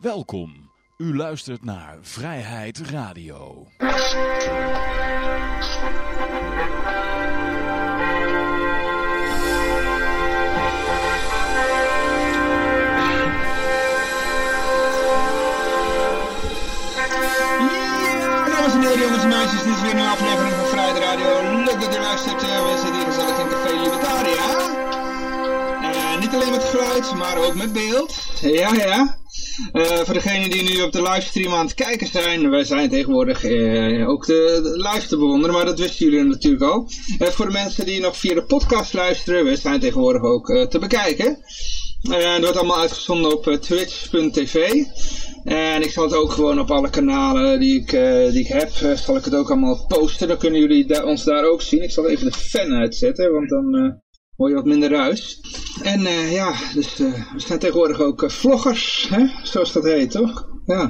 Welkom. U luistert naar Vrijheid Radio. Dames en heren, jongens en meisjes, dit is weer een aflevering van Vrijheid Radio. Leuk dat u luistert. Eh, We zitten hier gezellig in Café Libertaria. Eh, niet alleen met geluid, maar ook met beeld. Ja, ja. Eh, voor degenen die nu op de livestream aan het kijken zijn, wij zijn tegenwoordig eh, ook de, live te bewonderen, maar dat wisten jullie natuurlijk al. Eh, voor de mensen die nog via de podcast luisteren, we zijn tegenwoordig ook te bekijken. Het wordt allemaal uitgezonden op twitch.tv. En ik zal het ook gewoon op alle kanalen die ik, die ik heb, zal ik het ook allemaal posten. Dan kunnen jullie ons daar ook zien. Ik zal even de fan uitzetten, want dan hoor je wat minder ruis. En eh, ja, dus eh, we zijn tegenwoordig ook eh, vloggers, hè? zoals dat heet, toch? Ja.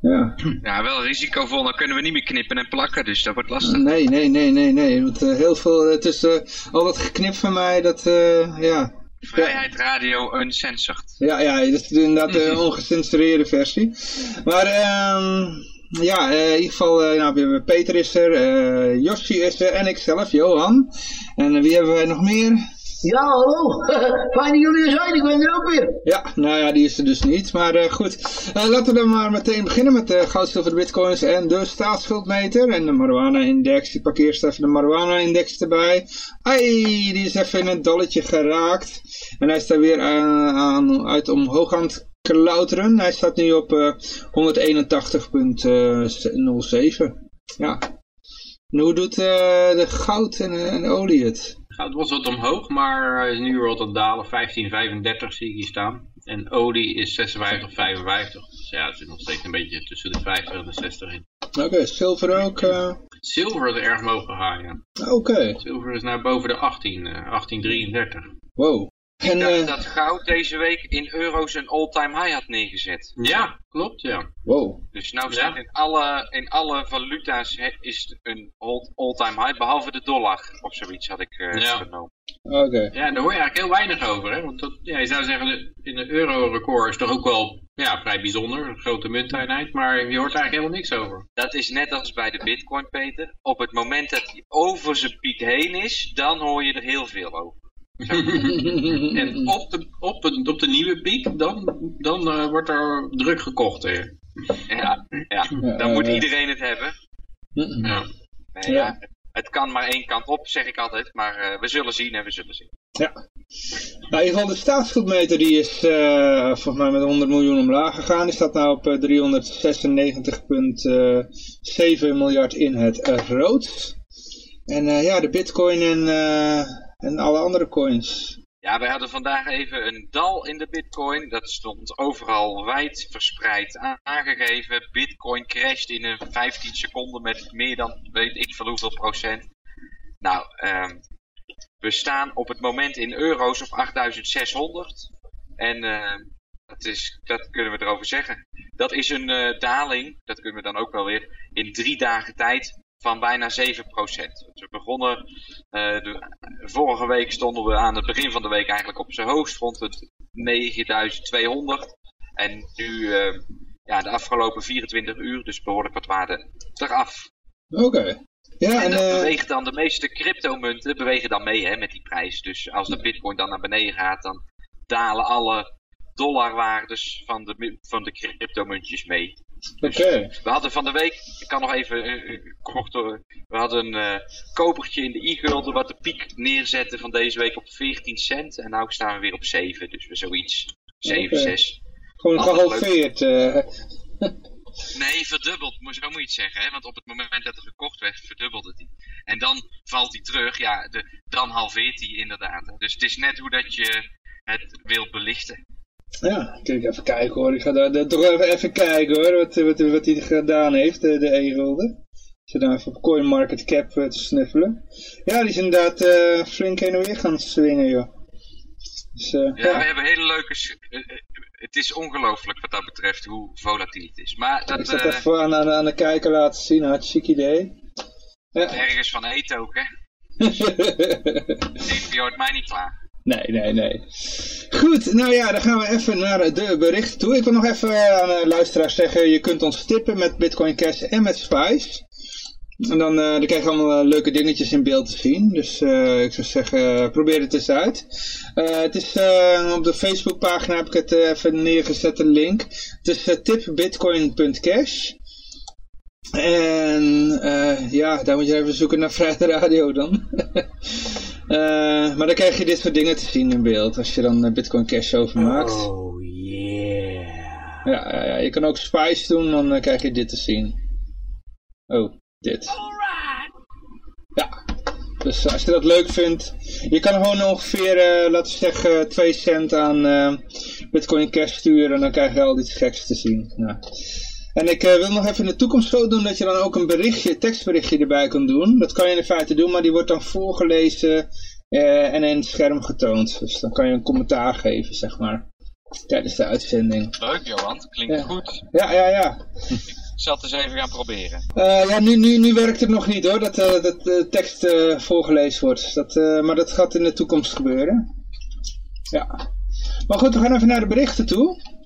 Ja. Ja, wel risicovol. Dan kunnen we niet meer knippen en plakken, dus dat wordt lastig. Nee, nee, nee, nee, nee. Want, eh, heel veel, het is eh, al dat geknipt van mij, dat, eh, ja... Vrijheid Radio Uncensored. Ja, ja, dat is inderdaad de ongecensureerde versie. Maar ehm ja, eh, in ieder geval, eh, nou, we hebben Peter is er, Josje is er en ikzelf, Johan. En wie hebben wij nog meer? Ja, hallo. Fijn dat jullie er zijn. Ik ben er ook weer. Ja, nou ja, die is er dus niet. Maar goed, laten we dan maar meteen beginnen met de goud, zilver, bitcoins en de staatsschuldmeter. En de marijuana-index, ik pak eerst even de marijuana-index erbij. Ai, die is even in een dalletje geraakt. En hij staat weer aan, aan, uit omhoog aan het klauteren. Hij staat nu op eh 181,07. Ja. En hoe doet eh, de goud en, eh, en olie het? Goud was wat omhoog, maar hij is nu weer wat aan het dalen. 15,35 zie ik hier staan. En olie is 56,55. Dus ja, het zit nog steeds een beetje tussen de 50 en de 60 in. Oké, zilver ook. eh, Zilver is erg mogen gaan, ja. Oké, Zilver is naar boven de 18, eh, 1833. wow. En, eh, dat goud deze week in euro's een all-time high had neergezet. Ja, klopt, ja. wow. Dus nou staat in alle, in alle valuta's he- is een all- all-time high, behalve de dollar of zoiets had ik eh Ja. vernomen. Oké. Ja, daar hoor je eigenlijk heel weinig over, hè. Want dat, ja, je zou zeggen, de- in de euro-record is toch ook wel ja, vrij bijzonder. Een grote munteenheid, maar je hoort eigenlijk helemaal niks over. Dat is net als bij de bitcoin, Peter. Op het moment dat hij over zijn piek heen is, dan hoor je er heel veel over. En op de, op de, op de nieuwe piek, dan, dan eh, wordt er druk gekocht weer. Ja, ja. dan moet iedereen het hebben. Ja. Nee, Ja. ja. Het kan maar één kant op, zeg ik altijd. Maar eh, we zullen zien en we zullen zien. Ja. Nou, in ieder geval de staatsschuldmeter die is eh, volgens mij met 100 miljoen omlaag gegaan. Die staat nou op eh, 396,7 miljard in het rood. En eh, ja, de bitcoin en, eh, en alle andere coins. Ja, wij hadden vandaag even een dal in de bitcoin. Dat stond overal wijd verspreid aangegeven. Bitcoin crasht in een 15 seconden met meer dan weet ik veel hoeveel procent. Nou, ehm, we staan op het moment in euro's op 8600. En ehm, dat, is, dat kunnen we erover zeggen. Dat is een eh, daling, dat kunnen we dan ook wel weer, in drie dagen tijd van bijna 7%. Dus we begonnen eh, de, vorige week stonden we aan het begin van de week eigenlijk op zijn hoogst rond het 9200. En nu, eh, ja, de afgelopen 24 uur, dus behoorlijk wat waarde eraf. Oké. Ja, En en dat beweegt dan, de meeste cryptomunten bewegen dan mee hè, met die prijs. Dus als de bitcoin dan naar beneden gaat, dan dalen alle dollarwaardes van de, van de cryptomuntjes mee. Oké. We hadden van de week, ik kan nog even eh, eh, kort, eh, we hadden een kopertje in de i-gulden wat de piek neerzette van deze week op 14 cent. En nu staan we weer op 7, dus we zoiets 7, Oké. 6. Gewoon gehalveerd. eh. Nee, verdubbeld, zo moet je het zeggen. Hè? Want op het moment dat er gekocht werd, verdubbelde die. En dan valt hij terug, ja, de, dan halveert hij inderdaad. Dus het is net hoe dat je het wil belichten. Ja, kijk even kijken hoor. Ik ga daar, toch even, even kijken hoor, wat, wat, wat hij gedaan heeft, de, de e-gulden. Ik zit daar even op CoinMarketCap eh, te snuffelen. Ja, die is inderdaad eh, flink heen en weer gaan swingen joh. Dus, eh, Ja, we hebben hele leuke... eh, eh, Het is ongelooflijk wat dat betreft hoe volatiel het is. Maar Ik dat zal het eh, even aan, aan, aan de kijker laten zien. Hartstikke idee. Ja. ergens van eten ook, hè. Je hoort mij niet klaar. Nee, nee, nee. Goed, nou ja, dan gaan we even naar de berichten toe. Ik wil nog even aan de luisteraars zeggen, je kunt ons tippen met Bitcoin Cash en met Spice. En dan, uh, dan krijg je allemaal uh, leuke dingetjes in beeld te zien. Dus ik zou zeggen, probeer het eens uit. het is op de Facebookpagina heb ik het even neergezet, de link. Het is tipbitcoin.cash. En ja, daar moet je even zoeken naar Vrije Radio dan. maar dan krijg je dit soort dingen te zien in beeld. Als je dan Bitcoin Cash overmaakt. Oh yeah. Ja, ja, ja, je kan ook Spice doen, dan krijg je dit te zien. Oh dit. Ja, dus als je dat leuk vindt, je kan gewoon ongeveer, uh, laten we zeggen, 2 cent aan uh, Bitcoin Cash sturen en dan krijg je al iets geks te zien. Ja. En ik uh, wil nog even in de toekomst zo doen dat je dan ook een berichtje, tekstberichtje erbij kan doen. Dat kan je in feite doen, maar die wordt dan voorgelezen en in het scherm getoond. Dus dan kan je een commentaar geven, zeg maar, tijdens de uitzending. Leuk Johan, klinkt ja. goed. Ja, ja, ja. Ik zal het eens even gaan proberen. Uh, ja, nu, nu, nu werkt het nog niet hoor, dat, dat de tekst voorgelezen wordt. Dat, maar dat gaat in de toekomst gebeuren. Ja. Maar goed, we gaan even naar de berichten toe.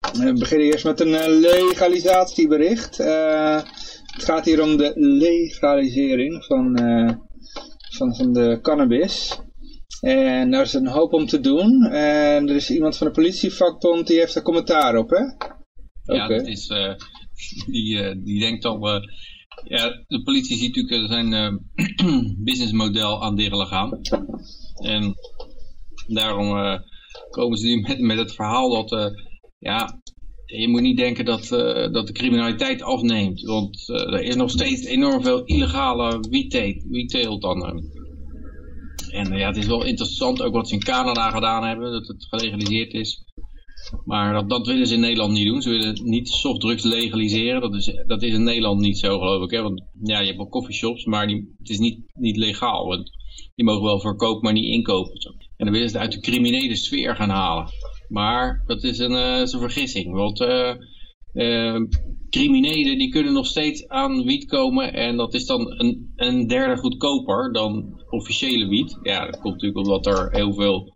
We beginnen eerst met een legalisatiebericht. het gaat hier om de legalisering van, van, van de cannabis. En daar is een hoop om te doen. En er is iemand van de politievakbond die heeft er commentaar op, hè? Ja, okay. dat is die, uh, die denkt al... Ja, de politie ziet natuurlijk zijn businessmodel aan deren gaan. En daarom komen ze nu met, met het verhaal dat... ja, je moet niet denken dat, dat de criminaliteit afneemt. Want er is nog steeds enorm veel illegale wietteelt dan. En ja, het is wel interessant ook wat ze in Canada gedaan hebben. Dat het gelegaliseerd is. Maar dat, dat, willen ze in Nederland niet doen. Ze willen niet softdrugs legaliseren. Dat is, dat is in Nederland niet zo, geloof ik. Hè? Want ja, je hebt wel coffeeshops, maar die, het is niet, niet legaal. Want die mogen wel verkopen, maar niet inkopen. En dan willen ze het uit de criminele sfeer gaan halen. Maar dat is een, is een vergissing. Want uh, uh, criminelen die kunnen nog steeds aan wiet komen. En dat is dan een, een derde goedkoper dan officiële wiet. Ja, dat komt natuurlijk omdat er heel veel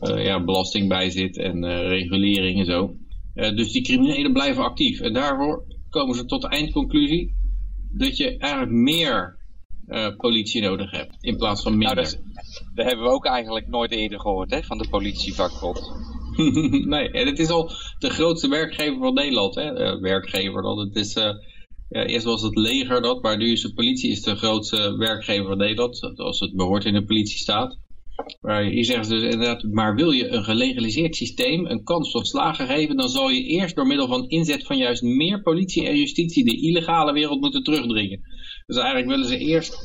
ja, belasting bij zit en regulering en zo. Dus die criminelen blijven actief. En daarvoor komen ze tot de eindconclusie dat je eigenlijk meer politie nodig hebt in plaats van minder. Nou, dat, hebben we ook eigenlijk nooit eerder gehoord hè, van de politievakbond. nee, en het is al de grootste werkgever van Nederland. Hè? werkgever dan. Het is, ja, eerst was het leger dat, maar nu is de politie is de grootste werkgever van Nederland. Als het behoort in de politiestaat. Maar hier zeggen ze dus inderdaad, maar wil je een gelegaliseerd systeem een kans tot slagen geven, dan zal je eerst door middel van inzet van juist meer politie en justitie de illegale wereld moeten terugdringen. Dus eigenlijk willen ze eerst,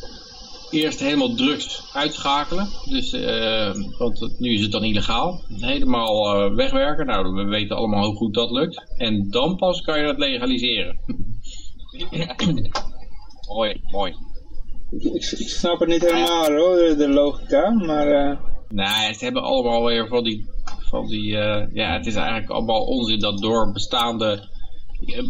eerst helemaal drugs uitschakelen, dus, uh, want nu is het dan illegaal, helemaal uh, wegwerken, nou we weten allemaal hoe goed dat lukt, en dan pas kan je dat legaliseren. Ja. mooi, mooi. Ik, ik, snap het niet helemaal hoor, de logica, maar... Uh... Nee, ze hebben allemaal weer van die... Van die uh, ja, het is eigenlijk allemaal onzin dat door bestaande...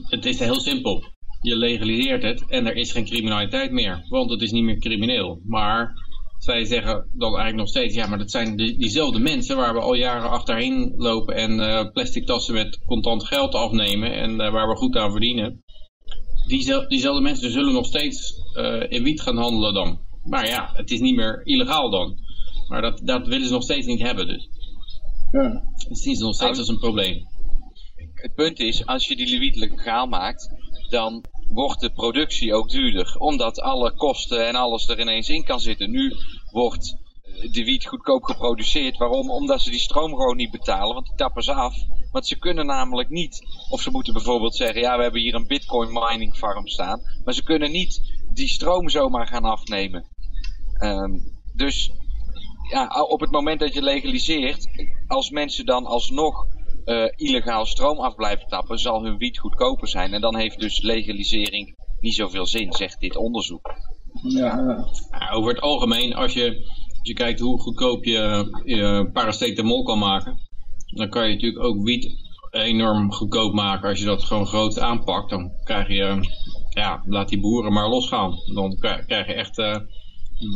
Het is heel simpel. Je legaliseert het en er is geen criminaliteit meer. Want het is niet meer crimineel. Maar zij zeggen dan eigenlijk nog steeds... Ja, maar dat zijn die, diezelfde mensen waar we al jaren achterheen lopen... en uh, plastic tassen met contant geld afnemen en waar we goed aan verdienen die, diezelfde mensen zullen nog steeds uh, in wiet gaan handelen dan. Maar ja, het is niet meer illegaal dan. Maar dat, dat willen ze nog steeds niet hebben dus. Ja. Dat zien ze nog steeds als een probleem. Het punt is, als je die wiet legaal maakt, dan wordt de productie ook duurder. Omdat alle kosten en alles er ineens in kan zitten. Nu wordt de wiet goedkoop geproduceerd. Waarom? Omdat ze die stroom gewoon niet betalen, want die tappen ze af. Want ze kunnen namelijk niet, of ze moeten bijvoorbeeld zeggen, ja we hebben hier een bitcoin mining farm staan. Maar ze kunnen niet die stroom zomaar gaan afnemen. Um, dus ja, op het moment dat je legaliseert, als mensen dan alsnog uh, illegaal stroom af blijven tappen, zal hun wiet goedkoper zijn. En dan heeft dus legalisering niet zoveel zin, zegt dit onderzoek. Ja. ja over het algemeen, als je, als je kijkt hoe goedkoop je, je paracetamol kan maken, dan kan je natuurlijk ook wiet enorm goedkoop maken. Als je dat gewoon groot aanpakt, dan krijg je, ja, laat die boeren maar losgaan. Dan krijg je echt uh,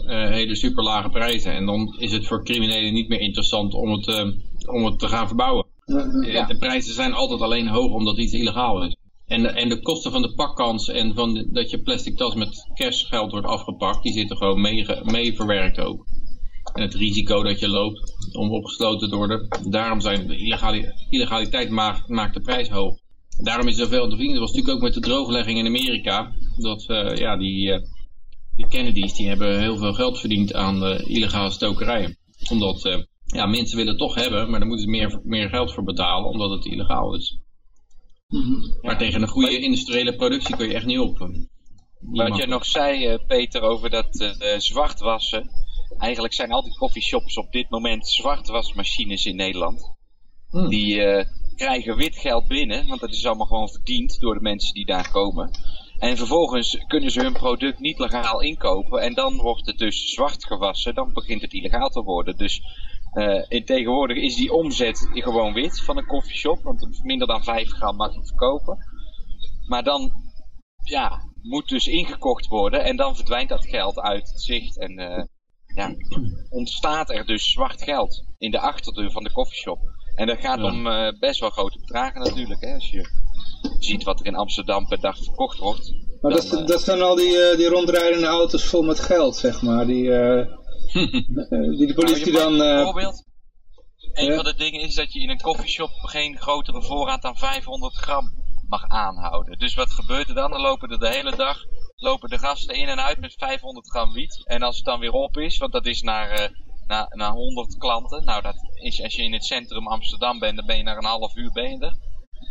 uh, hele super lage prijzen. En dan is het voor criminelen niet meer interessant om het, uh, om het te gaan verbouwen. Ja. De prijzen zijn altijd alleen hoog omdat iets illegaal is. En de, en de kosten van de pakkans en van de, dat je plastic tas met cashgeld wordt afgepakt, die zitten gewoon mee, mee verwerkt ook. En het risico dat je loopt om opgesloten te worden. Daarom zijn de illegali illegaliteit maakt, maakt de prijs hoog. Daarom is er veel te vinden. Dat was natuurlijk ook met de drooglegging in Amerika. Dat uh, ja, die, uh, die Kennedys die hebben heel veel geld verdiend aan de illegale stokerijen. Omdat ja, mensen willen het toch hebben, maar daar moeten ze meer, meer geld voor betalen omdat het illegaal is. Maar tegen een goede industriële productie kun je echt niet op. Wat je nog zei, Peter, over dat zwartwassen. Eigenlijk zijn al die coffeeshops op dit moment zwartwasmachines in Nederland. Hmm. Die uh, krijgen wit geld binnen, want dat is allemaal gewoon verdiend door de mensen die daar komen. En vervolgens kunnen ze hun product niet legaal inkopen en dan wordt het dus zwart gewassen, dan begint het illegaal te worden. Dus uh, tegenwoordig is die omzet gewoon wit van een coffeeshop, want minder dan 5 gram mag je verkopen. Maar dan ja, moet dus ingekocht worden en dan verdwijnt dat geld uit het zicht. En uh, ja, ontstaat er dus zwart geld in de achterdeur van de coffeeshop. En dat gaat om uh, best wel grote bedragen natuurlijk. Hè, als je ziet wat er in Amsterdam per dag verkocht wordt. Maar dan, dat, dat zijn al die, die rondrijdende auto's vol met geld, zeg maar. Die, die de politie nou, dan... Bijvoorbeeld, een ja? van de dingen is dat je in een coffeeshop geen grotere voorraad dan 500 gram mag aanhouden. Dus wat gebeurt er dan? Dan lopen er de hele dag lopen de gasten in en uit met 500 gram wiet. En als het dan weer op is, want dat is naar, uh, naar, naar 100 klanten. Nou, dat is, als je in het centrum Amsterdam bent, dan ben je na een half uur ben er.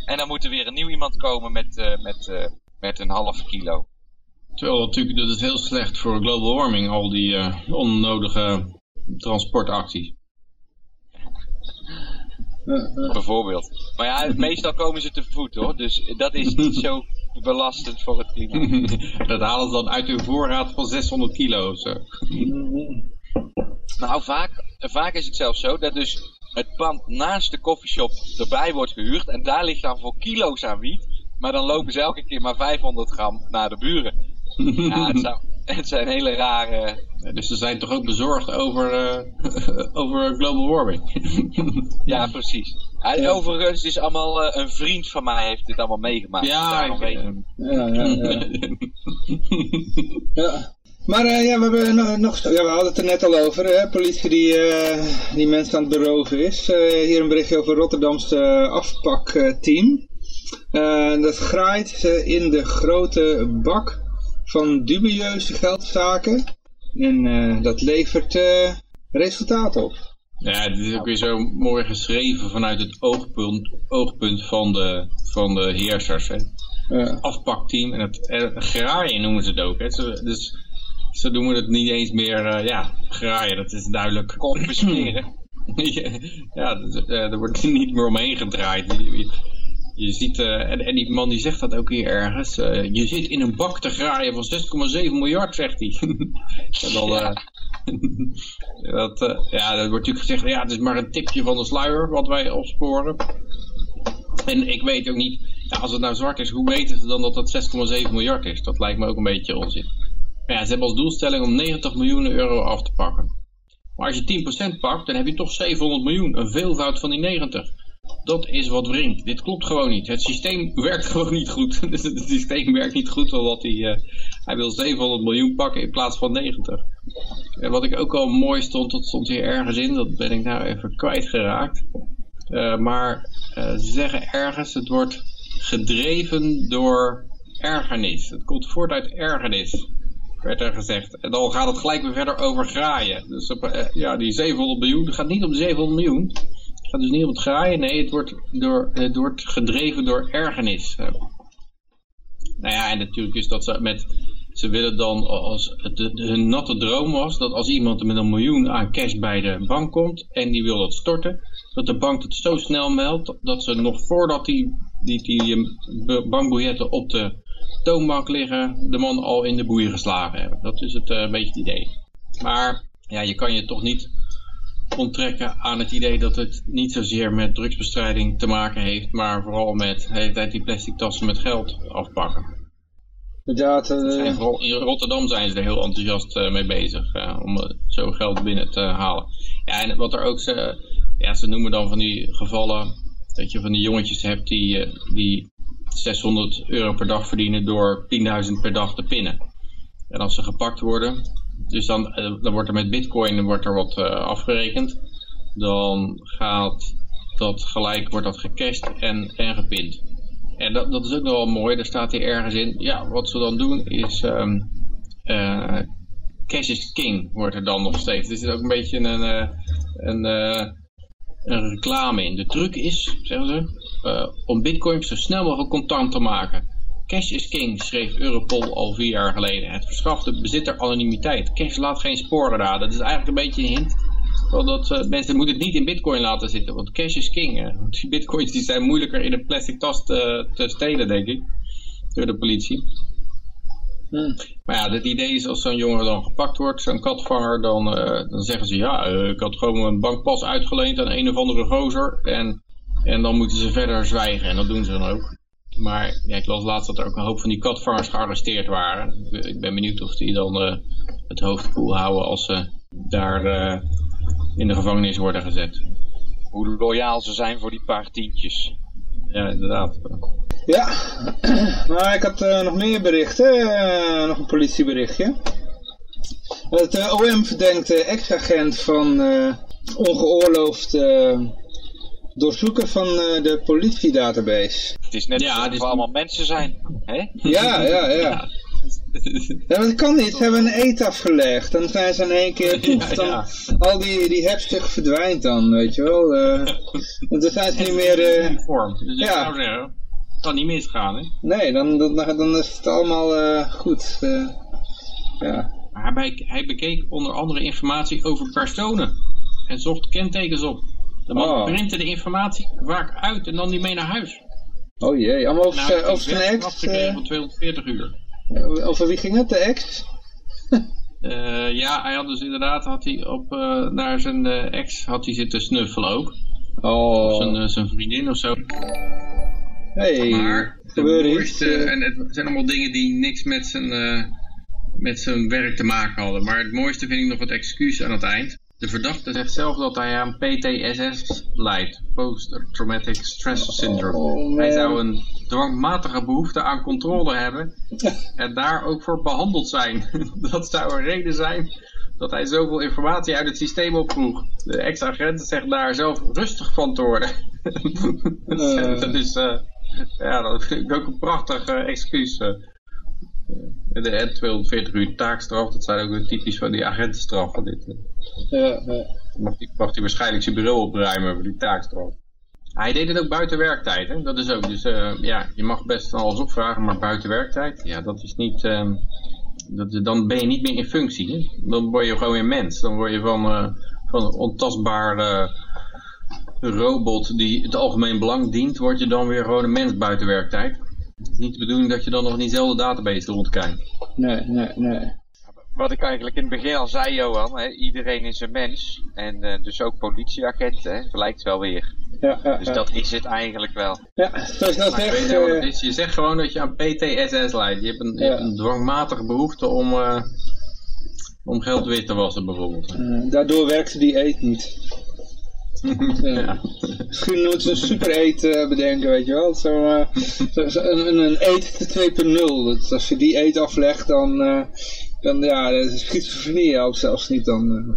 En dan moet er weer een nieuw iemand komen met, uh, met, uh, met een half kilo. Terwijl natuurlijk, dat is heel slecht voor global warming, al die onnodige transportacties. Bijvoorbeeld. Maar ja, meestal komen ze te voet hoor, dus dat is niet zo belastend voor het klimaat. dat halen ze dan uit hun voorraad van 600 kilo of zo. nou, vaak, vaak is het zelfs zo dat dus het pand naast de koffieshop erbij wordt gehuurd. En daar ligt dan voor kilo's aan wiet. Maar dan lopen ze elke keer maar 500 gram naar de buren. ja, het, zou, het zijn hele rare... dus ze zijn toch ook bezorgd over, uh, over global warming? ja, precies. Hij, overigens is allemaal uh, een vriend van mij heeft dit allemaal meegemaakt. Ja, ik, weet. ja, ja, ja. ja. Maar uh, ja, we, hebben nog, nog, ja, we hadden het er net al over, hè? politie die, uh, die mensen aan het beroven is. Uh, hier een berichtje over Rotterdamse afpakteam. dat graait in de grote bak van dubieuze geldzaken. En dat levert resultaat op. Ja, dit is ook weer zo mooi geschreven vanuit het oogpunt, oogpunt van, de, van de heersers. Hè. Ja. Afpakteam en het, graaien noemen ze het ook. Hè. Ze, dus ze noemen het niet eens meer, uh, ja, graaien, dat is duidelijk. Confisceren. ja, dus, uh, er wordt niet meer omheen gedraaid. Je, ziet, uh, en, en, die man die zegt dat ook hier ergens, je zit in een bak te graaien van 6,7 miljard, zegt hij. en dan, ja. dat, ja, dat wordt natuurlijk gezegd, ja, het is maar een tipje van de sluier wat wij opsporen. En ik weet ook niet, ja, als het nou zwart is, hoe weten ze dan dat dat 6,7 miljard is? Dat lijkt me ook een beetje onzin. Maar ja, ze hebben als doelstelling om 90 miljoen euro af te pakken. Maar als je 10% pakt, dan heb je toch 700 miljoen, een veelvoud van die 90. Dat is wat wringt. Dit klopt gewoon niet. Het systeem werkt gewoon niet goed. het systeem werkt niet goed, omdat hij, uh, hij wil 700 miljoen pakken in plaats van 90. En wat ik ook al mooi stond, dat stond hier ergens in, dat ben ik nou even kwijtgeraakt. Uh, maar uh, ze zeggen ergens, het wordt gedreven door ergernis. Het komt voort uit ergernis, werd er gezegd. En dan gaat het gelijk weer verder over graaien. Dus ja, die 700 miljoen, het gaat niet om de 700 miljoen. Het gaat dus niet om het graaien, nee, het wordt, door, het wordt gedreven door ergernis. Nou ja, en natuurlijk is dat ze met, ze willen dan, als het hun natte droom was, dat als iemand met een miljoen aan cash bij de bank komt en die wil dat storten, dat de bank het zo snel meldt, dat ze nog voordat die, die, die eh, bankbiljetten op de toonbank liggen, de man al in de boeien geslagen hebben. Dat is het uh, een beetje het idee. Maar ja, je kan je toch niet onttrekken aan het idee dat het niet zozeer met drugsbestrijding te maken heeft, maar vooral met de hele tijd die plastic tassen met geld afpakken. Inderdaad, eh, vooral in Rotterdam zijn ze er heel enthousiast eh, mee bezig eh, om zo geld binnen te halen. Ja, en wat er ook, ze, ja, ze noemen dan van die gevallen dat je van die jongetjes hebt die, die 600 euro per dag verdienen door 10.000 per dag te pinnen. En als ze gepakt worden, dus dan, eh, dan wordt er met bitcoin wordt er wat eh, afgerekend. Dan gaat dat gelijk, wordt dat gecashed en, en gepind. En dat, dat is ook nog wel mooi, daar staat hier ergens in. Ja, wat ze dan doen is, eh, cash is king, wordt er dan nog steeds. Er zit ook een beetje een, een, reclame in. De truc is, zeggen ze, om bitcoin zo snel mogelijk contant te maken. Cash is king, schreef Europol al vier jaar geleden. Het verschaft de bezitter anonimiteit. Cash laat geen sporen na. Dat is eigenlijk een beetje een hint. Dat eh, mensen moeten het niet in bitcoin laten zitten. Want cash is king. Hè. Die bitcoins die zijn moeilijker in een plastic tas te, te stelen, denk ik. Door de politie. hm. Maar ja, het idee is als zo'n jongen dan gepakt wordt, zo'n katvanger, dan, eh, dan zeggen ze ja, eh, ik had gewoon een bankpas uitgeleend aan een of andere gozer. En, en dan moeten ze verder zwijgen en dat doen ze dan ook. Maar ja, ik las laatst dat er ook een hoop van die katvangers gearresteerd waren. Ik, ben benieuwd of die dan eh, het hoofd koel houden als ze daar eh, in de gevangenis worden gezet. Hoe loyaal ze zijn voor die paar tientjes. Ja, inderdaad. Ja, maar ik had eh, nog meer berichten. eh, nog een politieberichtje. Het OM verdenkt de ex-agent van eh, ongeoorloofd eh, doorzoeken van eh, de politiedatabase. Het is net Ja, alsof dit we allemaal mensen zijn. Hè? Ja, ja, ja. Ja, maar dat kan niet. Ze hebben een eet afgelegd. Dan zijn ze in één keer... poef, Ja, dan, ja. Al die, die hebstuk verdwijnt dan, weet je wel. eh. want dan zijn ze niet meer... eh. Dus Ja. zeggen, kan niet misgaan, hè? nee, dan, dan, dan is het allemaal eh, goed. eh. ja. Maar hij, hij bekeek onder andere informatie over personen en zocht kentekens op. De man Oh. printte de informatie vaak uit en nam die mee naar huis. Oh jee, allemaal over, Nou, zijn- hij over zijn ex. afgekregen eh, van 240 uur. over wie ging het, de ex? Eh, ja, hij had dus inderdaad had hij op, eh, naar zijn eh, ex had hij zitten snuffelen ook. Of zijn, Oh, eh, zijn vriendin of zo. hey, Maar mooiste, eh. en het zijn allemaal dingen die niks met zijn, eh, met zijn werk te maken hadden. Maar het mooiste vind ik nog het excuus aan het eind. De verdachte zegt zelf dat hij aan PTSS lijdt, Post-Traumatic Stress Syndrome. Oh, hij zou een dwangmatige behoefte aan controle hebben en daar ook voor behandeld zijn. dat zou een reden zijn dat hij zoveel informatie uit het systeem opvroeg. De ex-agent zegt daar zelf rustig van te worden. Eh. dat is, eh, ja, dat vind ik ook een prachtig eh, excuus. De en 240 uur taakstraf, dat zijn ook weer typisch van die agentenstraffen. Dit, eh. Ja, ja. mag hij mag die waarschijnlijk zijn bureau opruimen voor die taakstraf. Hij deed het ook buiten werktijd, hè? dat is ook. Dus eh, ja, je mag best van alles opvragen, maar buiten werktijd, ja, dat is niet. ehm, dat, dan ben je niet meer in functie. Hè? Dan word je gewoon weer mens. Dan word je van, eh, van een ontastbare robot die het algemeen belang dient, word je dan weer gewoon een mens buiten werktijd. Het is niet de bedoeling dat je dan nog in diezelfde database rondkijkt. Nee, nee, nee. Wat ik eigenlijk in het begin al zei, Johan, hè, iedereen is een mens. En eh, dus ook politieagenten, hè, lijkt wel weer. Ja, ja, Dus ja. dat is het eigenlijk wel. ja zoals je dat Maar zegt... niet wat het eh, is. Je zegt gewoon dat je aan PTSS lijdt. Je hebt een, je Ja. hebt een dwangmatige behoefte om, eh, om geld wit te wassen bijvoorbeeld. eh, daardoor werkte die eet niet. Ja. Misschien moeten ze een super eet eh, bedenken, weet je wel. Zo, eh, zo, een, een- eet 2.0. Dat Als je die eet aflegt, dan, eh, dan ja, schizofrenie helpt zelfs niet dan.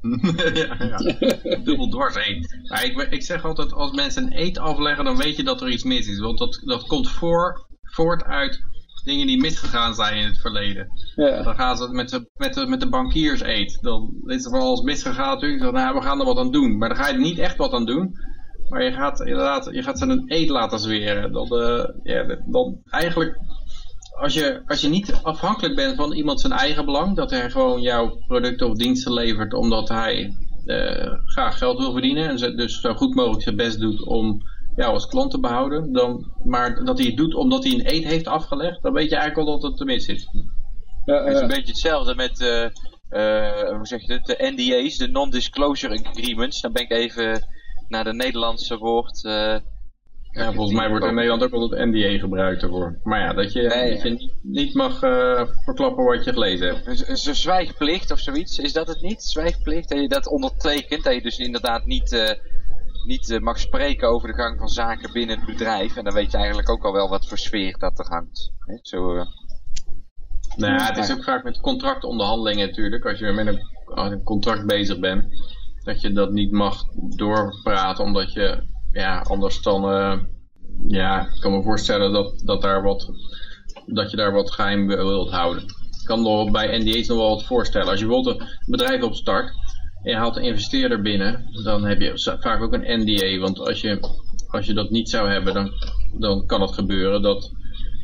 ja, ja. Dubbel dwars eet. Maar ik, ik zeg altijd, als mensen een eet afleggen, dan weet je dat er iets mis is. Want dat, dat komt voor, voort uit dingen die misgegaan zijn in het verleden. Ja. Dan gaan ze met de, met de, met de bankiers eet. Dan is er wel eens misgegaan natuurlijk. Dan, nou, we gaan er wat aan doen. Maar dan ga je er niet echt wat aan doen. Maar je gaat inderdaad, je gaat ze een eet laten zweren. Dan, eh, ja, dan eigenlijk, als je, als je niet afhankelijk bent van iemand zijn eigen belang. Dat hij gewoon jouw producten of diensten levert omdat hij eh, graag geld wil verdienen. En ze dus zo goed mogelijk zijn best doet om jou als klant te behouden. Dan, maar dat hij het doet omdat hij een eet heeft afgelegd. Dan weet je eigenlijk al dat het tenminste zit. Ja, Het is een ja. beetje hetzelfde met, eh, eh, hoe zeg je het, de NDA's, de Non-Disclosure Agreements. Dan ben ik even naar de Nederlandse woord, eh, Ja, volgens mij wordt in Nederland ook wel het NDA gebruikt ervoor. Maar ja, dat je, Nee, dat je niet, niet mag verklappen wat je gelezen hebt. Een, een een zwijgplicht of zoiets, is dat het niet? Zwijgplicht, dat je dat ondertekent, dat je dus inderdaad niet, eh, niet eh, mag spreken over de gang van zaken binnen het bedrijf. En dan weet je eigenlijk ook al wel wat voor sfeer dat er hangt. Hè? Zo, eh, Nou ja, het is ook vaak met contractonderhandelingen natuurlijk. Als je met een, een contract bezig bent. Dat je dat niet mag doorpraten. Omdat je, ja, anders dan... eh, ja, ik kan me voorstellen dat, dat, daar wat, dat je daar wat geheim wilt houden. Ik kan nog bij NDA's nog wel wat voorstellen. Als je bijvoorbeeld een bedrijf opstart je haalt een investeerder binnen, dan heb je vaak ook een NDA. Want als je, als je dat niet zou hebben, dan, dan kan het gebeuren dat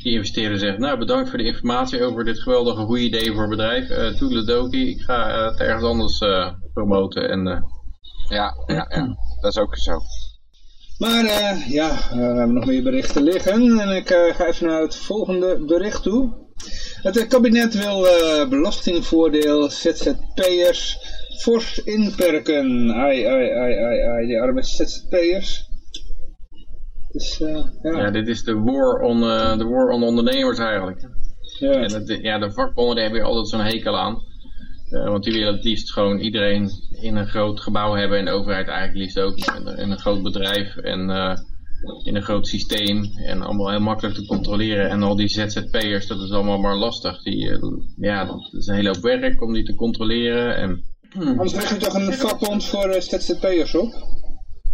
die investeerder zegt, nou bedankt voor de informatie over dit geweldige goede idee voor het bedrijf. Uh, Toedeledokie, ik ga eh, het ergens anders eh, promoten. En, eh, ja, ja, ja, dat is ook zo. Maar eh, ja, eh, we hebben nog meer berichten liggen. En ik eh, ga even naar het volgende bericht toe. Het eh, kabinet wil eh, belastingvoordeel ZZP'ers fors inperken. Ai, ai, ai, ai, ai, die arme ZZP'ers. Dus, eh, ja. ja, dit is de war on, eh, de war on ondernemers eigenlijk. ja. En het, ja, de vakbonden hebben hier altijd zo'n hekel aan. Eh, want die willen het liefst gewoon iedereen in een groot gebouw hebben. En de overheid eigenlijk liefst ook in, in een groot bedrijf. En in een groot systeem. En allemaal heel makkelijk te controleren. En al die ZZP'ers, dat is allemaal maar lastig. Die, ja, dat is een hele hoop werk om die te controleren. En, Anders leg je toch een vakbond voor eh, ZZP'ers op?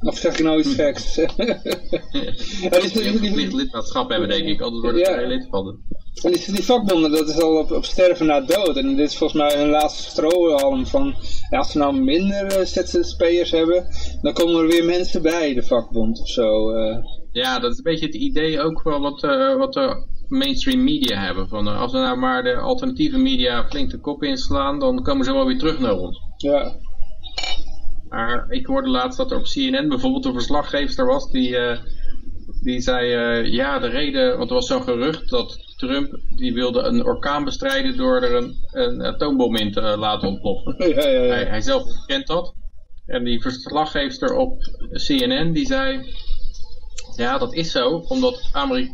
Of zeg je nou iets geks? ja, die, die die, lidmaatschap hebben, denk ik. Anders worden er lid van. En die, die vakbonden, dat is al op, op sterven na dood. En dit is volgens mij hun laatste strohalm van... Ja, als ze nou minder eh, ZZP'ers hebben, dan komen er weer mensen bij, de vakbond of zo. eh. Ja, dat is een beetje het idee ook wel wat, eh, wat de mainstream media hebben. Van, eh, als we nou maar de alternatieve media flink de kop inslaan, dan komen ze wel weer terug naar ons. ja. Maar ik hoorde laatst dat er op CNN bijvoorbeeld een verslaggever was die, eh, die zei, eh, ja de reden, want er was zo'n gerucht dat Trump die wilde een orkaan bestrijden door er een, een atoombom in te laten ontploffen. Ja, ja, ja. Hij, hij zelf kent dat. En die verslaggeefster op CNN die zei, ja dat is zo, omdat Ameri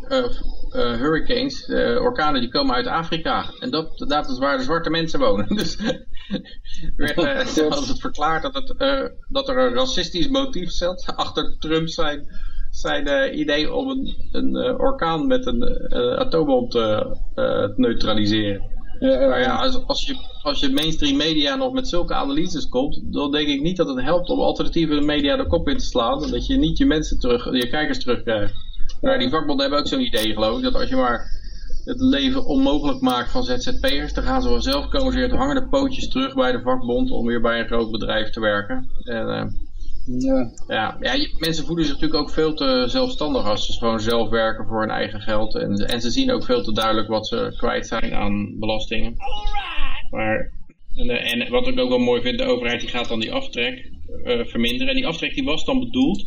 eh, eh, hurricanes, eh, orkanen die komen uit Afrika. En dat, dat is waar de zwarte mensen wonen. Dus werd, eh, ze hadden het verklaard dat, het, eh, dat er een racistisch motief zat achter Trump zijn, zijn eh, idee om een, een eh, orkaan met een eh, atoombom te eh, neutraliseren. Ja, ja, Maar ja, als, als, je, als je mainstream media nog met zulke analyses komt, dan denk ik niet dat het helpt om alternatieve media de kop in te slaan. Dat je niet je mensen terug, je kijkers terugkrijgt. Maar die vakbonden hebben ook zo'n idee geloof ik, dat als je maar het leven onmogelijk maakt van ZZP'ers, dan gaan ze wel zelf komen ze weer het hangende pootjes terug bij de vakbond om weer bij een groot bedrijf te werken. En, eh, ja. ja, ja je- mensen voelen zich natuurlijk ook veel te zelfstandig als ze gewoon zelf werken voor hun eigen geld. En, en ze zien ook veel te duidelijk wat ze kwijt zijn aan belastingen. Maar, en, eh, en wat ik ook wel mooi vind, de overheid die gaat dan die aftrek eh, verminderen. En die aftrek die was dan bedoeld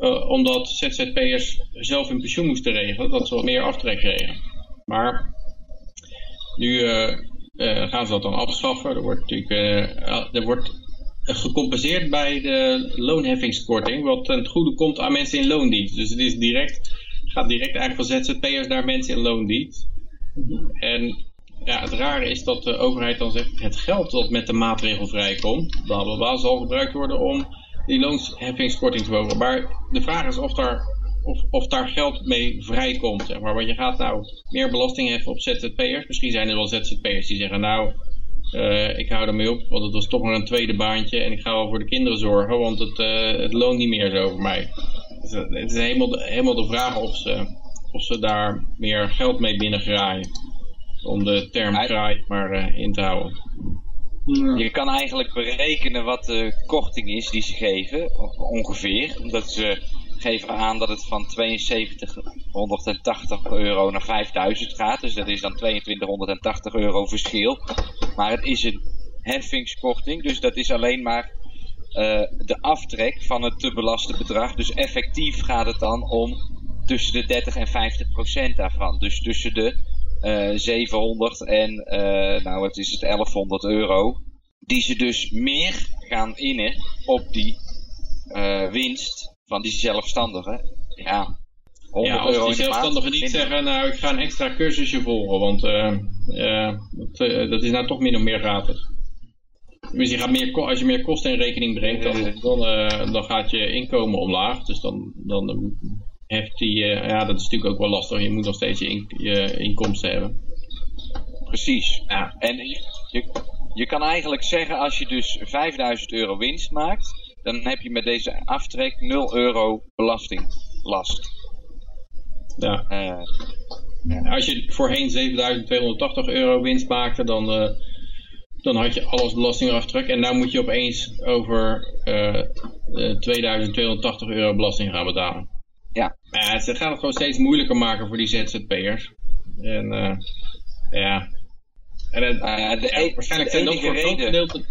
eh, omdat ZZP'ers zelf hun pensioen moesten regelen, dat ze wat meer aftrek kregen. Maar nu eh, eh, gaan ze dat dan afschaffen. Er wordt natuurlijk er wordt gecompenseerd bij de loonheffingskorting, wat ten goede komt aan mensen in loondienst. Dus het is direct, gaat direct eigenlijk van ZZP'ers naar mensen in loondienst. En ja, het rare is dat de overheid dan zegt, het geld dat met de maatregel vrijkomt, bla bla bla, zal gebruikt worden om die loonheffingskorting te verhogen. Maar de vraag is of daar, of, of daar geld mee vrijkomt, zeg maar. Want je gaat nou meer belasting heffen op ZZP'ers. Misschien zijn er wel ZZP'ers die zeggen, nou, eh, ik hou ermee op, want het was toch maar een tweede baantje en ik ga wel voor de kinderen zorgen, want het, eh, het loont niet meer zo voor mij. Dus, eh, het is helemaal de, helemaal de vraag of ze, of ze daar meer geld mee binnengraaien. Om de term graai maar in te houden. Je kan eigenlijk berekenen wat de korting is die ze geven, ongeveer. Omdat ze geven aan dat het van 7280 euro naar 5000 gaat. Dus dat is dan 2280 euro verschil. Maar het is een heffingskorting, dus dat is alleen maar eh, de aftrek van het te belasten bedrag. Dus effectief gaat het dan om tussen de 30 en 50 procent daarvan. Dus tussen de 700 en, eh, nou wat is het, 1100 euro. Die ze dus meer gaan innen op die eh, winst van die zelfstandigen. Ja, 100 Ja, als euro die zelfstandigen niet minder. zeggen, nou ik ga een extra cursusje volgen, want eh, eh, dat, eh, dat is nou toch min of meer gratis. Dus je gaat meer, als je meer kosten in rekening brengt, dan, dan, eh, dan gaat je inkomen omlaag. Dus dan, dan heft die, eh, ja dat is natuurlijk ook wel lastig, je moet nog steeds je, in- je inkomsten hebben. Precies. Ja. En je, je, kan eigenlijk zeggen, als je dus 5000 euro winst maakt, dan heb je met deze aftrek 0 euro belastinglast. Ja. Eh, Als je voorheen 7280 euro winst maakte, dan, eh, dan had je alles belastingaftrek. En nu moet je opeens over eh, 2280 euro belasting gaan betalen. Ja. Ja, ze gaan het gewoon steeds moeilijker maken voor die ZZP'ers. En eh, ja. En het, Nou ja, de e- waarschijnlijk de zijn dat enige voor reden- gedeelte...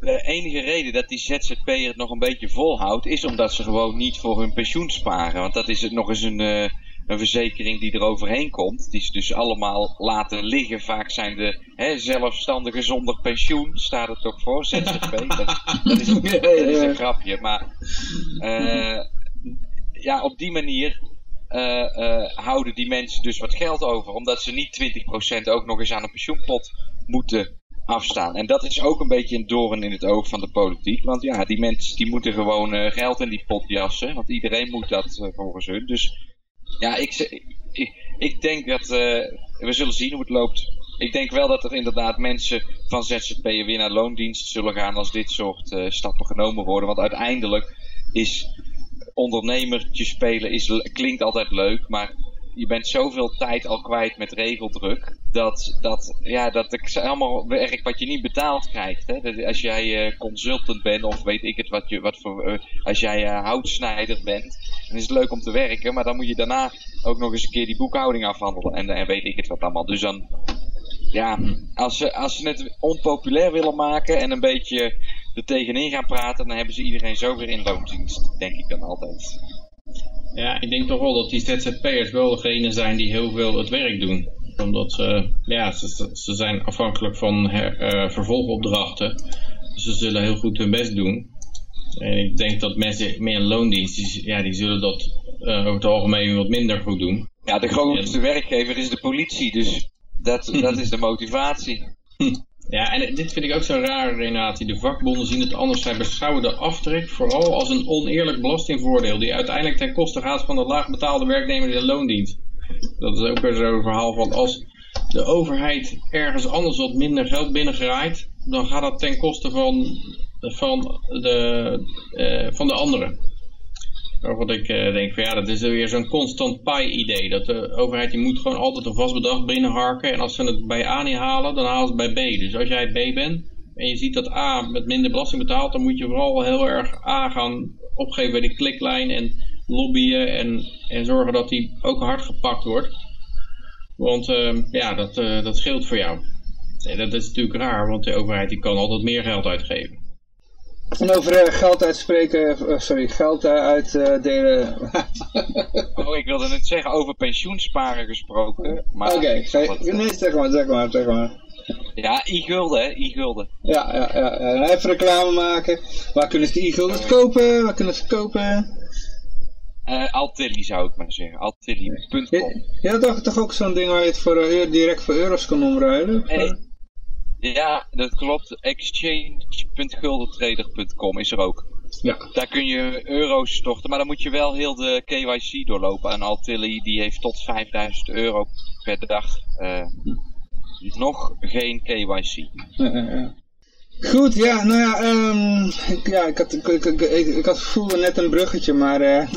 de enige reden dat die ZZP'er het nog een beetje volhoudt, is omdat ze gewoon niet voor hun pensioen sparen. Want dat is het nog eens een, eh, een verzekering die er overheen komt, die ze dus allemaal laten liggen. Vaak zijn de hè, zelfstandigen zonder pensioen, staat het toch voor, ZZP. dat, dat, is, dat is een grapje, maar eh, ja, op die manier eh, eh, houden die mensen dus wat geld over, omdat ze niet 20% ook nog eens aan een pensioenpot moeten afstaan. En dat is ook een beetje een doorn in het oog van de politiek. Want ja, die mensen die moeten gewoon eh, geld in die pot jassen. Want iedereen moet dat volgens hun. Dus ja, ik, ik, denk dat... we zullen zien hoe het loopt. Ik denk wel dat er inderdaad mensen van ZZP'er weer naar loondienst zullen gaan als dit soort stappen genomen worden. Want uiteindelijk is ondernemertje spelen is, klinkt altijd leuk, maar je bent zoveel tijd al kwijt met regeldruk. Dat, dat, ja, dat is allemaal werk wat je niet betaald krijgt. Hè? Als jij eh, consultant bent of weet ik het wat, je, wat voor. eh, als jij eh, houtsnijder bent, dan is het leuk om te werken. Maar dan moet je daarna ook nog eens een keer die boekhouding afhandelen. En, en weet ik het wat allemaal. Dus dan. Ja, als ze, als ze het onpopulair willen maken en een beetje er tegenin gaan praten, dan hebben ze iedereen zo weer in loondienst. Denk ik dan altijd. Ja, ik denk toch wel dat die ZZP'ers wel degene zijn die heel veel het werk doen. Omdat ze, ja, ze, zijn afhankelijk van her- eh, vervolgopdrachten. Dus ze zullen heel goed hun best doen. En ik denk dat mensen meer in loondienst, die, ja, die zullen dat eh, over het algemeen wat minder goed doen. Ja, de grootste werkgever is de politie, dus dat, dat is de motivatie. Ja, en dit vind ik ook zo raar, Renatie. De vakbonden zien het anders. Zij beschouwen de aftrek vooral als een oneerlijk belastingvoordeel... die uiteindelijk ten koste gaat van de laagbetaalde werknemer in de loondienst. Dat is ook weer zo'n verhaal van als de overheid ergens anders wat minder geld binnengraait... dan gaat dat ten koste van, van, de, eh, van de anderen. Waarvan ik eh, denk van ja, dat is weer zo'n constant pie-idee. Dat de overheid die moet gewoon altijd een vast bedrag binnenharken. En als ze het bij A niet halen, dan halen ze het bij B. Dus als jij B bent en je ziet dat A met minder belasting betaalt, dan moet je vooral heel erg A gaan opgeven bij de kliklijn en lobbyen en, en zorgen dat die ook hard gepakt wordt. Want eh, ja, dat, eh, dat scheelt voor jou. Dat is natuurlijk raar, want de overheid die kan altijd meer geld uitgeven. En over eh, geld uitspreken, eh, sorry, geld eh, uitdelen. Oh, ik wilde net zeggen over pensioensparen gesproken. Maar Oké, nee, zeg maar, zeg maar, zeg maar. Ja, i-gulden, hè, i-gulden. Ja, ja, ja, ja. Even reclame maken. Waar kunnen ze die e-guldens kopen? Waar kunnen ze kopen? Eh Altilli zou ik maar zeggen, altilli.com. Je had toch, toch ook zo'n ding waar je het voor, direct voor euro's kon omruilen? Nee. Eh? Ja, dat klopt. Exchange.guldentrader.com is er ook. Ja. Daar kun je euro's storten, maar dan moet je wel heel de KYC doorlopen. En Altilli die heeft tot 5000 euro per dag eh, nog geen KYC. Goed, ja, nou ja, ehm, ik, ja ik, had, ik, ik, had voelde net een bruggetje, maar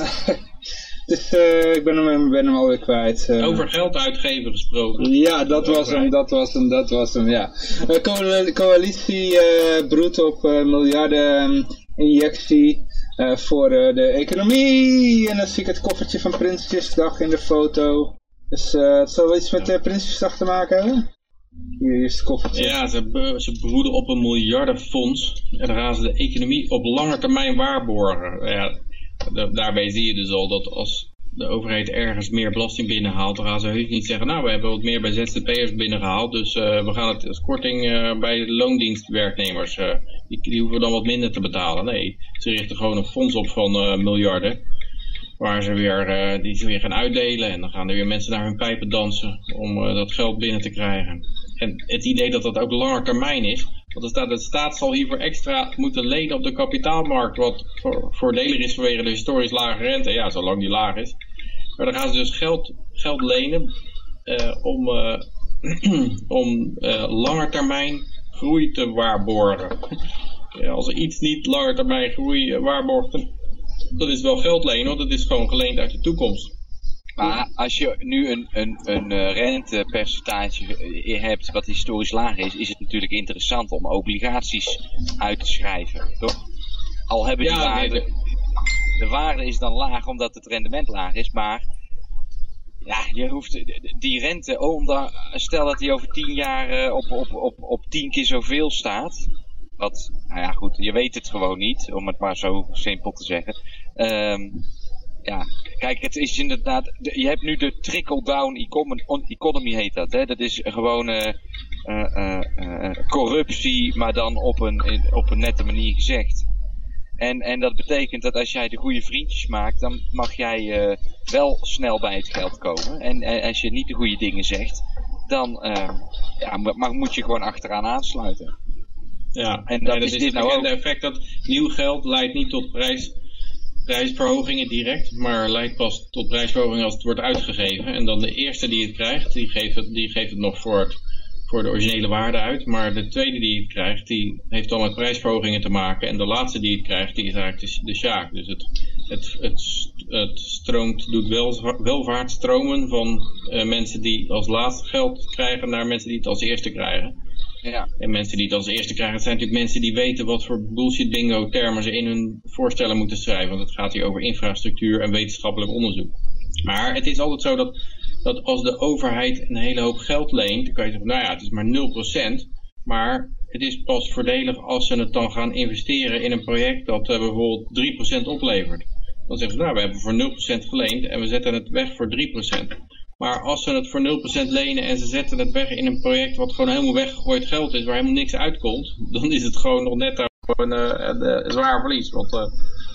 eh dus, eh, ik ben hem, ben hem alweer kwijt. eh. Over geld uitgeven gesproken. Ja, dat was hem, dat was hem, dat was hem, ja. De coali- coalitie eh broedt op eh, miljarden ehm, injectie eh, voor eh, de economie. En dan zie ik het koffertje van Prinsjesdag in de foto. Dus eh het zal wel iets met Prinsjesdag te maken hebben? Hier is het koffertje. Ja, ze, ze broeden op een miljardenfonds en dan gaan ze de economie op lange termijn waarborgen. Ja, daarbij zie je dus al dat als de overheid ergens meer belasting binnenhaalt, dan gaan ze heus niet zeggen, nou we hebben wat meer bij ZZP'ers binnengehaald, dus eh, we gaan het als korting eh, bij loondienstwerknemers, eh, die, die hoeven dan wat minder te betalen. Nee, ze richten gewoon een fonds op van miljarden. waar ze weer, die ze weer gaan uitdelen. En dan gaan er weer mensen naar hun pijpen dansen om dat geld binnen te krijgen. En het idee dat dat ook langer termijn is. Want er staat, de staat zal hiervoor extra moeten lenen op de kapitaalmarkt. Wat voor, voordelig is vanwege de historisch lage rente. Ja, zolang die laag is. Maar dan gaan ze dus geld, geld lenen eh, om, eh, om eh, langer termijn groei te waarborgen. Als er iets niet langer termijn groei waarborgt, dan- dat is wel geld lenen, want is gewoon geleend uit de toekomst. Maar als je nu een, een, een eh, rentepercentage eh, hebt wat historisch laag is, is het natuurlijk interessant om obligaties uit te schrijven, toch? Al hebben die Ja, nee, waarde, de waarde is dan laag omdat het rendement laag is, maar ja, je hoeft die rente, oh, omdat, stel dat die over tien jaar eh, op, op, op, op tien keer zoveel staat, wat, nou ja goed, je weet het gewoon niet, om het maar zo simpel te zeggen. Ehm, ja, kijk, het is inderdaad, de- je hebt nu de trickle-down econ- on- economy heet dat, hè. Dat is gewoon eh, eh, eh, corruptie, maar dan op een, op een nette manier gezegd. En, en dat betekent dat als jij de goede vriendjes maakt, dan mag jij wel snel bij het geld komen. En, en als je niet de goede dingen zegt, dan ja, maar moet je gewoon achteraan aansluiten. Ja, En dat is dit het nou ook. effect dat nieuw geld leidt niet tot prijs, prijsverhogingen direct, maar leidt pas tot prijsverhogingen als het wordt uitgegeven. En dan de eerste die het krijgt, die geeft het, die geeft het nog voor, het, voor de originele waarde uit. Maar de tweede die het krijgt, die heeft dan met prijsverhogingen te maken. En de laatste die het krijgt, die is eigenlijk de, de sjaak. Dus het, het, het, het stroomt, doet wel, welvaart stromen van eh, mensen die als laatste geld krijgen naar mensen die het als eerste krijgen. Ja. En mensen die het als eerste krijgen, het zijn natuurlijk mensen die weten wat voor bullshit bingo termen ze in hun voorstellen moeten schrijven. Want het gaat hier over infrastructuur en wetenschappelijk onderzoek. Maar het is altijd zo dat, dat als de overheid een hele hoop geld leent, dan kan je zeggen, nou ja, het is maar 0%. Maar het is pas voordelig als ze het dan gaan investeren in een project dat eh, bijvoorbeeld 3% oplevert. Dan zeggen ze, nou, we hebben voor 0% geleend en we zetten het weg voor 3%. Maar als ze het voor 0% lenen en ze zetten het weg in een project wat gewoon helemaal weggegooid geld is, waar helemaal niks uitkomt, dan is het gewoon nog net daar een, eh, een, eh, zwaar verlies. Want, eh,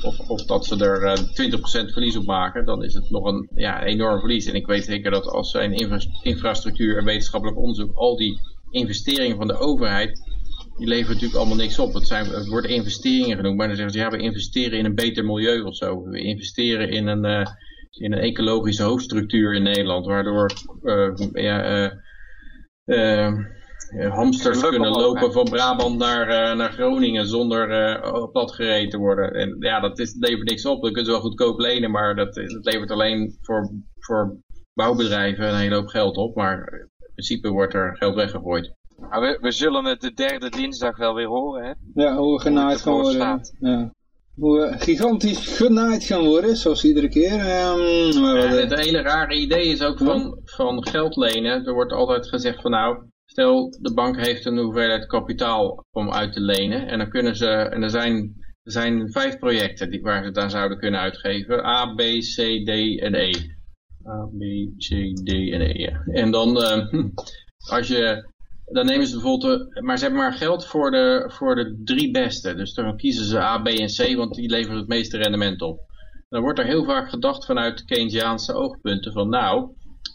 of, of dat ze er eh, 20% verlies op maken, dan is het nog een ja, enorm verlies. En ik weet zeker dat als zij in infra- infrastructuur en wetenschappelijk onderzoek, al die investeringen van de overheid, die leveren natuurlijk allemaal niks op. Het, zijn, het wordt investeringen genoemd, maar dan zeggen ze, ja, we investeren in een beter milieu of zo. We investeren in een, eh, in een ecologische hoofdstructuur in Nederland, waardoor eh, ja, eh, eh, hamsters kunnen lopen van Brabant naar, eh, naar Groningen zonder eh plat gereden te worden. En ja, dat is, levert niks op. Dat kunnen ze wel goedkoop lenen, maar dat, dat levert alleen voor, voor bouwbedrijven een hele hoop geld op. Maar in principe wordt er geld weggegooid. Maar we, we zullen het de derde dinsdag wel weer horen, hè? Ja, hoe genaaid staat. Ja. Hoe we gigantisch genaaid gaan worden, zoals iedere keer. Ehm, maar Ja, het hele rare idee is ook van, van geld lenen. Er wordt altijd gezegd van nou, stel de bank heeft een hoeveelheid kapitaal om uit te lenen. En dan kunnen ze, en er zijn, er zijn vijf projecten die, waar ze het aan zouden kunnen uitgeven. A, B, C, D en E. A, B, C, D en E, ja. En dan, eh, als je, dan nemen ze bijvoorbeeld, maar ze hebben maar geld voor de, voor de drie beste. Dus dan kiezen ze A, B en C, want die leveren het meeste rendement op. Dan wordt er heel vaak gedacht vanuit Keynesiaanse oogpunten van nou,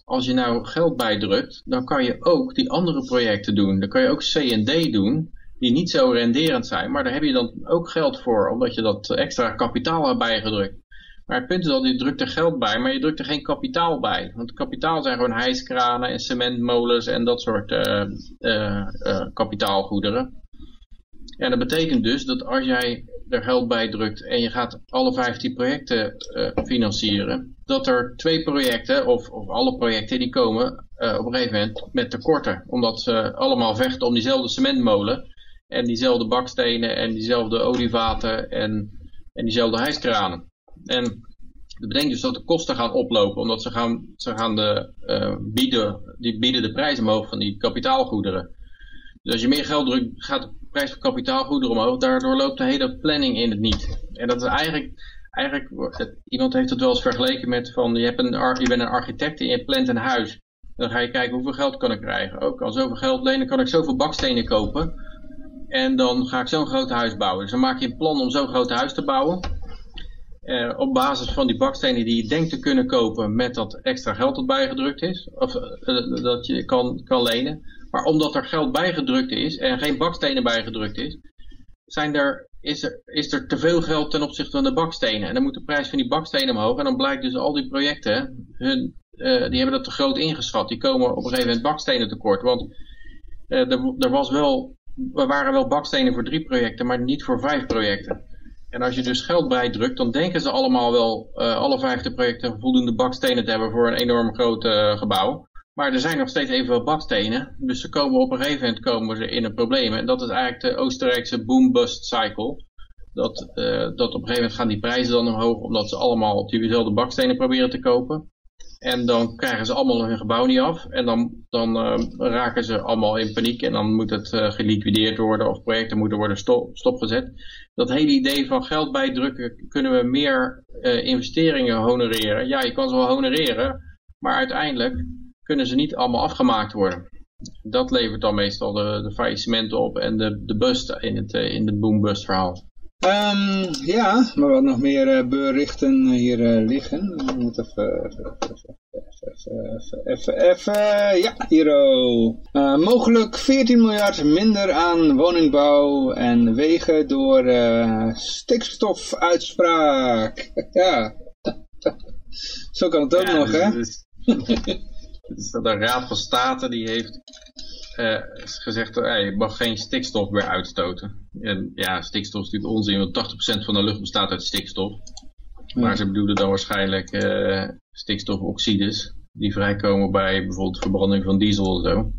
als je nou geld bijdrukt, dan kan je ook die andere projecten doen. Dan kan je ook C en D doen, die niet zo renderend zijn, maar daar heb je dan ook geld voor, omdat je dat extra kapitaal hebt bijgedrukt. Maar het punt is dat je drukt er geld bij, maar je drukt er geen kapitaal bij. Want kapitaal zijn gewoon hijskranen en cementmolens en dat soort eh, eh, eh, kapitaalgoederen. En dat betekent dus dat als jij er geld bij drukt en je gaat alle 15 projecten financieren, dat er twee projecten of, of alle projecten die komen op een gegeven moment met tekorten. Omdat ze allemaal vechten om diezelfde cementmolen en diezelfde bakstenen en diezelfde olievaten en, en diezelfde hijskranen. En dat betekent dus dat de kosten gaan oplopen, omdat ze gaan, ze gaan de, eh, bieden, die bieden de prijs omhoog van die kapitaalgoederen. Dus als je meer geld drukt, gaat de prijs van kapitaalgoederen omhoog. Daardoor loopt de hele planning in het niet. En dat is eigenlijk, eigenlijk iemand heeft het wel eens vergeleken met van, je, hebt een, je bent een architect en je plant een huis. En dan ga je kijken hoeveel geld kan ik krijgen. Ook al zoveel geld lenen kan ik zoveel bakstenen kopen. En dan ga ik zo'n groot huis bouwen. Dus dan maak je een plan om zo'n groot huis te bouwen. Eh, op basis van die bakstenen die je denkt te kunnen kopen met dat extra geld dat bijgedrukt is, of eh, dat je kan, kan lenen. Maar omdat er geld bijgedrukt is en geen bakstenen bijgedrukt is, zijn er, is, er, is er te veel geld ten opzichte van de bakstenen. En dan moet de prijs van die bakstenen omhoog. En dan blijkt dus al die projecten, hun, eh, die hebben dat te groot ingeschat. Die komen op een gegeven moment bakstenen tekort. Want eh, er was wel, er waren wel bakstenen voor drie projecten, maar niet voor vijf projecten. En als je dus geld bijdrukt, dan denken ze allemaal wel, uh, alle vijfde projecten, voldoende bakstenen te hebben voor een enorm groot uh, gebouw. Maar er zijn nog steeds evenveel bakstenen. Dus ze komen op een gegeven moment komen ze in een probleem. En dat is eigenlijk de Oostenrijkse boom-bust cycle. Dat, uh, dat op een gegeven moment gaan die prijzen dan omhoog, omdat ze allemaal op diezelfde bakstenen proberen te kopen. En dan krijgen ze allemaal hun gebouw niet af. En dan, dan raken ze allemaal in paniek. En dan moet het geliquideerd worden of projecten moeten worden stop, stopgezet. Dat hele idee van geld bijdrukken, kunnen we meer uh, investeringen honoreren? Ja, je kan ze wel honoreren. Maar uiteindelijk kunnen ze niet allemaal afgemaakt worden. Dat levert dan meestal de, de faillissementen op en de, de bust in het, in het boom-bust verhaal. Um, ja, maar wat nog meer uh, berichten hier uh, liggen. Even, even, even, even, ja, hier. Uh, mogelijk 14 miljard minder aan woningbouw en wegen door stikstofuitspraak. ja, zo kan het ook ja, nog, dus, hè? Dus, dus de Raad van State die heeft uh, gezegd, uh, je mag geen stikstof meer uitstoten. En ja, stikstof is natuurlijk onzin, want 80% van de lucht bestaat uit stikstof. Maar ze bedoelen dan waarschijnlijk uh, stikstofoxides, die vrijkomen bij bijvoorbeeld verbranding van diesel en zo.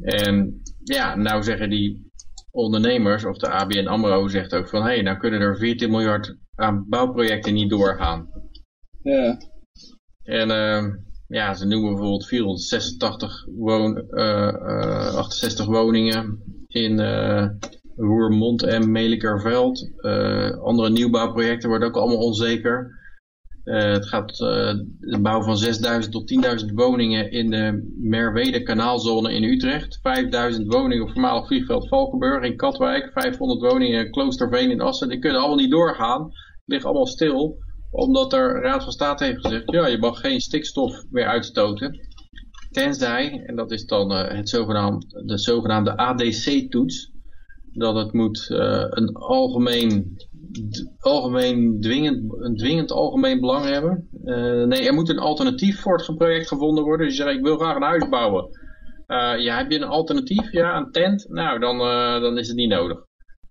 En ja, nou zeggen die ondernemers, of de ABN AMRO zegt ook van, hé, hey, nou kunnen er 14 miljard aan bouwprojecten niet doorgaan. Ja. En ja, ze noemen bijvoorbeeld 486 woon, uh, uh, 68 woningen in uh, Roermond en Melikerveld. andere nieuwbouwprojecten worden ook allemaal onzeker. het gaat de bouw van 6000 tot 10.000 woningen in de Merwede kanaalzone in Utrecht. 5000 woningen op voormalig vliegveld Valkenburg in Katwijk. 500 woningen in Kloosterveen in Assen. Die kunnen allemaal niet doorgaan. Liggen allemaal stil omdat er Raad van State heeft gezegd, ja, je mag geen stikstof meer uitstoten. Tenzij, en dat is dan uh, het zogenaamde, de zogenaamde ADC-toets, dat het moet uh, een algemeen, algemeen dwingend, een dwingend algemeen belang hebben. Uh, nee, er moet een alternatief voor het project gevonden worden. Dus je zegt, ik wil graag een huis bouwen. ja, heb je een alternatief? Ja, een tent? Nou, dan, dan is het niet nodig.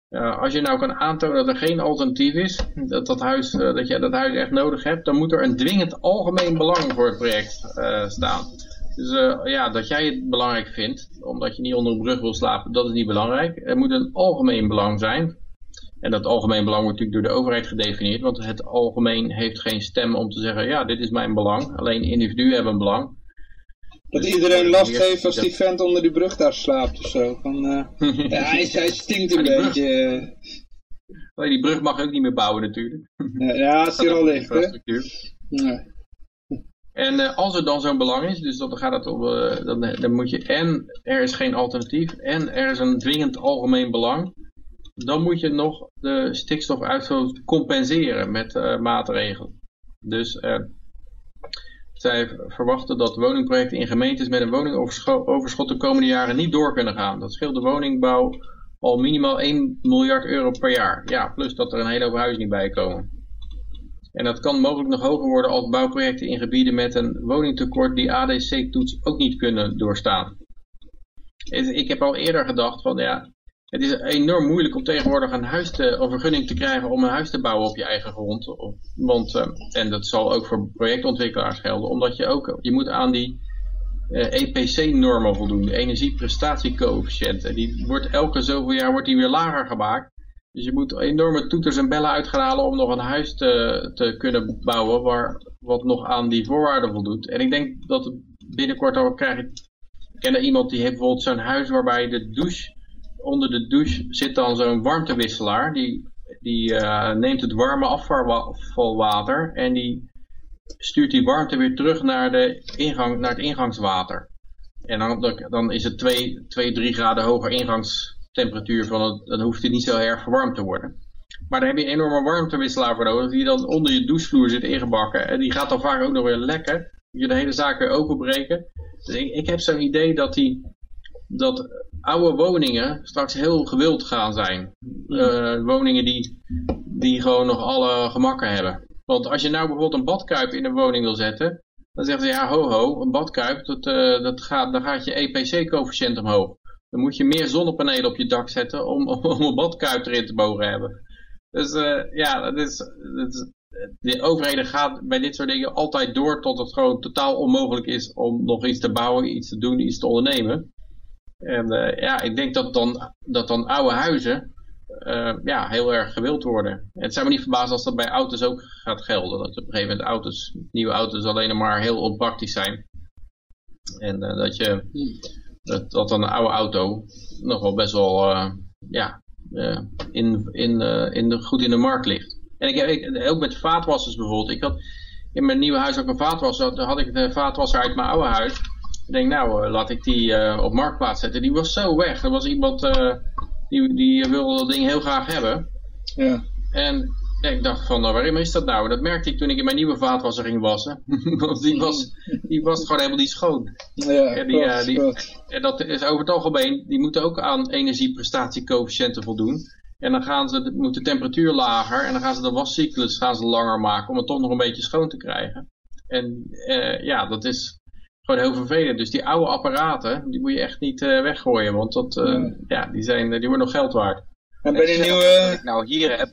Uh, als je nou kan aantonen dat er geen alternatief is, dat, dat, huis, uh, dat je dat huis echt nodig hebt, dan moet er een dwingend algemeen belang voor het project uh, staan. Dus ja, dat jij het belangrijk vindt, omdat je niet onder een brug wil slapen, dat is niet belangrijk. Er moet een algemeen belang zijn. En dat algemeen belang wordt natuurlijk door de overheid gedefinieerd, want het algemeen heeft geen stem om te zeggen, ja, dit is mijn belang. Alleen individuen hebben een belang. Dat iedereen last heeft als die vent onder die brug daar slaapt of zo. Van, uh, ja, hij, hij, stinkt een beetje. Brug, die brug mag ook niet meer bouwen natuurlijk. Ja, ja als die er al ligt, hè? Ja. En uh, als er dan zo'n belang is, dus dan gaat het om, uh, dan, dan moet je en er is geen alternatief en er is een dwingend algemeen belang. Dan moet je nog de stikstofuitstoot compenseren met maatregelen. Dus zij verwachten dat woningprojecten in gemeentes met een woningoverschot de komende jaren niet door kunnen gaan. Dat scheelt de woningbouw al minimaal 1 miljard euro per jaar. Ja, plus dat er een hele hoop huizen niet bij komen. En dat kan mogelijk nog hoger worden als bouwprojecten in gebieden met een woningtekort die ADC-toets ook niet kunnen doorstaan. Ik heb al eerder gedacht van ja, het is enorm moeilijk om tegenwoordig een, huis te, vergunning te krijgen om een huis te bouwen op je eigen grond. Want, uh, en dat zal ook voor projectontwikkelaars gelden, omdat je ook, je moet aan die EPC-normen voldoen, de energieprestatiecoëfficiënt. En die wordt elke zoveel jaar wordt die weer lager gemaakt. Dus je moet enorme toeters en bellen uitgaan om nog een huis te, te kunnen bouwen waar, wat nog aan die voorwaarden voldoet. En ik denk dat binnenkort al krijg ik, ik ken er iemand die heeft bijvoorbeeld zo'n huis waarbij de douche onder de douche zit dan zo'n warmtewisselaar. Die, die uh, neemt het warme afvalwater en die stuurt die warmte weer terug naar, de ingang, naar het ingangswater. En dan, dan is het 2, 2, 3 graden hoger ingangstemperatuur, van het, dan hoeft het niet zo erg verwarmd te worden. Maar daar heb je een enorme warmtewisselaar voor nodig, die dan onder je douchevloer zit ingebakken. En die gaat dan vaak ook nog weer lekken. Je de hele zaak weer openbreken. Dus ik, ik heb zo'n idee dat, die, dat oude woningen straks heel gewild gaan zijn. Uh, woningen die, die gewoon nog alle gemakken hebben. Want als je nou bijvoorbeeld een badkuip in een woning wil zetten, dan zeggen ze ja ho ho, een badkuip, dat, uh, dat gaat, dan gaat je EPC-coëfficiënt omhoog. Dan moet je meer zonnepanelen op je dak zetten om, om een badkuip erin te mogen hebben. Dus uh, ja, dat is, dat is, de overheden gaan bij dit soort dingen altijd door tot het gewoon totaal onmogelijk is om nog iets te bouwen, iets te doen, iets te ondernemen. En uh, ja, ik denk dat dan, dat dan oude huizen uh, ja, heel erg gewild worden. En het zou me niet verbazen als dat bij auto's ook gaat gelden. Dat op een gegeven moment auto's, nieuwe auto's alleen maar heel onpraktisch zijn. En uh, dat je dat, dat een oude auto nog wel best wel ja, in, in, in de, goed in de markt ligt. En ik heb ik, ook met vaatwassers bijvoorbeeld. Ik had in mijn nieuwe huis ook een vaatwasser. Had ik de vaatwasser uit mijn oude huis. Ik denk, nou, laat ik die uh, op marktplaats zetten. Die was zo weg. Er was iemand uh, die, die wilde dat ding heel graag hebben. Ja. En ja, ik dacht van, nou, waarom is dat nou? Dat merkte ik toen ik in mijn nieuwe vaatwasser ging wassen. Want die was, die was gewoon helemaal niet schoon. Ja, en, die, klopt, die, klopt. en dat is over het algemeen, die moeten ook aan energieprestatiecoëfficiënten voldoen. En dan gaan ze, moet de temperatuur lager en dan gaan ze de wascyclus gaan ze langer maken om het toch nog een beetje schoon te krijgen. En uh, ja, dat is gewoon heel vervelend. Dus die oude apparaten, die moet je echt niet uh, weggooien, want dat, uh, Nee. ja, die, zijn, die worden nog geld waard. En bij Stel nieuwe... dat ik nou hier heb,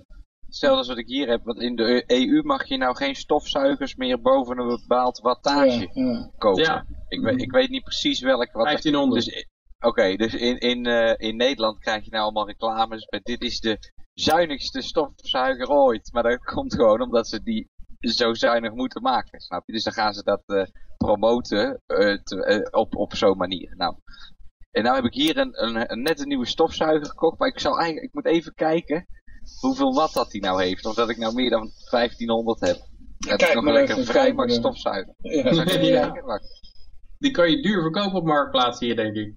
stel als wat ik hier heb, want in de EU mag je nou geen stofzuigers meer boven een bepaald wattage Ja, ja. kopen. Ja. Ik, weet, ik weet niet precies welk wat. 1500. Dus, Oké, dus in, in, uh, in Nederland krijg je nou allemaal reclames met dit is de zuinigste stofzuiger ooit. Maar dat komt gewoon omdat ze die zo zuinig moeten maken, snap je? Dus dan gaan ze dat uh, promoten uh, te, op, op zo'n manier. Nou, en nou heb ik hier een, een, een net een nieuwe stofzuiger gekocht, maar ik zal eigenlijk, ik moet even kijken hoeveel watt dat die nou heeft. Of dat ik nou meer dan 1500 heb. Dat Kijk is nog maar een lekker even, vrij kijk maar. stofzuiger. Ja. Zal ik even Ja. Die kan je duur verkopen op marktplaats hier, denk ik.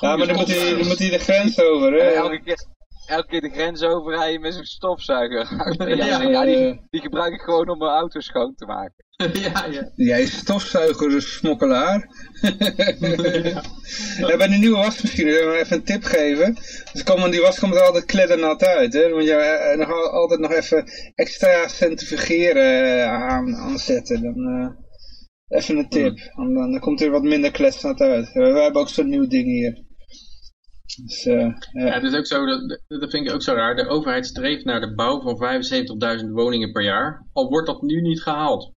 Ja, maar dan moet, hij, dan moet hij de grens over, hè? Elke keer, elke keer de grens overrijden met zo'n stofzuiger. ja, Ja, ja, ja, die, eh, die gebruik ik gewoon om mijn auto schoon te maken. ja, ja. Jij is stofzuigersmokkelaar. ja, bij de nieuwe wasmachine, wil ik even een tip geven. Dus komen, die was komt er altijd kleddernat uit. Hè? Dan moet je eh, nog, al- altijd nog even extra centrifugeren eh, aan, aanzetten. Dan, eh, even een tip. Dan, dan, komt er wat minder kletsnat uit. We hebben ook zo'n nieuw ding hier. Dus, eh, het is ook zo, dat, dat vind ik ook zo raar. De overheid streeft naar de bouw van 75.000 woningen per jaar. Al wordt dat nu niet gehaald.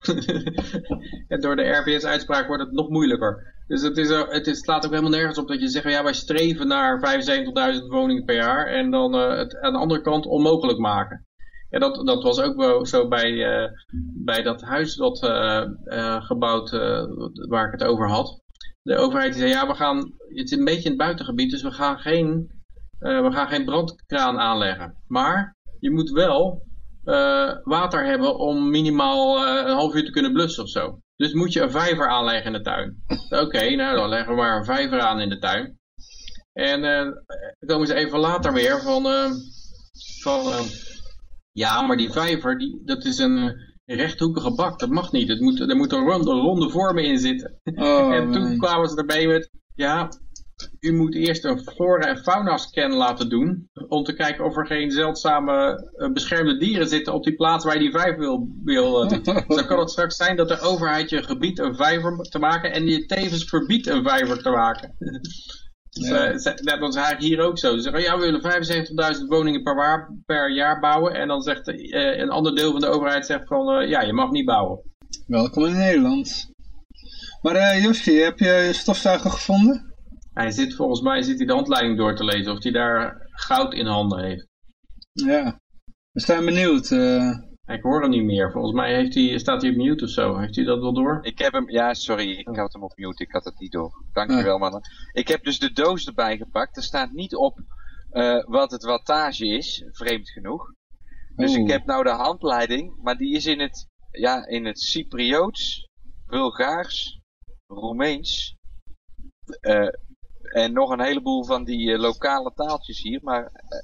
en door de RVS-uitspraak wordt het nog moeilijker. Dus het, is, het slaat ook helemaal nergens op dat je zegt, ja, wij streven naar 75.000 woningen per jaar. En dan eh, het aan de andere kant onmogelijk maken. Ja, dat, dat was ook wel zo bij, eh, bij dat huis dat gebouwd, waar ik het over had. De overheid zei, ja, we gaan, het is een beetje in het buitengebied, dus we gaan geen, eh, we gaan geen brandkraan aanleggen. Maar je moet wel eh, water hebben om minimaal eh, een half uur te kunnen blussen of zo. Dus moet je een vijver aanleggen in de tuin. Oké, nou dan leggen we maar een vijver aan in de tuin. En dan komen ze even later weer van, van ja, maar die vijver, die, dat is een rechthoekige bak, dat mag niet. Het moet, er moeten ronde, ronde vormen in zitten. Oh, en toen kwamen ze erbij met, ja, u moet eerst een flora- en fauna-scan laten doen, om te kijken of er geen zeldzame eh, beschermde dieren zitten op die plaats waar je die vijver wil. wil eh, dus dan kan het straks zijn dat de overheid je gebiedt een vijver te maken en je tevens verbiedt een vijver te maken. Dus, Ja. eh, ze- dat is eigenlijk hier ook zo. Ze zeggen, ja, we willen 75.000 woningen per, waar, per jaar bouwen. En dan zegt eh, een ander deel van de overheid zegt van, eh, ja, je mag niet bouwen. Welkom in Nederland. Maar Joshi, heb je je stofzuiger gevonden? Hij zit volgens mij zit hij de handleiding door te lezen of hij daar goud in handen heeft. Ja. We zijn benieuwd. Ik hoor hem niet meer. Volgens mij heeft hij, staat hij op mute of zo. Heeft hij dat wel door? Ik heb hem, ja, sorry, ik had hem op mute, ik had het niet door. Dankjewel, mannen. Ik heb dus de doos erbij gepakt. Er staat niet op eh, wat het wattage is, vreemd genoeg. Dus ik heb nou de handleiding, maar die is in het, ja, in het Cypriots, Bulgaars, Roemeens. eh, en nog een heleboel van die eh, lokale taaltjes hier, maar... eh,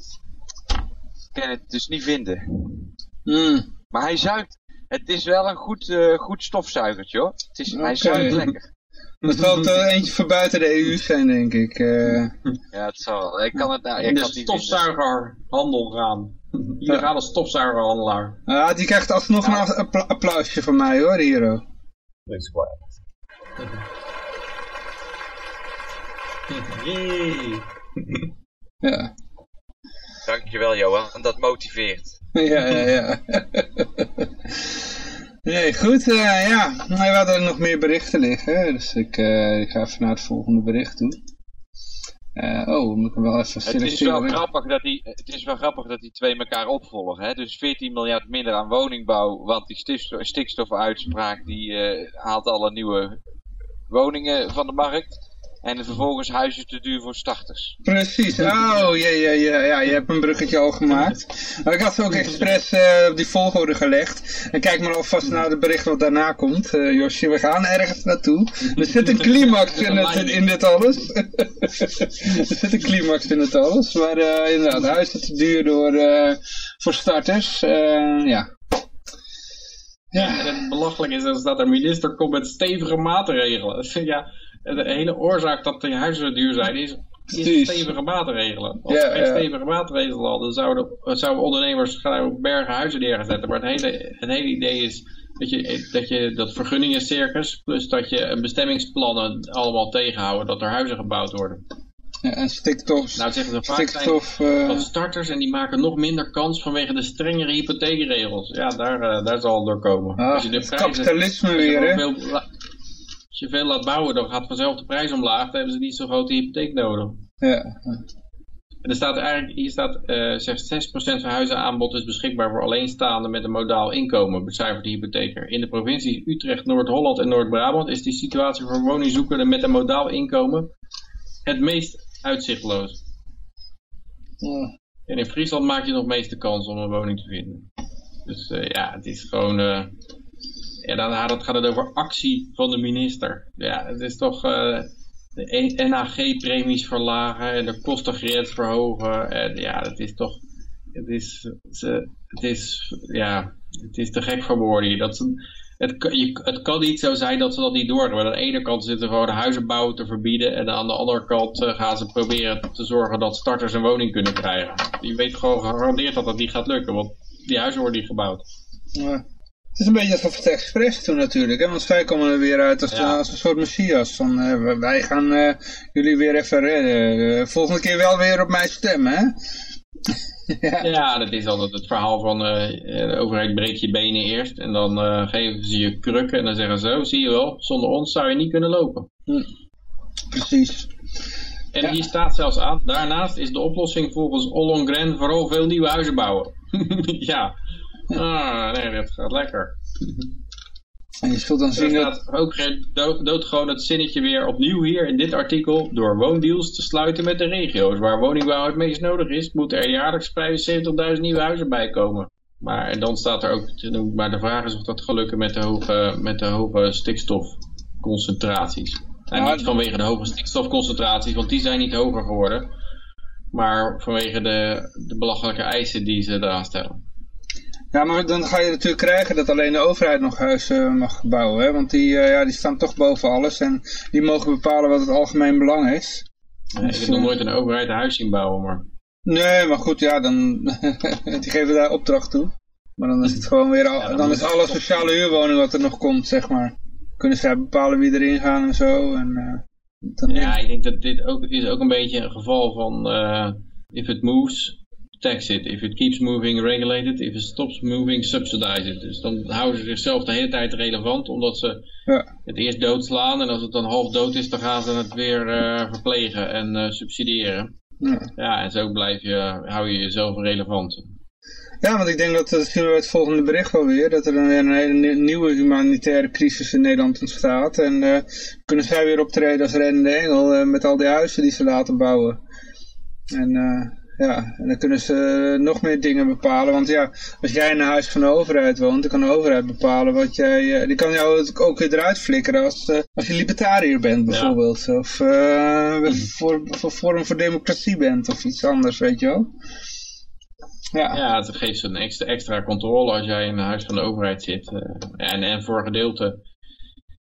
kan het dus niet vinden. Hmm. Maar hij zuigt. Het is wel een goed, eh, goed stofzuigertje hoor. Het is, Hij zuigt lekker. Dat zal het eh, eentje voor buiten de EU zijn, denk ik. eh. Ja, het zal wel. Ik kan het nou. Ik de stofzuigerhandel gaan. Illegale stofzuigerhandelaar. Ah, die krijgt alsnog een app- appla- applausje van mij hoor, Hero. Yay. Ja, Dankjewel Johan, dat motiveert. ja, ja. ja. nee, goed. eh, ja, we hadden nog meer berichten liggen. Dus ik, eh, ik ga even naar het volgende bericht toe. Eh, oh, moet ik hem wel even Het is selecteren. wel grappig dat die, het is wel grappig dat die twee elkaar opvolgen. Hè? Dus 14 miljard minder aan woningbouw, want die stikstof, stikstofuitspraak die haalt alle nieuwe woningen van de markt. En vervolgens huizen te duur voor starters. Precies. Oh, ja, ja, ja, ja, je hebt een bruggetje al gemaakt. Maar ik had ze ook expres eh, op die volgorde gelegd. En kijk maar alvast naar het bericht wat daarna komt. Eh Josje, we gaan ergens naartoe. Er zit een climax in, het, in dit alles. er zit een climax in het alles. Maar eh, inderdaad, huizen te duur door, eh, voor starters. Eh, ja. Ja, en het belachelijk is is dat de minister komt met stevige maatregelen. Ja, de hele oorzaak dat de huizen duur zijn is, stevige maatregelen. Als Ja, we geen ja. stevige maatregelen hadden, zouden, zouden ondernemers bergen huizen neerzetten. Maar het hele, het hele idee is dat je, dat je dat vergunningencircus, plus dat je bestemmingsplannen allemaal tegenhouden dat er huizen gebouwd worden. ja en stikstof. Nou zeggen ze vaak stikstof eh, starters en die maken nog minder kans vanwege de strengere hypotheekregels. Ja, daar, eh, daar zal het door komen. ah, Als je de het prijzen kapitalisme weer, hè? Als je veel laat bouwen, dan gaat vanzelf de prijs omlaag. Dan hebben ze niet zo'n grote hypotheek nodig. Ja. En er staat eigenlijk, hier staat, eh zegt 6% van huizenaanbod is beschikbaar voor alleenstaanden met een modaal inkomen, becijfert de hypotheker. In de provincies Utrecht, Noord-Holland en Noord-Brabant is die situatie voor woningzoekenden met een modaal inkomen het meest uitzichtloos. Ja. En in Friesland maak je nog meeste kans om een woning te vinden. Dus eh, ja, het is gewoon... eh ja, dan, dat gaat het over actie van de minister. Ja, het is toch... eh, de NAG-premies verlagen en de kostengrens verhogen. En ja, het is toch... Het is, ze- het is, ja, het is te gek voor woorden. Dat ze, het, je, het kan niet zo zijn dat ze dat niet doorgaan. Aan de ene kant zitten gewoon huizen bouwen te verbieden. En aan de andere kant eh, gaan ze proberen te zorgen dat starters een woning kunnen krijgen. Je weet gewoon gegarandeerd dat dat niet gaat lukken. Want die huizen worden niet gebouwd. Ja. Het is een beetje alsof het expres toen natuurlijk, hè? want zij komen er weer uit als, Ja. als een soort messias. Van, eh, wij gaan eh, jullie weer even redden. Eh, volgende keer wel weer op mij stemmen, hè? ja. Ja, dat is altijd het verhaal van eh, de overheid breekt je benen eerst. En dan eh, geven ze je krukken en dan zeggen ze zo, zie je wel, zonder ons zou je niet kunnen lopen. Precies. En Ja. hier staat zelfs aan, daarnaast is de oplossing volgens Ollongren vooral veel nieuwe huizen bouwen. ja, ah, nee, dat gaat lekker. En je zult dan zien dat... staat ook dood, doodgewoon het zinnetje weer opnieuw hier in dit artikel. Door woondeals te sluiten met de regio's waar woningbouw het meest nodig is, moeten er jaarlijks 75.000 nieuwe huizen bij komen. Maar en dan staat er ook, maar de vraag is of dat gaat lukken met de hoge, met de hoge stikstofconcentraties. En niet vanwege de hoge stikstofconcentraties, want die zijn niet hoger geworden. Maar vanwege de, de belachelijke eisen die ze eraan stellen. Ja, maar dan ga je natuurlijk krijgen dat alleen de overheid nog huizen mag bouwen, hè? Want die, eh, ja, die staan toch boven alles en die mogen bepalen wat het algemeen belang is. Eh, ik heb nog nooit een overheid een huis zien bouwen, maar... Nee, maar goed, ja, dan... die geven daar opdracht toe. Maar dan is het gewoon weer... Al, Ja, dan is alle sociale huurwoning wat er nog komt, zeg maar. Kunnen zij bepalen wie erin gaan en zo. En, eh, Ja, ik denk dat dit ook is ook een beetje een geval van eh, if it moves, tax it. If it keeps moving, regulate it. If it stops moving, subsidize it. Dus dan houden ze zichzelf de hele tijd relevant, omdat ze ja, het eerst doodslaan en als het dan half dood is, dan gaan ze het weer eh, verplegen en eh, subsidiëren. ja. Ja, en zo blijf je, hou je jezelf relevant. ja, want ik denk dat, dat zien we bij het volgende bericht wel weer, dat er een, een hele nie- nieuwe humanitaire crisis in Nederland ontstaat. En eh, kunnen zij weer optreden als reddende engel met al die huizen die ze laten bouwen. En ja, en dan kunnen ze nog meer dingen bepalen. Want ja, als jij in een huis van de overheid woont, dan kan de overheid bepalen wat jij... eh, die kan jou ook weer eruit flikkeren als, eh, als je libertariër bent bijvoorbeeld. Of eh, voor, voor Forum voor Democratie bent of iets anders, weet je wel. Ja. Ja, het geeft een extra, extra controle als jij in een huis van de overheid zit. eh, en, en voor een gedeelte,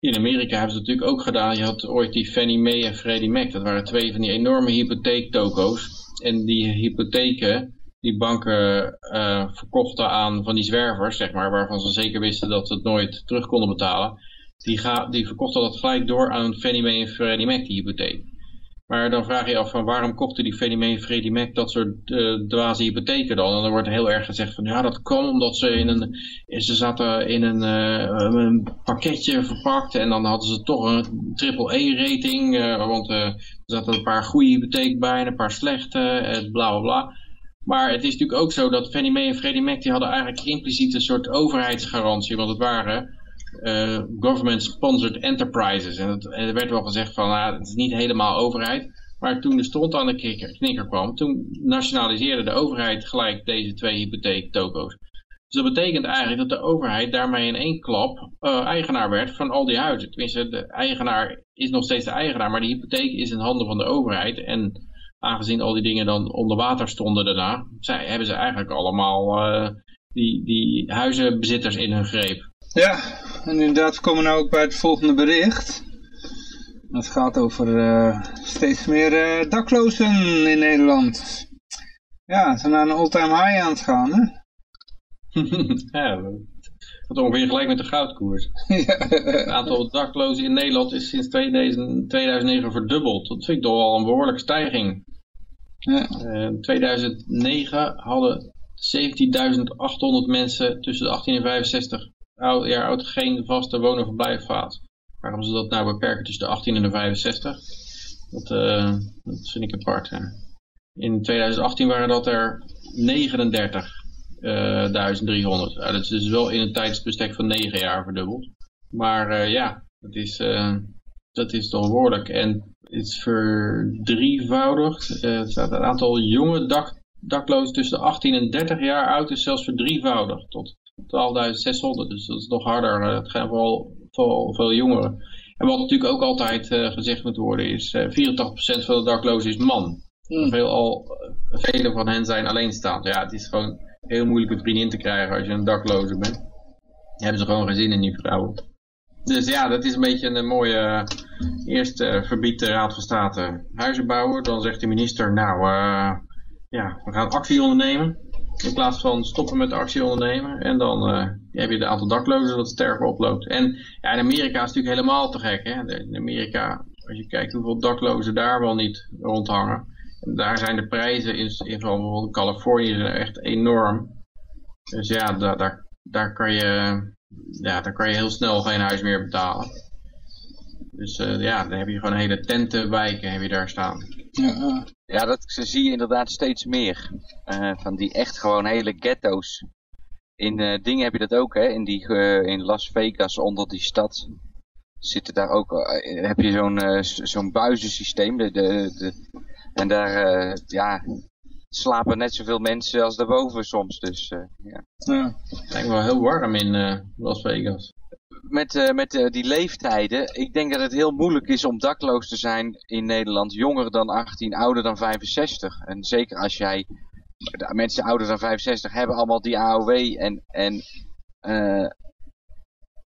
in Amerika hebben ze het natuurlijk ook gedaan. Je had ooit die Fannie Mae en Freddie Mac. Dat waren twee van die enorme hypotheektoko's. En die hypotheken, die banken eh, verkochten aan van die zwervers, zeg maar, waarvan ze zeker wisten dat ze het nooit terug konden betalen. Die, ga, die verkochten dat gelijk door aan Fannie Mae en Freddie Mac, die hypotheek. Maar dan vraag je je af van waarom kochten die Fannie Mae en Freddie Mac dat soort uh, dwaze hypotheken dan? En dan wordt heel erg gezegd van ja dat kwam omdat ze in een, ze zaten in een, uh, een pakketje verpakt en dan hadden ze toch een triple E rating. Uh, want er zaten een paar goede hypotheken bij en een paar slechte en bla bla bla. Maar het is natuurlijk ook zo dat Fannie Mae en Freddie Mac die hadden eigenlijk impliciet een soort overheidsgarantie. Want het waren uh, government-sponsored enterprises. En, er werd wel gezegd van, nou, het is niet helemaal overheid. Maar toen de stront aan de knikker, kwam, toen nationaliseerde de overheid gelijk deze twee hypotheektoko's. Dus dat betekent eigenlijk dat de overheid daarmee in één klap uh, eigenaar werd van al die huizen. Tenminste, de eigenaar is nog steeds de eigenaar, maar de hypotheek is in handen van de overheid. En aangezien al die dingen dan onder water stonden daarna, zij, hebben ze eigenlijk allemaal uh, die, die huizenbezitters in hun greep. Ja, en inderdaad komen we nou ook bij het volgende bericht. Het gaat over uh, steeds meer uh, daklozen in Nederland. Ja, ze zijn naar een all-time high aan het gaan, hè? ja, dat ongeveer gelijk met de goudkoers. ja. Het aantal daklozen in Nederland is sinds 2009 verdubbeld. Dat vind ik toch wel een behoorlijke stijging. Ja. Uh, in 2009 hadden 17.800 mensen tussen de 18 en 65 jaar oud geen vaste woon- of. Waarom ze dat nou beperken tussen de 18 en de 65? Dat, uh, dat vind ik apart. Hè. In 2018 waren dat er 39.300. Uh, dat is dus wel in een tijdsbestek van 9 jaar verdubbeld. Maar uh, ja, dat is, dat is toch. En het is verdrievoudigd. het aantal jonge dak, daklozen tussen de 18 en 30 jaar oud is zelfs verdrievoudigd tot 12.600. Dus dat is nog harder. Het gaan vooral, vooral veel jongeren. En wat natuurlijk ook altijd uh, gezegd moet worden is, uh, 84% van de daklozen is man. Mm. Veel al, uh, vele van hen zijn alleenstaand. Ja, het is gewoon heel moeilijk een vriendin te krijgen als je een dakloze bent. Dan hebben ze gewoon geen zin in die vrouwen. Dus ja, dat is een beetje een mooie... eerst verbiedt de Raad van State huizen bouwen. Dan zegt de minister, nou ja, we gaan actie ondernemen. In plaats van stoppen met de actie ondernemen. En dan uh, heb je het aantal daklozen dat sterk oploopt. En ja, in Amerika is het natuurlijk helemaal te gek. Hè? In Amerika, als je kijkt hoeveel daklozen daar wel niet rondhangen. En daar zijn de prijzen in, in bijvoorbeeld Californië echt enorm. Dus ja, daar, daar, daar, kan je, ja, daar kan je heel snel geen huis meer betalen. Dus uh, ja, dan heb je gewoon hele tentenwijken heb je daar staan. Ja, ja dat zie je inderdaad steeds meer. Uh, van die echt gewoon hele ghetto's. In uh, dingen heb je dat ook, hè? In, die, uh, in Las Vegas, onder die stad, zitten daar ook, heb je zo'n zo'n buizensysteem. De, de, de, en daar, ja, slapen net zoveel mensen als daarboven soms. Dus, ja. ja. Het lijkt wel heel warm in Las Vegas met, uh, met uh, die leeftijden, ik denk dat het heel moeilijk is om dakloos te zijn in Nederland. Jonger dan 18, ouder dan 65. En zeker als jij, mensen ouder dan 65 hebben allemaal die AOW. En, en uh,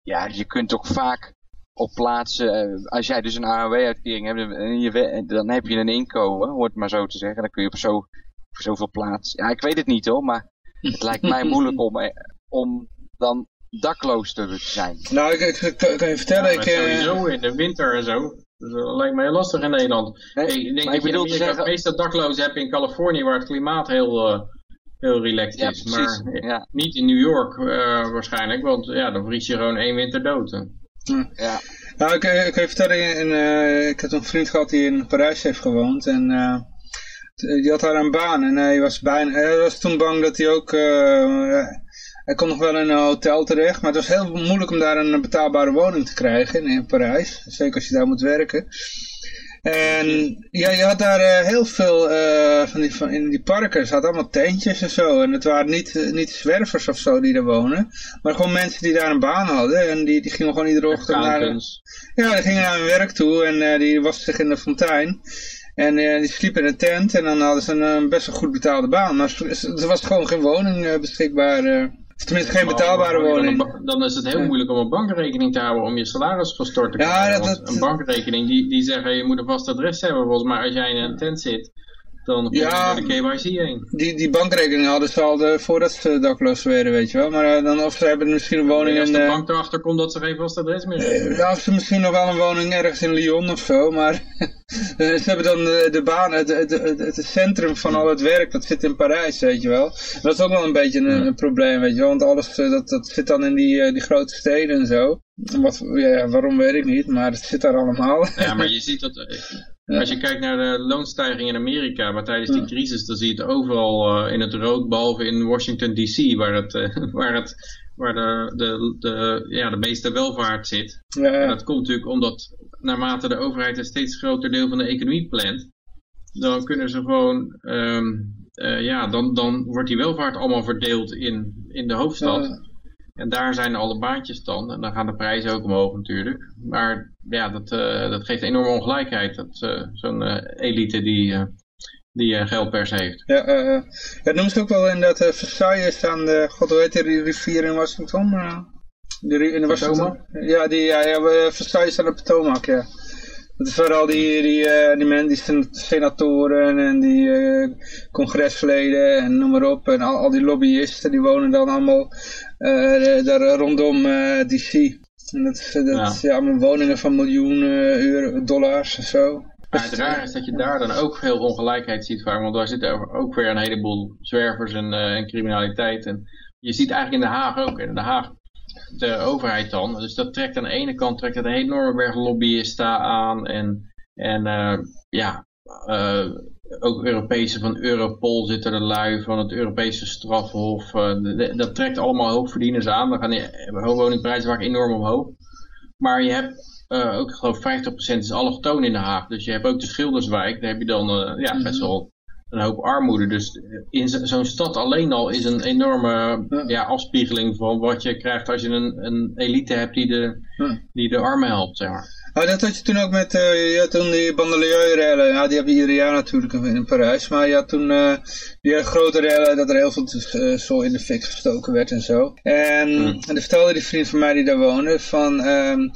ja, je kunt ook vaak op plaatsen, als jij dus een AOW-uitkering hebt, en je, dan heb je een inkomen, hoort maar zo te zeggen. Dan kun je op, zo, op zoveel plaatsen. Ja, ik weet het niet hoor, maar het lijkt mij moeilijk om, om dan dakloos te zijn. Nou, ik, ik, ik kan je vertellen... Ja, ik, sowieso in de winter en zo. Dus dat lijkt me heel lastig in Nederland. Nee, ik denk dat ik bedoel je zeggen... het meeste daklozen hebt in Californië, waar het klimaat heel, uh, heel relaxed ja, is. Precies. Maar ja. niet in New York uh, waarschijnlijk, want ja, dan vries je gewoon één winter dood. Hm. Ja. Nou, ik, ik kan je vertellen, in, uh, ik had een vriend gehad die in Parijs heeft gewoond en... die had daar een baan en hij was, bijna, hij was toen bang dat hij ook hij kon nog wel in een hotel terecht, maar het was heel moeilijk om daar een betaalbare woning te krijgen in Parijs. Zeker als je daar moet werken. En ja, je had daar uh, heel veel uh, van, die, van in die parken, ze hadden allemaal tentjes en zo. En het waren niet, uh, niet zwervers of zo die daar wonen, maar gewoon mensen die daar een baan hadden. En die, die gingen gewoon iedere ochtend naar... Ja, die gingen naar hun werk toe en die wasten zich in de fontein. En uh, die sliepen in een tent en dan hadden ze een, best wel goed betaalde baan. Maar er was gewoon geen woning beschikbaar. Tenminste geen betaalbare woning. Dan, is het heel moeilijk om een bankrekening te houden om je salaris gestort te krijgen. Ja, dat, dat, een bankrekening die, die zeggen je moet een vast adres hebben. Volgens mij als jij in een tent zit, dan ja, de KYC heen. Die, die bankrekening hadden ze al de, voordat ze dakloos werden, weet je wel. Maar uh, dan, of ze hebben misschien een woning... in. als de uh, bank erachter komt dat ze geen vast adres meer hebben. Uh, ja, of ze misschien nog wel een woning ergens in Lyon of zo, maar... ze hebben dan de, de baan, het, het, het, het, centrum van al het werk, dat zit in Parijs, weet je wel. Dat is ook wel een beetje een, een probleem, weet je wel. Want alles, dat, dat zit dan in die, die grote steden en zo. Wat, ja, waarom weet ik niet, maar het zit daar allemaal. Ja, maar je ziet dat als je kijkt naar de loonstijging in Amerika, maar tijdens die crisis, dan zie je het overal uh, in het rood, behalve in Washington DC, waar, het, uh, waar, het, waar de, de, de, ja, de meeste welvaart zit. Ja. En dat komt natuurlijk omdat naarmate de overheid een steeds groter deel van de economie plant, dan kunnen ze gewoon, um, uh, ja, dan, dan wordt die welvaart allemaal verdeeld in, in de hoofdstad. En daar zijn alle baantjes dan. En dan gaan de prijzen ook omhoog natuurlijk. Maar ja, dat, uh, dat geeft enorme ongelijkheid. Dat uh, zo'n uh, elite die, die geldpers heeft. Ja, uh, het noemt ze ook wel in dat Versailles aan de, god hoe heet die rivier in Washington? de, in Washington? Ja, die, ja, ja, Versailles aan de Potomac, ja. Dat is vooral die, die, uh, die mensen, die senatoren en die uh, congresleden en noem maar op. En al, al die lobbyisten, die wonen dan allemaal daar rondom DC. En dat, dat ja. allemaal woningen van miljoenen euro, dollars en zo. Maar het raar is dat je daar dan ook veel ongelijkheid ziet vaak, want daar zitten ook weer een heleboel zwervers en, en criminaliteit. En je ziet eigenlijk in Den Haag ook. In Den Haag de overheid dan. Dus dat trekt aan de ene kant trekt een enorme berg lobbyisten aan. En, en uh, ja, uh, ook Europese van Europol zitten er lui van het Europese strafhof. Uh, dat trekt allemaal hoogverdieners aan. Dan gaan die woningprijzen vaak enorm omhoog. Maar je hebt ook, ik geloof 50% is allochtoon in Den Haag. Dus je hebt ook de Schilderswijk. Daar heb je dan ja, best wel een hoop armoede. Dus in zo'n stad alleen al is een enorme ja. afspiegeling van wat je krijgt als je een, een elite hebt die de, die de armen helpt, zeg maar. Oh, dat had je toen ook met, uh, ja, toen die bandelieu-rellen, ja, die heb je ieder jaar natuurlijk in Parijs, maar je had toen uh, die grote rellen, dat er heel veel uh, zo in de fik gestoken werd en zo. En, en dan vertelde die vriend van mij die daar woonde, van, um,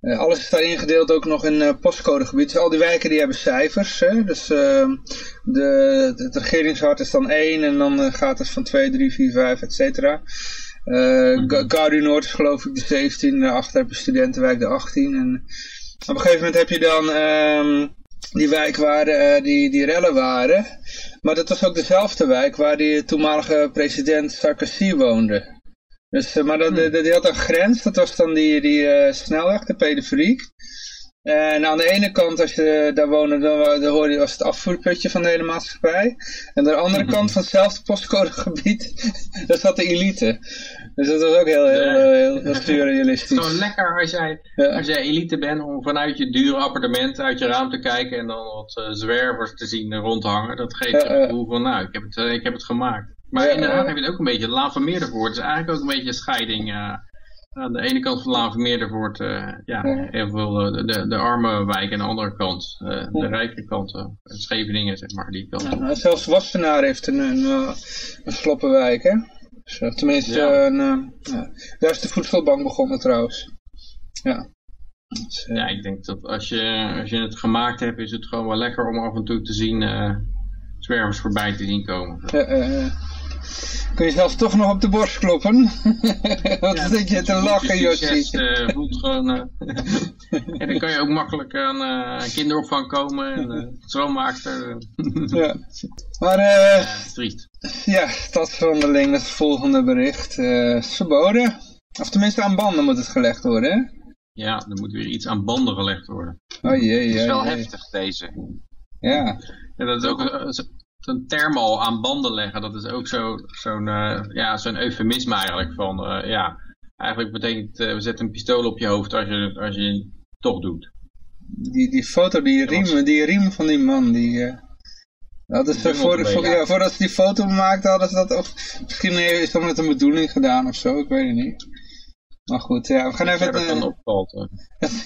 uh, alles is daar ingedeeld ook nog in uh, postcodegebied. Dus al die wijken die hebben cijfers. Hè? Dus uh, de, het regeringshart is dan 1 en dan gaat het van 2, 3, 4, 5, et cetera. Uh, Noord is geloof ik de 17, daarachter heb je Studentenwijk de 18. En op een gegeven moment heb je dan um, die wijk waar uh, die, die rellen waren. Maar dat was ook dezelfde wijk waar die toenmalige president Sarkozy woonde. Dus, uh, maar dat, hmm. die had een grens, dat was dan die, die uh, snelweg, de pedofiliek. En aan de ene kant, als je daar woonde, dan, dan hoorde je, was het afvoerputje van de hele maatschappij. En aan de andere hmm. kant van hetzelfde postcodegebied, daar zat de elite. Dus dat was ook heel, heel, heel, heel surrealistisch. Het is gewoon lekker als jij, als jij elite bent om vanuit je dure appartement uit je raam te kijken en dan wat uh, zwervers te zien rondhangen. Dat geeft je het gevoel van, nou, ik heb het, ik heb het gemaakt. Maar inderdaad heb je het ook een beetje, de Laan van Meerdervoort is eigenlijk ook een beetje een scheiding. Uh, aan de ene kant van van Meerdervoort, uh, ja, heel veel uh, de, de arme wijk en de andere kant, de rijke kant, Scheveningen zeg maar, die kant. Ja, zelfs Wassenaar heeft een, een, een sloppenwijk hè. Tenminste, ja. een, daar is de voedselbank begonnen trouwens. Ja. Dus, ja, ik denk dat als je, als je het gemaakt hebt, is het gewoon wel lekker om af en toe te zien zwervers voorbij te zien komen. Kun je zelfs toch nog op de borst kloppen? Wat ja, zit je te lachen, Josje? Uh, voelt gewoon... Uh, en dan kan je ook makkelijk aan uh, kinderopvang komen. En uh, schoonmaakster. ja. Maar... eh. Ja, dat is het volgende bericht. Verboden. Of tenminste aan banden moet het gelegd worden, hè? Ja, er moet weer iets aan banden gelegd worden. Oh jee, Het is wel heftig, deze. Ja. ja dat is ook zo'n thermal aan banden leggen, dat is ook zo'n zo uh, ja, zo'n eufemisme eigenlijk van, uh, ja, eigenlijk betekent, uh, we zetten een pistool op je hoofd als je, als je het toch doet. Die, die foto, die riem, die riem van die man, die... dat is voor, voor, ja, voordat ze die foto maakten, hadden ze dat, of misschien is dat met een bedoeling gedaan of zo, ik weet het niet. Maar goed, ja, we gaan even... Uh, opvalt.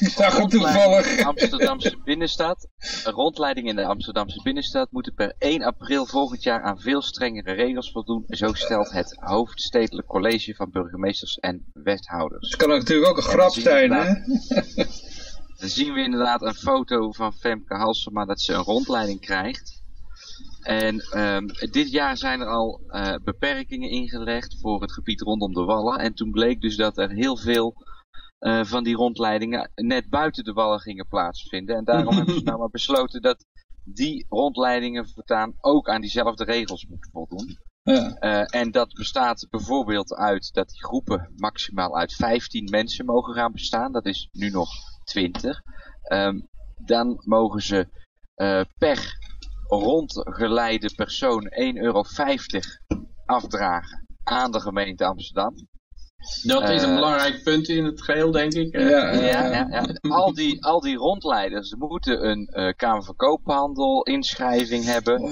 ik zag het toevallig. Amsterdamse binnenstad. Rondleidingen in de Amsterdamse binnenstad moeten per 1 april volgend jaar aan veel strengere regels voldoen. Zo stelt het hoofdstedelijk college van burgemeesters en wethouders. Het kan natuurlijk ook een grap zijn, hè? Dan zien we inderdaad een foto van Femke Halsema dat ze een rondleiding krijgt. En ehm, dit jaar zijn er al eh, beperkingen ingelegd voor het gebied rondom de wallen. En toen bleek dus dat er heel veel eh, van die rondleidingen net buiten de wallen gingen plaatsvinden. En daarom hebben ze nou maar besloten dat die rondleidingen voortaan ook aan diezelfde regels moeten voldoen. Ja. Eh, en dat bestaat bijvoorbeeld uit dat die groepen maximaal uit 15 mensen mogen gaan bestaan. Dat is nu nog 20. Ehm, dan mogen ze per rondgeleide persoon 1,50 euro afdragen aan de gemeente Amsterdam. Dat is een Eh, belangrijk punt in het geheel, denk ik. Ja, Ja, ja, ja. Al, die, al die rondleiders moeten een eh Kamer van Koophandel inschrijving hebben.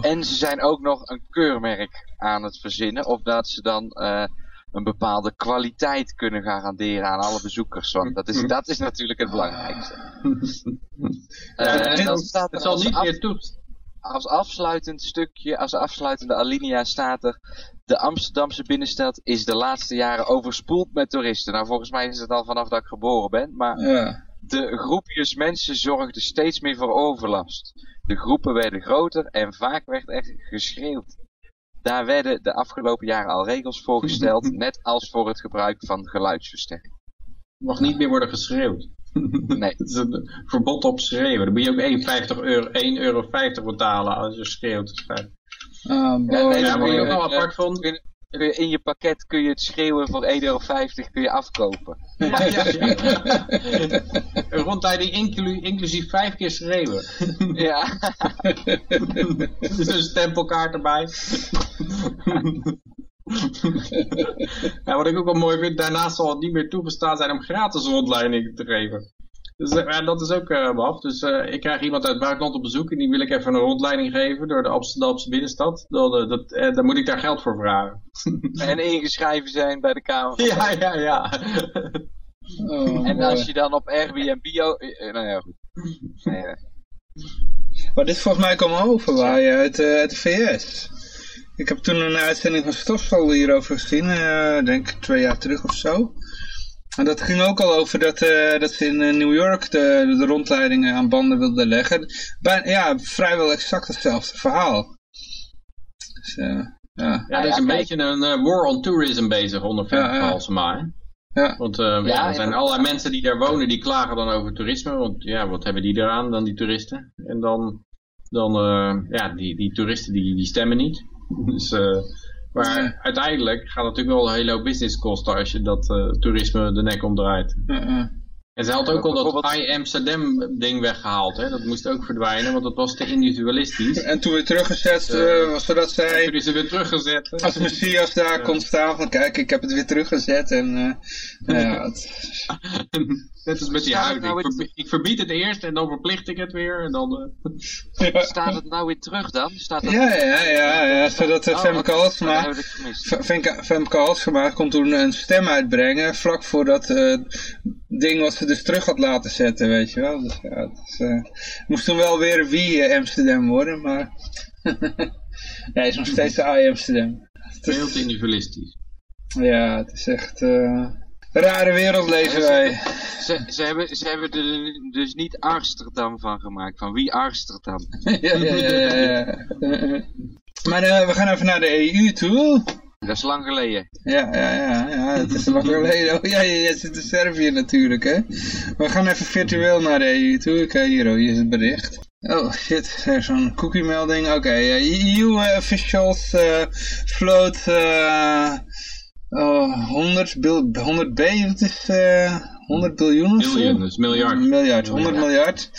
En ze zijn ook nog een keurmerk aan het verzinnen. Of dat ze dan eh, een bepaalde kwaliteit kunnen garanderen aan alle bezoekers. Want dat is, dat is natuurlijk het belangrijkste. En dan staat het zal niet af- meer toe. Als afsluitend stukje, als afsluitende alinea staat er... De Amsterdamse binnenstad is de laatste jaren overspoeld met toeristen. Nou, volgens mij is het al vanaf dat ik geboren ben. Maar Ja. de groepjes mensen zorgden steeds meer voor overlast. De groepen werden groter en vaak werd er geschreeuwd. Daar werden de afgelopen jaren al regels voor gesteld, net als voor het gebruik van geluidsversterking. mag niet meer worden geschreeuwd. Nee. Het is een verbod op schreeuwen. Dan moet je ook 1,50 euro, 1,50 euro betalen als je schreeuwt. Oh, Ja, boy. nee, Ja, dan daar moet word je ook wel een, apart van. je in je pakket kun je het schreeuwen voor 1,50 euro kun je afkopen. Ja, ja, ja. Inclu- inclusief vijf keer schreeuwen. Ja. dus een stempelkaart erbij. Ja, wat ik ook wel mooi vind, daarnaast zal het niet meer toegestaan zijn om gratis rondleidingen te geven. Dus eh, ja, dat is ook eh maf. Dus eh, ik krijg iemand uit het buitenland op bezoek en die wil ik even een rondleiding geven door de Amsterdamse binnenstad. Dan, dat, dan moet ik daar geld voor vragen. En ingeschreven zijn bij de Kamer. ja, ja, ja. Oh, En als je dan op Airbnb... Nou ja, goed. Nee, nee. Maar dit volgens mij kwam over waar je uit, eh, uit de VS. Ik heb toen een uitzending van Stofschool hierover gezien, eh, denk ik twee jaar terug of zo. En dat ging ook al over dat, eh, dat ze in eh, New York de, de rondleidingen aan banden wilden leggen. Bij, ja, vrijwel exact hetzelfde verhaal. Dus, eh, ja. Ja, er is ja, een beetje een war on tourism bezig onder Femke Ja, ja. Ja. Want eh, ja, er zijn allerlei mensen die daar wonen, die klagen dan over toerisme. Want ja, wat hebben die eraan dan, die toeristen? En dan, dan eh, ja, die, die toeristen die, die stemmen niet. Dus, eh, maar Nee. uiteindelijk gaat het natuurlijk wel een hele hoop business kosten als je dat eh, toerisme de nek omdraait. Ja, ja. En ze had ook al dat I Amsterdam ding weggehaald. Hè? Dat moest ook verdwijnen, want dat was te individualistisch. En toen weer teruggezet, Eh, eh, was zodat Toen zij is ze weer teruggezet. hè. als Messias daar kon staan van kijk, ik heb het weer teruggezet. En eh, nou ja, het- Net als met die Staat het huiden. nou ik, in- verbi- ik verbied het eerst en dan verplicht ik het weer. En dan, eh, Staat het nou weer terug dan? Staat het... ja, ja, ja, ja, zodat uh, Oh, Femke. Halsema... Dat. F- Femke, Femke Halsema kon toen een stem uitbrengen, vlak voor dat eh, ding wat ze dus terug had laten zetten, weet je wel. Dus, ja, eh, moest toen wel weer wie eh, Amsterdam worden, maar ja, is nog steeds de I Amsterdam. Te individualistisch. ja, het is echt eh, een rare wereld leven wij. Ze, ze, hebben, ze hebben er dus niet Amsterdam van gemaakt. Van wie Amsterdam? ja, ja, ja. Maar eh, we gaan even naar de EU toe. Dat is lang geleden. Ja, ja, ja, ja, het is lang geleden. Oh, ja, jij zit in Servië natuurlijk, hè. We gaan even virtueel naar de EU toe. Ik, eh, hier, oh, hier is het bericht. Oh, shit, er is zo'n cookie-melding. Oké, eh, EU eh, officials eh float eh oh, 100, bil 100 B, wat is eh 100 biljoen of zo? Dus miljard. Miljard, 100 miljard.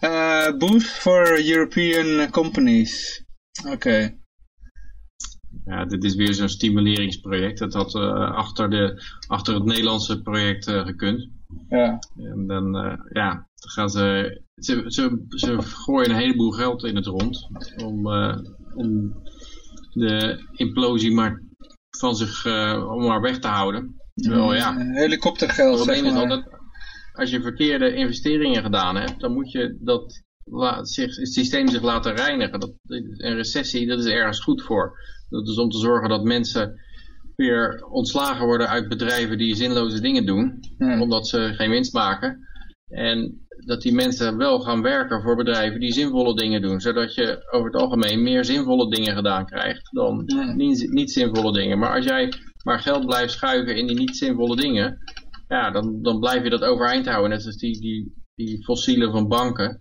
Eh, boost for European companies. Oké. Ja, dit is weer zo'n stimuleringsproject. Dat had eh, achter, de, achter het Nederlandse project gekund. Ja. En dan, ja, dan gaan ze, ze, ze, ze gooien een heleboel geld in het rond. Om, om de implosie maar van zich, eh, om maar weg te houden. Wel ja. Helikoptergeld, Het zeg is maar. altijd, als je verkeerde investeringen gedaan hebt, dan moet je dat la- zich, het systeem zich laten reinigen. Dat, een recessie, dat is ergens goed voor. Dat is om te zorgen dat mensen weer ontslagen worden uit bedrijven die zinloze dingen doen, Ja. omdat ze geen winst maken. En dat die mensen wel gaan werken voor bedrijven die zinvolle dingen doen, zodat je over het algemeen meer zinvolle dingen gedaan krijgt dan Ja. niet, niet zinvolle dingen. Maar als jij maar geld blijft schuiven in die niet zinvolle dingen, ja, dan, dan blijf je dat overeind houden. Net als die, die, die fossielen van banken.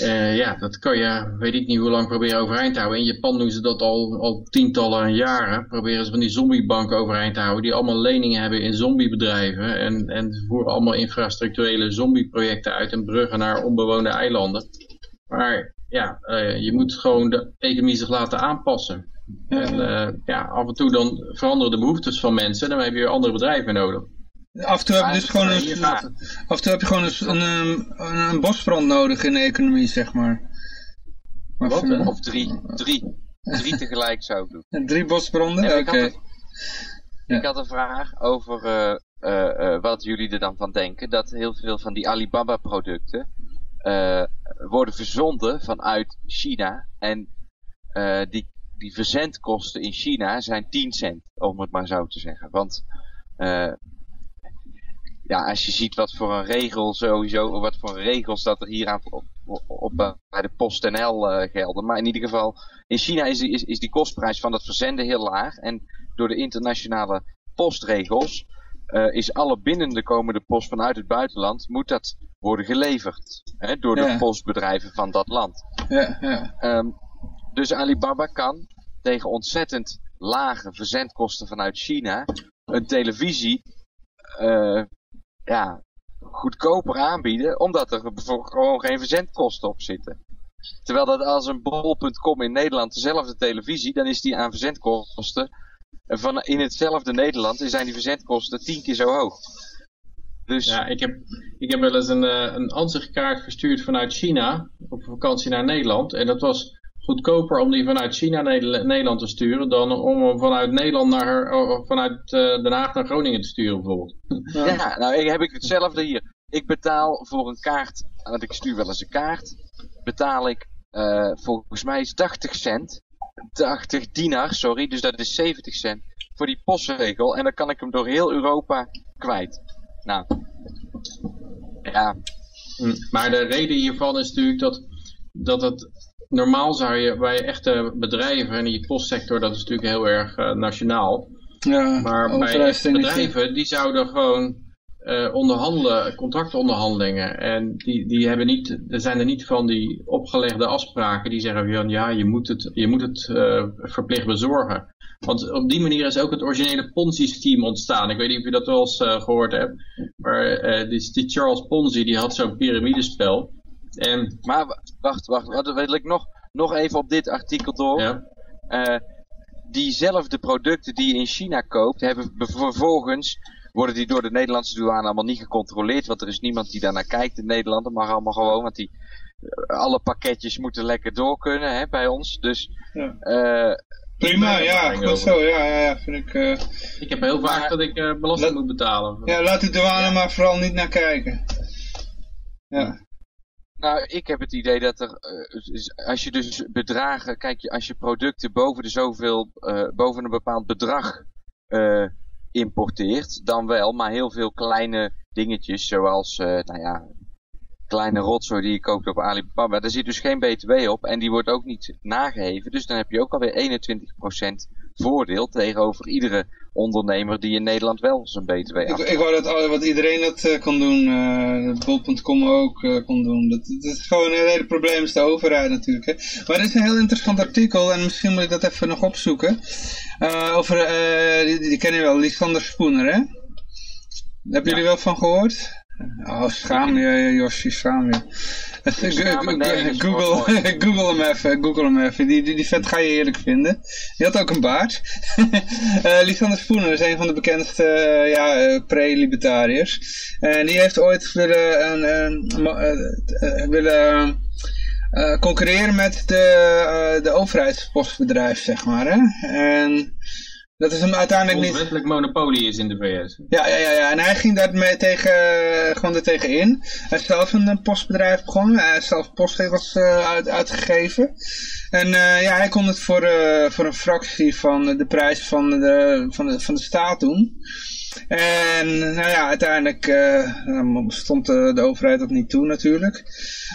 Eh, ja, dat kan je, weet ik niet hoe lang proberen overeind te houden. In Japan doen ze dat al, al tientallen jaren. Proberen ze van die zombiebanken overeind te houden. Die allemaal leningen hebben in zombiebedrijven. En, en voeren allemaal infrastructurele zombieprojecten uit. En bruggen naar onbewoonde eilanden. Maar ja, eh, je moet gewoon de economie zich laten aanpassen. En eh, ja, af en toe dan veranderen de behoeftes van mensen. Dan heb je weer andere bedrijven nodig. Af en toe heb je dus gewoon een, af en toe heb je gewoon een, een, een, een bosbrand nodig in de economie, zeg maar. Maar Wat? Of drie. Drie. Drie tegelijk zou ik doen. Drie bosbranden? Nee, Oké. ik, had een, Ja. ik had een vraag over eh, eh, eh, wat jullie er dan van denken. Dat heel veel van die Alibaba producten eh, worden verzonden vanuit China. En die, die verzendkosten in China zijn 10 cent, om het maar zo te zeggen. Want ja, als je ziet wat voor een regel sowieso, wat voor regels dat er hier aan op, op, op, bij de PostNL eh gelden. Maar in ieder geval, in China is, die- is, is die kostprijs van het verzenden heel laag. En door de internationale postregels eh, is alle binnende komende post vanuit het buitenland, moet dat worden geleverd. Hè, door de Ja. postbedrijven van dat land. Ja, ja. Ehm, dus Alibaba kan tegen ontzettend lage verzendkosten vanuit China een televisie eh, ja, goedkoper aanbieden, omdat er gewoon geen verzendkosten op zitten. Terwijl dat als een bol.com in Nederland dezelfde televisie, dan is die aan verzendkosten en van in hetzelfde Nederland zijn die verzendkosten tien keer zo hoog. Dus Ja, ik heb, ik heb wel eens een, eh, een ansichtkaart verstuurd vanuit China op vakantie naar Nederland. En dat was goedkoper om die vanuit China naar Nederland- te sturen dan om hem vanuit Nederland naar, vanuit eh, Den Haag naar Groningen te sturen bijvoorbeeld. Ja, nou ik, heb ik hetzelfde hier. Ik betaal voor een kaart, want ik stuur wel eens een kaart, betaal ik eh, volgens mij is 80 cent, 80 dinar, sorry, dus dat is 70 cent voor die postregel en dan kan ik hem door heel Europa kwijt. Nou, ja, Hm, Maar de reden hiervan is natuurlijk dat, dat het normaal zou je bij echte bedrijven en die postsector, dat is natuurlijk heel erg eh, nationaal. ja Maar bij echte bedrijven, die zouden gewoon eh, onderhandelen, contractonderhandelingen. En die, die hebben niet, er zijn er niet van die opgelegde afspraken die zeggen van ja, je moet het, je moet het eh, verplicht bezorgen. Want op die manier is ook het originele Ponzi-scheme ontstaan. Ik weet niet of je dat wel eens eh, gehoord hebt. Maar die, die Charles Ponzi die had zo'n piramidespel. En maar wacht, wacht, wat wil ik nog, nog even op dit artikel door. ja, Eh, diezelfde producten die je in China koopt, hebben be- vervolgens worden die door de Nederlandse douane allemaal niet gecontroleerd, want er is niemand die daarnaar kijkt in Nederland. Dat mag allemaal gewoon, want die eh, alle pakketjes moeten lekker door kunnen hè, bij ons. Dus Ja. eh, Prima, ja, goed zo. Ja, ja, ja, vind ik... eh, ik heb heel vaak Maar- dat ik eh, belasting moet betalen. ja, laat de douane maar vooral niet naar kijken. Ja. Nou, ik heb het idee dat er, eh, als je dus bedragen, kijk, als je producten boven de zoveel, eh, boven een bepaald bedrag eh, importeert, dan wel, maar heel veel kleine dingetjes, zoals, nou ja, kleine rotzooi die je koopt op Alibaba, daar zit dus geen btw op en die wordt ook niet nageheven, dus dan heb je ook alweer 21% voordeel tegenover iedere ondernemer die in Nederland wel zijn btw Ik, ik wou dat wat iedereen dat eh, kon doen, eh bol.com ook eh, kon doen. Dat, dat is gewoon het hele probleem is de overheid natuurlijk. Hè. Maar er is een heel interessant artikel en misschien moet ik dat even nog opzoeken. Eh, over, eh, die, die kennen je wel, Lysander Spoener hè? Hebben jullie wel van gehoord? Oh, schaam je, Josje, schaam je. Google. Google hem even, Google hem even. Die, die, die vet ga je heerlijk vinden. Die had ook een baard. Eh Lysander Spoener is een van de bekendste eh, ja, eh, pre-libertariërs. En die heeft ooit willen, een, willen concurreren met de, de overheidspostbedrijf, zeg maar. Hè? En Dat is hem uiteindelijk niet... Grondwettelijk monopolie is in de VS. Ja, ja, ja, ja. En hij ging daarmee tegen, eh, gewoon er tegen in. Hij is zelf een eh, postbedrijf begonnen. Hij heeft zelf postregels eh, uit, uitgegeven. En ja, hij kon het voor, voor een fractie van de prijs van de, van de, van de staat doen. En nou ja, uiteindelijk eh, stond de, de overheid dat niet toe natuurlijk.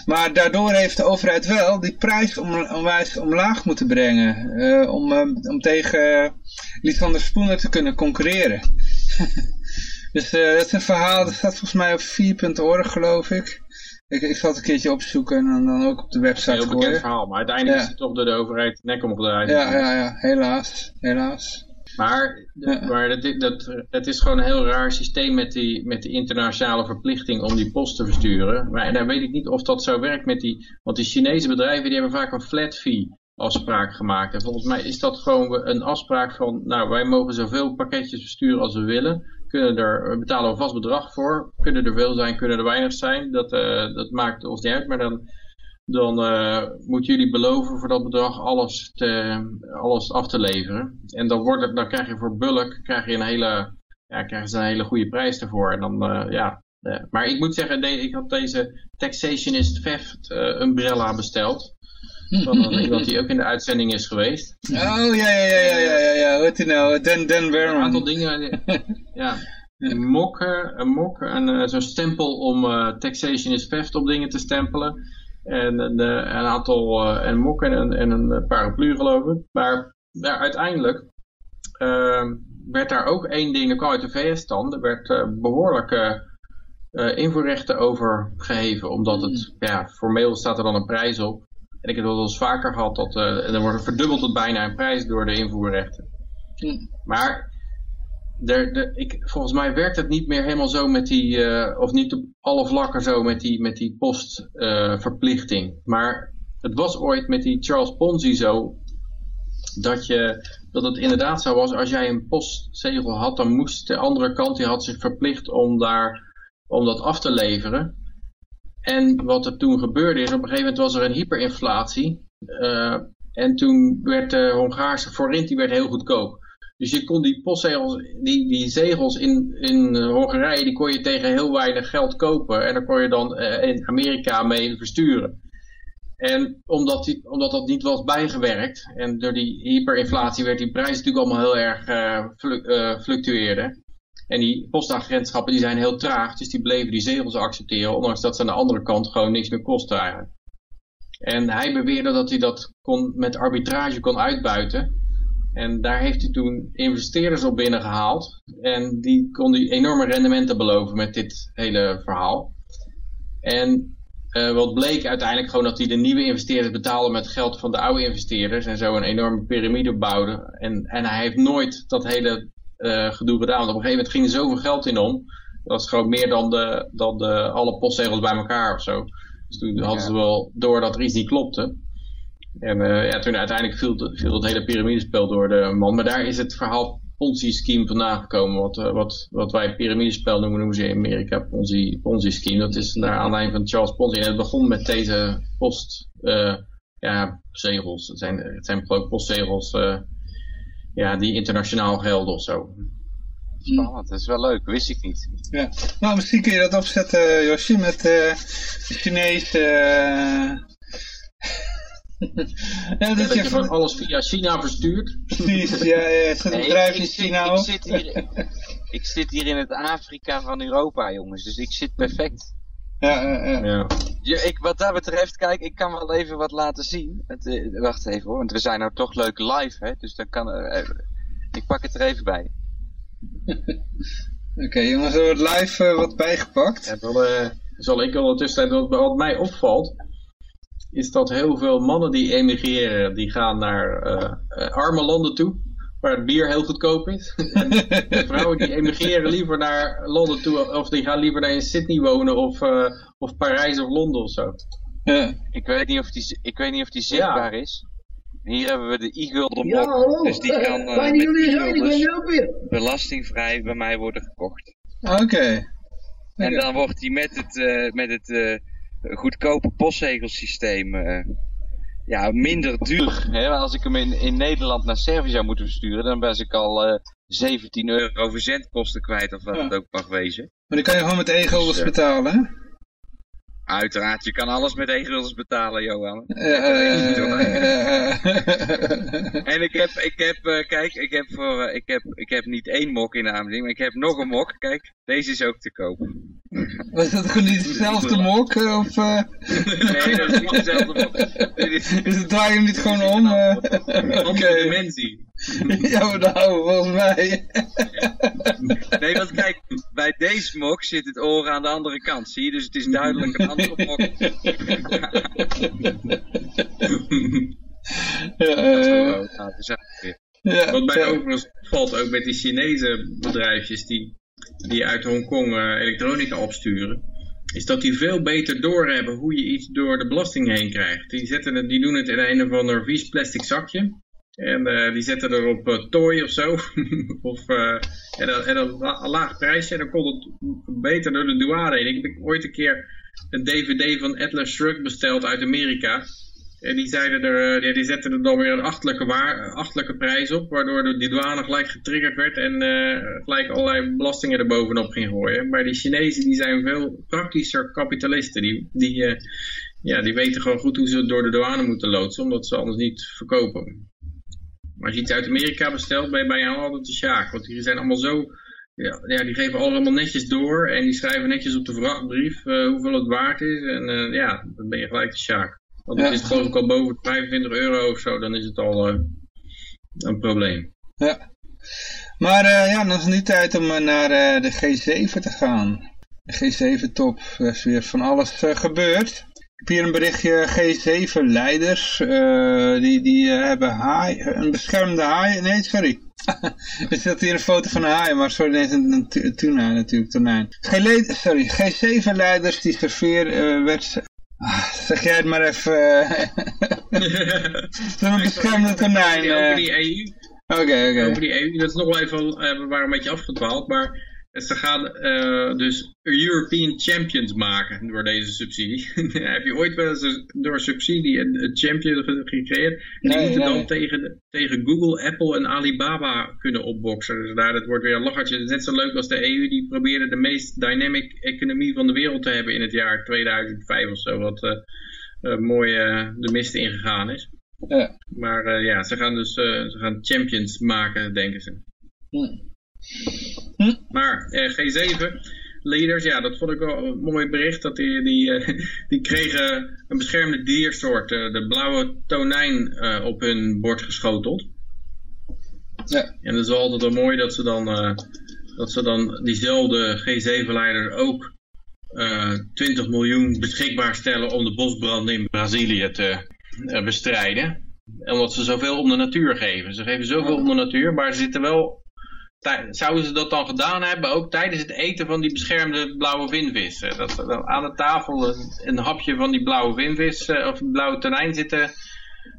Maar daardoor heeft de overheid wel die prijs om, onwijs omlaag moeten brengen. eh, om, om tegen uh, Lisander Spoener te kunnen concurreren. dus eh, dat is een verhaal, dat staat volgens mij op 4.org geloof ik. ik. Ik zal het een keertje opzoeken en dan, dan ook op de website heel bekend gooien. verhaal, maar uiteindelijk Ja. is het toch door de overheid nek omgedraaid. Ja, ja, ja, helaas, helaas. Maar, Ja. maar dat, is gewoon een heel raar systeem met die, met die internationale verplichting om die post te versturen. Maar dan weet ik niet of dat zo werkt met die... Want die Chinese bedrijven die hebben vaak een flat fee afspraak gemaakt. En volgens mij is dat gewoon een afspraak van... Nou, wij mogen zoveel pakketjes versturen als we willen. Kunnen er, we betalen een vast bedrag voor. Kunnen er veel zijn, kunnen er weinig zijn. Dat, eh, dat maakt ons niet uit. Maar dan, dan eh, moeten jullie beloven voor dat bedrag alles, te, alles af te leveren. En dan, wordt het, dan krijg je voor bulk krijg je een hele, ja, krijgen ze een hele goede prijs ervoor. En dan, eh, ja. maar ik moet zeggen, ik had deze Taxationist Theft eh, umbrella besteld. Van een- iemand die ook in de uitzending is geweest. Oh, ja, ja, ja, ja, ja, ja, hij nou? Dan, Dan Een aantal dingen. ja. Een mok, eh, een mok en eh, zo'n stempel om eh, taxation is theft op dingen te stempelen. En een, eh, een aantal, eh, een mok en een, en een paraplu geloof ik. Maar ja, uiteindelijk werd daar ook één ding, dat kwam uit de VS dan. Er werd eh, behoorlijk eh, eh, invoerrechten over geheven. Omdat het, ja, formeel staat er dan een prijs op. En ik heb het wel eens vaker gehad, dat eh, er wordt verdubbeld tot bijna een prijs door de invoerrechten. Maar er, de, ik, volgens mij werkt het niet meer helemaal zo met die, eh, of niet op alle vlakken zo met die, met die postverplichting. maar het was ooit met die Charles Ponzi zo, dat, je, dat het inderdaad zo was, als jij een postzegel had, dan moest de andere kant, die had zich verplicht om, daar, om dat af te leveren. En wat er toen gebeurde is, op een gegeven moment was er een hyperinflatie. eh, en toen werd de Hongaarse forint die werd heel goedkoop. Dus je kon die postzegels, die, die zegels in, in eh, Hongarije, die kon je tegen heel weinig geld kopen. En daar kon je dan eh, in Amerika mee versturen. En omdat, die, omdat dat niet was bijgewerkt, en door die hyperinflatie werd die prijs natuurlijk allemaal heel erg eh, fluctueerde. En die postagentschappen die zijn heel traag, dus die bleven die zegels accepteren, ondanks dat ze aan de andere kant gewoon niks meer kosten eigenlijk. En hij beweerde dat hij dat kon, met arbitrage kon uitbuiten. En daar heeft hij toen investeerders op binnengehaald. En die kon die enorme rendementen beloven met dit hele verhaal. En eh, wat bleek uiteindelijk gewoon dat hij de nieuwe investeerders betaalde met geld van de oude investeerders. En zo een enorme piramide bouwde. En, en hij heeft nooit dat hele gedoe gedaan. Want op een gegeven moment ging er zoveel geld in om. Dat was gewoon meer dan, de, dan de, alle postzegels bij elkaar of zo. Dus toen hadden ze wel door dat er iets niet klopte. En eh, ja, toen uiteindelijk viel, het- viel het hele piramidespel door de man. Maar daar is het verhaal Ponzi-scheme vandaan gekomen. Wat, eh, wat, wat wij piramidespel noemen, noemen ze in Amerika Ponzi- Ponzi-scheme. dat is naar aanleiding van Charles Ponzi. En het begon met deze post, eh, ja, zegels. Het zijn, het zijn ik postzegels eh, ja, die internationaal gelden of zo. Spannend, dat is wel leuk, wist ik niet. Ja. Nou, misschien kun je dat opzetten, Josje, met eh de Chinese... eh, ja, dat Dat je van... alles via China verstuurt. Precies, ja, ja, zet een Nee, bedrijf ik, in China ik, op. zit hier, ik zit hier in het Afrika van Europa, jongens, dus ik zit perfect. Ja, ja, ja. Ik, wat dat betreft, kijk, ik kan wel even wat laten zien. Het, eh, wacht even hoor, want we zijn nou toch leuk live, hè, dus dan kan... eh, even- ik pak het er even bij. Oké, jongens, er wordt live eh, wat bijgepakt. Ja, dan eh, zal ik ondertussen, wat, wat mij opvalt, is dat heel veel mannen die emigreren, die gaan naar arme landen toe, waar het bier heel goedkoop is. en de vrouwen die emigreren liever naar Londen toe, of die gaan liever naar in Sydney wonen, of, eh, of Parijs of Londen of zo. Ja. Ik weet niet of die, ik weet niet of die zichtbaar is. Hier hebben we de e-gulden Ja, hallo. dus die kan eh, Fijn met belastingvrij bij mij worden gekocht. Oké. En dan wordt die met het, eh, met het eh, goedkope postzegelsysteem, eh, ja, minder duur. Hè? Als ik hem in, in Nederland naar Servië zou moeten versturen, dan was ik al eh 17 euro verzendkosten kwijt of wat Ja. het ook mag wezen. Maar die kan je gewoon met e-guldens Dus, eh, betalen, hè? Uiteraard, je kan alles met e-guldens betalen, Johan. Eh, eh, En ik heb, ik heb, eh, kijk, ik heb, voor, eh, ik, heb, ik heb niet één mok in de aanbieding, maar ik heb nog een mok. Kijk, deze is ook te koop. Was dat gewoon niet dezelfde mok? eh, Of, eh, Nee, dat is niet dezelfde mok. Is dus draai je hem niet gewoon om? eh? Andere dimensie. Ja, maar nou, volgens mij. Nee, want kijk, bij deze mok zit het oor aan de andere kant, zie je? Dus het is duidelijk een andere mok. Ja. Nou, dus ja, Wat mij ja. overigens opvalt, ook met die Chinese bedrijfjes die, die uit Hongkong eh, elektronica opsturen, is dat die veel beter doorhebben hoe je iets door de belasting heen krijgt. Die, zetten het, die doen het in een of ander vies plastic zakje. En eh, die zetten erop uh, tooi of zo. of, eh, en dan, en een laag prijsje. En dan komt het beter door de douane. Ik heb ooit een keer een DVD van Atlas Shrugged besteld uit Amerika. En die, zeiden er, die zetten er dan weer een achtelijke, waar, achtelijke prijs op, waardoor de, die douane gelijk getriggerd werd en gelijk allerlei belastingen er bovenop ging gooien. Maar die Chinezen die zijn veel praktischer kapitalisten. Die, die, ja, die weten gewoon goed hoe ze door de douane moeten loodsen, omdat ze anders niet verkopen. Maar als je iets uit Amerika bestelt, ben je bijna altijd de sjaak. Want die zijn allemaal zo... Ja, ja, die geven allemaal netjes door en die schrijven netjes op de vrachtbrief eh, hoeveel het waard is. En eh, ja, dan ben je gelijk de sjaak. Want het Ja. is geloof ik al boven de 25 euro of zo, dan is het al eh, een probleem. Ja. Maar ja, dan is het nu tijd om naar de G7 te gaan. De G7-top, er is weer van alles gebeurd. Ik heb hier een berichtje, G7-leiders, die, die eh, hebben haai, een beschermde haai, nee sorry. er zit hier een foto van een haai, maar sorry, nee, een, een tu- tuna natuurlijk, tonijn. G sorry, G7-leiders die serveer eh, werd... Ah, zeg jij het maar even. eh. Zo'n beschermde tonijn. Over eh. die EU, Oké, oké. over die EU, dat is nog wel even, eh, we waren een beetje afgedwaald, maar ze gaan eh, dus European Champions maken door deze subsidie. Heb je ooit wel eens een- door subsidie een, een champion ge- gecreëerd? Die Nee, moeten nee. dan tegen, tegen Google, Apple en Alibaba kunnen opboksen. Dus daar, dat wordt weer een lachertje. Net zo leuk als de EU, die probeerde de meest dynamic economie van de wereld te hebben in het jaar 2005 of zo, wat eh, mooi de mist ingegaan is. Ja. Maar ja, ze gaan dus ze gaan champions maken, denken ze. Hm. Maar eh, G7 leaders, ja, dat vond ik wel een mooi bericht. Dat die, die, eh, die kregen een beschermde diersoort, eh, de blauwe tonijn, op hun bord geschoteld. Ja. En dat is wel altijd wel mooi dat ze dan, dat ze dan diezelfde G7-leider ook eh 20 miljoen beschikbaar stellen om de bosbranden in Brazilië te eh, bestrijden. Omdat ze zoveel om de natuur geven. Ze geven zoveel om de natuur, maar ze zitten wel... Zouden ze dat dan gedaan hebben, ook tijdens het eten van die beschermde blauwe vinvis? eh, Dat ze dan aan de tafel een, een hapje van die blauwe vinvis eh, of blauwe tonijn zitten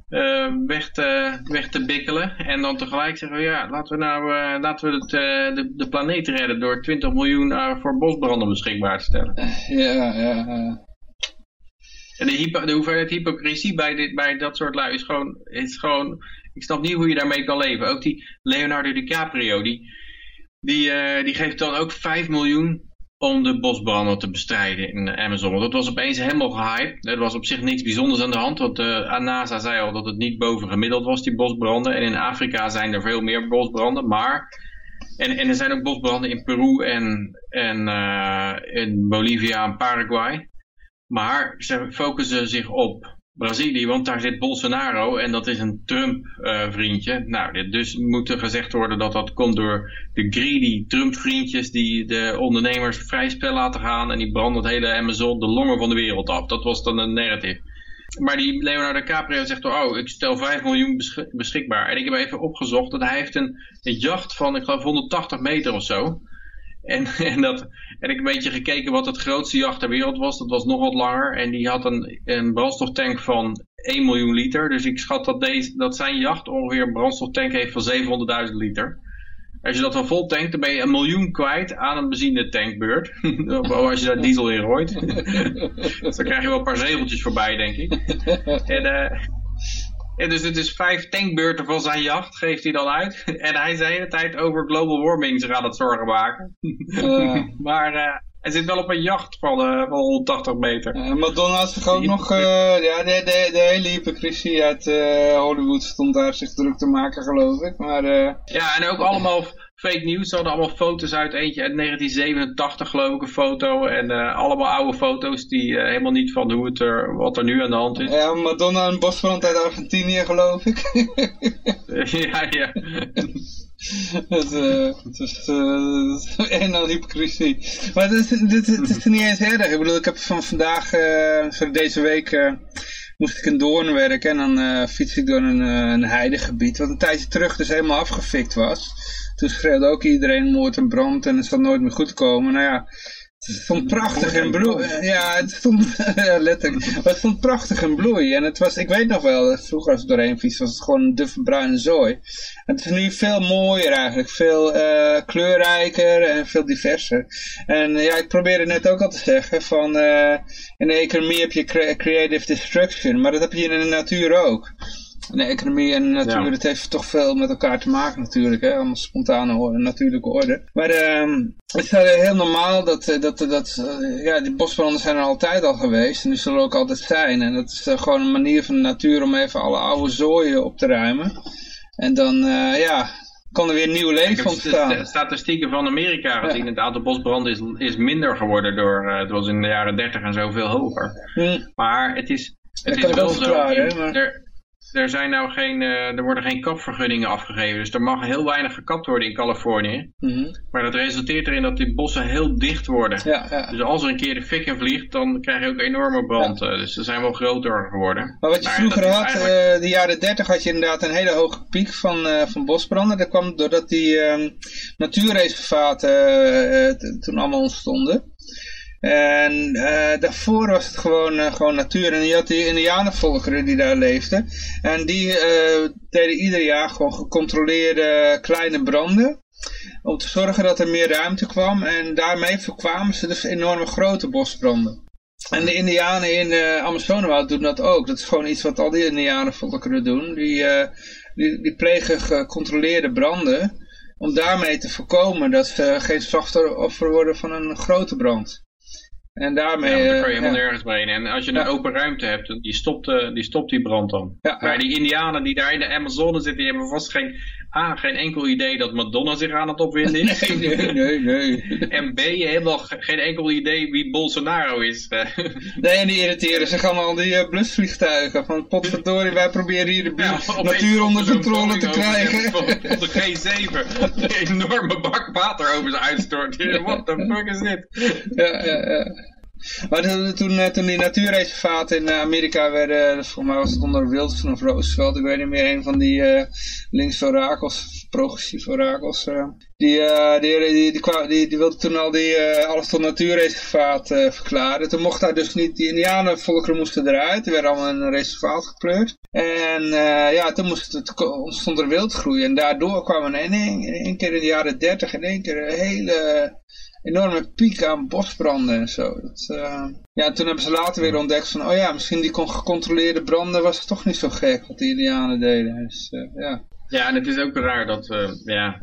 eh, weg, te, weg te bikkelen. En dan tegelijk zeggen we, ja, laten we nou laten we het, de, de planeet redden door 20 miljoen voor bosbranden beschikbaar te stellen. Ja, ja, ja. En de hoeveelheid hypocrisie bij, dit, bij dat soort lui is gewoon, is gewoon... Ik snap niet hoe je daarmee kan leven. Ook die Leonardo DiCaprio, die, die, eh, die geeft dan ook 5 miljoen om de bosbranden te bestrijden in de Amazon. Dat was opeens helemaal gehyped. Er was op zich niks bijzonders aan de hand. Want de NASA zei al dat het niet boven gemiddeld was, die bosbranden. En in Afrika zijn er veel meer bosbranden. Maar... En, en er zijn ook bosbranden in Peru en, en eh, in Bolivia en Paraguay. Maar ze focussen zich op Brazilië, want daar zit Bolsonaro en dat is een Trump-vriendje. nou, dit dus moet er gezegd worden dat dat komt door de greedy Trump-vriendjes die de ondernemers vrij spel laten gaan en die branden het hele Amazon, de longen van de wereld af. Dat was dan een narrative. Maar die Leonardo DiCaprio zegt, oh, ik stel 5 miljoen besch- beschikbaar. En ik heb even opgezocht dat hij heeft een, een jacht van, ik geloof 180 meter of zo. En, en, dat, en ik een beetje gekeken wat het grootste jacht ter wereld was. Dat was nog wat langer. En die had een, een brandstoftank van 1 miljoen liter. Dus ik schat dat, deze, dat zijn jacht ongeveer een brandstoftank heeft van 700.000 liter. Als je dat dan vol tankt, dan ben je een miljoen kwijt aan een benzinetankbeurt. als je daar diesel in gooit. dus dan krijg je wel een paar zegeltjes voorbij, denk ik. En, eh, Dus het is vijf tankbeurten van zijn jacht, geeft hij dan uit. En hij is de hele tijd over global warming zich aan het zorgen maken. Eh, maar uh, hij zit wel op een jacht van, uh, van 180 meter. Madonna had zich ook nog, ja, de, de, de hele hypocrisie uit Hollywood stond daar zich druk te maken, geloof ik. Maar, ja, en ook allemaal fake news. Ze hadden allemaal foto's uit, eentje uit 1987 geloof ik, een foto. En uh, allemaal oude foto's die uh, helemaal niet van hoe het er, wat er nu aan de hand is. Ja, Madonna en bosbrand uit Argentinië geloof ik. ja, ja. Het, uh, het is uh, en dan hypocrisie. Maar het is, dit, het is niet eens erg. Ik bedoel, ik heb van vandaag, deze week, moest ik in Doorn werken. En dan fiets ik door een, een heidegebied. Wat een tijdje terug dus helemaal afgefikt was. Toen schreeuwde ook iedereen moord en brand en het zal nooit meer goed komen. Nou ja, het stond prachtig in bloei. Ja, het stond letterlijk. Maar het stond prachtig in bloei. En het was, ik weet nog wel, vroeger als ik doorheen fiets was het gewoon een duffe bruine zooi. En het is nu veel mooier eigenlijk. Veel uh, kleurrijker en veel diverser. En ja, ik probeerde net ook al te zeggen van uh, in de economie heb je creative destruction. Maar dat heb je in de natuur ook de economie en de natuur, ja. dat heeft toch veel met elkaar te maken natuurlijk, hè? allemaal spontane orde, natuurlijke orde. Maar uh, het is heel normaal dat, dat, dat uh, ja, die bosbranden zijn er altijd al geweest en die zullen ook altijd zijn. En dat is uh, gewoon een manier van de natuur om even alle oude zooien op te ruimen. En dan, uh, ja, kan er weer nieuw leven ontstaan. De statistieken van Amerika gezien, ja. het aantal bosbranden is, is minder geworden door, het was in de jaren 30 en zo veel hoger. Hm. Maar het is, het is wel zo, er, er, zijn nou geen, uh, er worden geen kapvergunningen afgegeven. Dus er mag heel weinig gekapt worden in Californië. Mm -hmm. Maar dat resulteert erin dat die bossen heel dicht worden. Ja, ja. Dus als er een keer de fik in vliegt, dan krijg je ook enorme brand. Ja. Dus ze zijn wel groter geworden. Maar wat je maar vroeger had, eigenlijk... uh, de jaren 30 had je inderdaad een hele hoge piek van, uh, van bosbranden. Dat kwam doordat die natuurreservaten toen allemaal ontstonden. En uh, daarvoor was het gewoon, uh, gewoon natuur. En je had die indianenvolkeren die daar leefden. En die uh, deden ieder jaar gewoon gecontroleerde kleine branden. Om te zorgen dat er meer ruimte kwam. En daarmee voorkwamen ze dus enorme grote bosbranden. En de indianen in de Amazonewoud doen dat ook. Dat is gewoon iets wat al die indianenvolkeren doen. Die, die, die plegen gecontroleerde branden. Om daarmee te voorkomen dat ze geen slachtoffer worden van een grote brand. En daarmee... Ja, daar kan je helemaal ja. nergens mee. En als je een open ruimte hebt, die stopt, uh, die, stopt die brand dan. Maar die indianen die daar in de Amazone zitten, die hebben vast geen... A, geen enkel idee dat Madonna zich aan het opwinden is. Nee, nee, nee. En B, helemaal geen enkel idee wie Bolsonaro is. nee, en die irriteren zich allemaal die uh, blusvliegtuigen. Van potverdorie, wij proberen hier de natuur onder controle te krijgen. Van de G7, die enorme bak water over ze uitstort. What the fuck is dit? Ja, ja, ja. Maar toen, toen die natuurreservaten in Amerika werden, voor mij was het onder Wilson of Roosevelt, ik weet niet meer, een van die uh, linkse orakels, progressieve orakels, die, uh, die, die, die, die, die, wilde toen al die, alles tot natuurreservaat verklaren. Toen mocht daar dus niet, die indianenvolkeren moesten eruit, die werden allemaal een reservaat gepleurd. En ja, toen moest het, ontstond er wildgroei en daardoor kwamen in één keer in de jaren dertig in één keer een hele enorme piek aan bosbranden en zo. Dat, uh... Ja, toen hebben ze later weer ontdekt van, oh ja, misschien die gecontroleerde branden was toch niet zo gek wat die indianen deden. Dus, uh, ja. ja, en het is ook raar dat, uh, ja,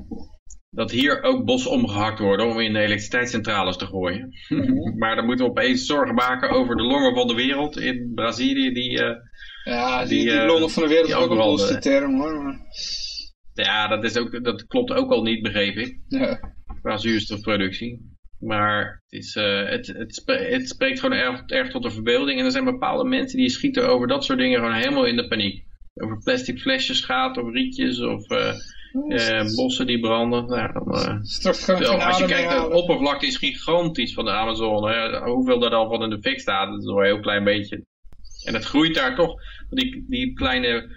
dat hier ook bos omgehakt worden om in de elektriciteitscentrales te gooien. Mm -hmm. maar dan moeten we opeens zorgen maken over de longen van de wereld in Brazilië. Die, ja, die, die, die longen van de wereld is ook een bosse term hoor. Maar... Ja, dat, is ook, dat klopt ook al niet, begreep ik. Ja. Qua zuurstofproductie. Maar het, is, uh, het, het, het, spreekt gewoon erg, erg tot de verbeelding. En er zijn bepaalde mensen die schieten over dat soort dingen gewoon helemaal in de paniek. Over plastic flesjes gaat, of rietjes, of uh, uh, bossen die branden. Nou, dan, terwijl, als je kijkt, de oppervlakte is gigantisch van de Amazone. Hoeveel daar dan van in de fik staat, dat is wel een heel klein beetje. En het groeit daar toch. Die, die kleine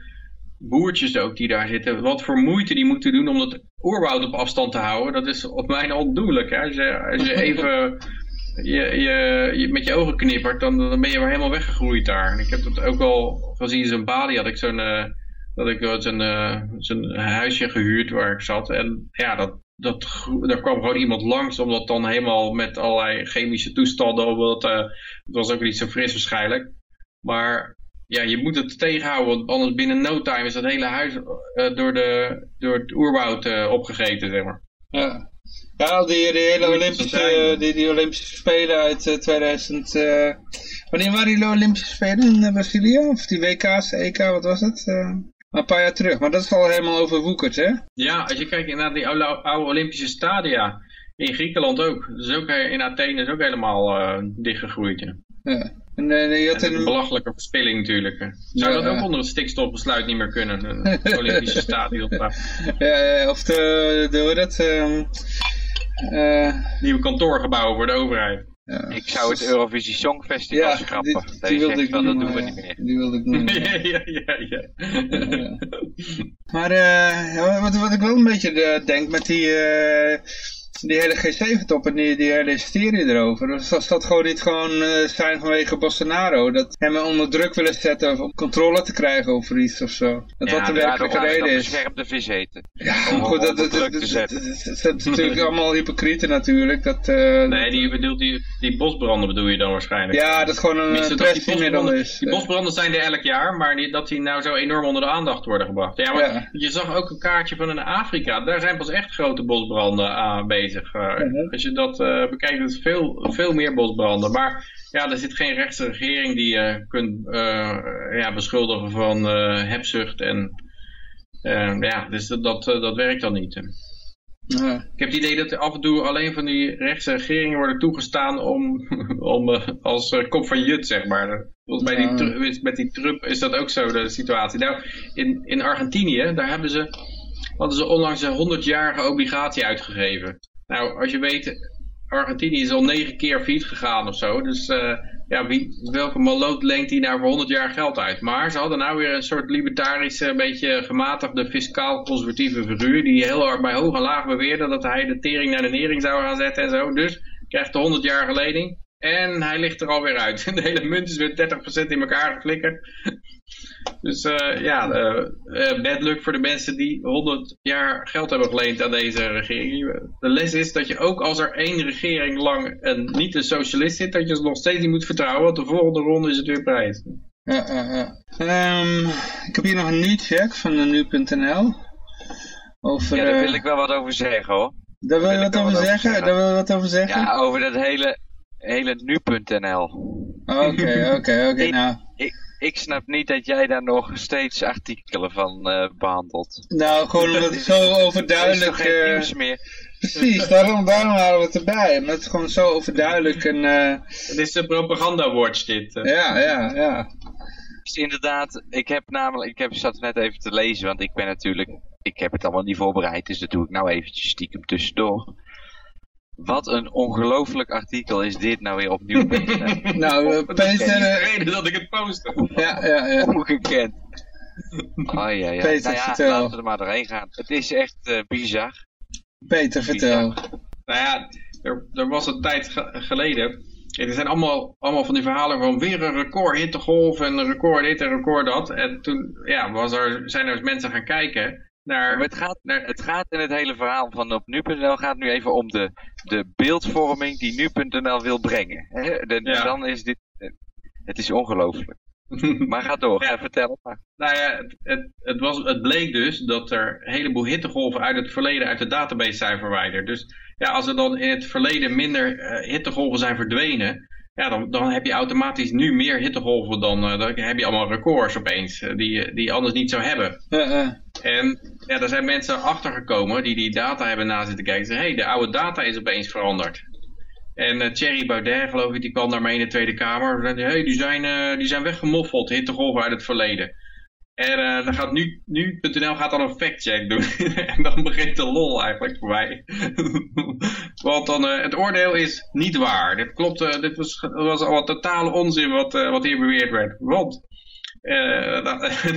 boertjes ook die daar zitten, wat voor moeite die moeten doen om dat oerwoud op afstand te houden, dat is op mijn ondoenlijk. Als, je, als je even je, je, met je ogen knippert, dan, ben je weer helemaal weggegroeid daar. En ik heb dat ook al gezien, zo'n Bali had ik zo'n uh, dat ik uh, zo'n huisje gehuurd waar ik zat. En ja, dat, dat, daar kwam gewoon iemand langs om dat dan helemaal met allerlei chemische toestanden, omdat uh, het was ook niet zo fris waarschijnlijk. Maar ja, je moet het tegenhouden, want anders binnen no time is dat hele huis uh, door, de, door het oerwoud uh, opgegeten, zeg maar. Ja, ja die, die hele Olympische, die, die Olympische Spelen uit uh, 2000... wanneer waren die Olympische Spelen in Brazilië? Of die WK's, EK, wat was het? een paar jaar terug, maar dat is al helemaal overwoekerd, hè? Ja, als je kijkt naar die oude, oude Olympische stadia, in Griekenland ook. Dus ook in Athene is ook helemaal dichtgegroeid. Ja. Uh, je had een belachelijke verspilling natuurlijk. Zou ja, dat ook onder het stikstofbesluit niet meer kunnen? Een Olympische stadion. ja, of de, de hoe dat... Uh, Nieuwe kantoorgebouwen voor de overheid. Ja. Ik zou het Eurovisie Songfestival ja, schrappen. Die, die wilde ik van, dat doen we niet meer. Die wilde ik doen. ja, ja, ja, ja. ja. Maar uh, wat, wat ik wel een beetje denk met die... Die hele G7-top en die, die hele hysterie erover. Dus als dat gewoon niet gewoon uh, zijn vanwege Bolsonaro, dat hem onder druk willen zetten om controle te krijgen over iets of zo. Dat ja, wat de werkelijke reden is. scherp de vis eten. Ja, om, goed, dat, dat, dat, is natuurlijk allemaal hypocrieten natuurlijk. Dat, uh, nee, die bedoelt die, die bosbranden bedoel je dan waarschijnlijk. Ja, dat gewoon een pressiemiddel is. Die bosbranden zijn er elk jaar, maar niet, dat die nou zo enorm onder de aandacht worden gebracht. Ja, maar ja. je zag ook een kaartje van in Afrika. Daar zijn pas echt grote bosbranden aan bezig. Uh, als je dat uh, bekijkt, is veel, veel meer bosbranden. Maar ja, er zit geen rechtse regering die je uh, kunt ja, beschuldigen van hebzucht. En ja, dus dat, dat, dat werkt dan niet. Ja. Ik heb het idee dat af en toe alleen van die rechtse regeringen worden toegestaan om, om als kop van jut, zeg maar. Volgens mij die, met die Trump is dat ook zo de situatie. Nou, in, in Argentinië, daar hebben ze, hadden ze onlangs een 100-jarige obligatie uitgegeven. Nou, als je weet, Argentinië is al negen keer failliet gegaan of zo. Dus uh, ja, wie, welke maloot leent die nou voor 100 jaar geld uit? Maar ze hadden nou weer een soort libertarische, een beetje gematigde fiscaal-conservatieve figuur. Die heel hard bij hoog en laag beweerde dat hij de tering naar de nering zou gaan zetten en zo. Dus krijgt de 100 jaar lening. En hij ligt er alweer uit. De hele munt is weer 30% in elkaar geflikkerd. Dus uh, ja, uh, bad luck voor de mensen die 100 jaar geld hebben geleend aan deze regering. De les is dat je ook als er één regering lang een, niet een socialist zit, dat je ze nog steeds niet moet vertrouwen, want de volgende ronde is het weer prijs. Ja, ja, um, ik heb hier nog een nieuwtje van nu.nl. Over, ja, daar wil ik wel wat over zeggen hoor. Daar wil je wat, over zeggen? Daar wil je wat over zeggen? Ja, over dat hele, hele nu.nl. Oké, oké, oké, nou ik snap niet dat jij daar nog steeds artikelen van uh, behandelt. Nou, gewoon omdat het zo overduidelijk... Er is geen uh, nieuws meer. Precies, daarom, daarom halen we het erbij. Omdat het gewoon zo overduidelijk een... Uh... Het is de propaganda-watch dit. Ja, ja, ja. Dus inderdaad, ik heb namelijk... Ik heb, zat net even te lezen, want ik ben natuurlijk... Ik heb het allemaal niet voorbereid, dus dat doe ik nou eventjes stiekem tussendoor. Wat een ongelooflijk artikel is dit nou weer opnieuw. nou, uh, Peter... Dat is de reden dat ik het postte. Ja, ja, ja. Ongekend. Oh ja, ja. Peter, nou ja, vertel. laten we er maar doorheen gaan. Het is echt uh, bizar. Peter, vertel. Nou ja, er, er, was een tijd geleden... Er zijn allemaal, allemaal van die verhalen van weer een record hittegolf en een record dit en een record dat. En toen ja, was er, zijn er eens mensen gaan kijken naar... Het gaat, naar, het gaat in het hele verhaal van op nu.nl gaat nu even om de, de beeldvorming die nu.nl wil brengen. De, Dan is dit... Het is ongelooflijk. maar ga door, ja. vertel het maar. Nou ja, het, het, het, was, het bleek dus dat er een heleboel hittegolven uit het verleden uit de database zijn verwijderd. Dus ja, als er dan in het verleden minder uh, hittegolven zijn verdwenen, ja, dan, dan heb je automatisch nu meer hittegolven dan, uh, dan heb je allemaal records opeens, uh, die, die je anders niet zou hebben. En ja, er zijn mensen achtergekomen die die data hebben na zitten kijken. Zeggen, hé, hey, de oude data is opeens veranderd. En uh, Thierry Baudet, geloof ik, die kwam daarmee in de Tweede Kamer. Hé, hey, die, zijn, die zijn weggemoffeld, hittegolven uit het verleden. En uh, dan gaat nu, nu.nl gaat dan een factcheck doen. en dan begint de lol eigenlijk voor mij. Want dan, uh, het oordeel is niet waar. Dit klopt, uh, dit was, was al totale onzin wat, wat hier beweerd werd. Want,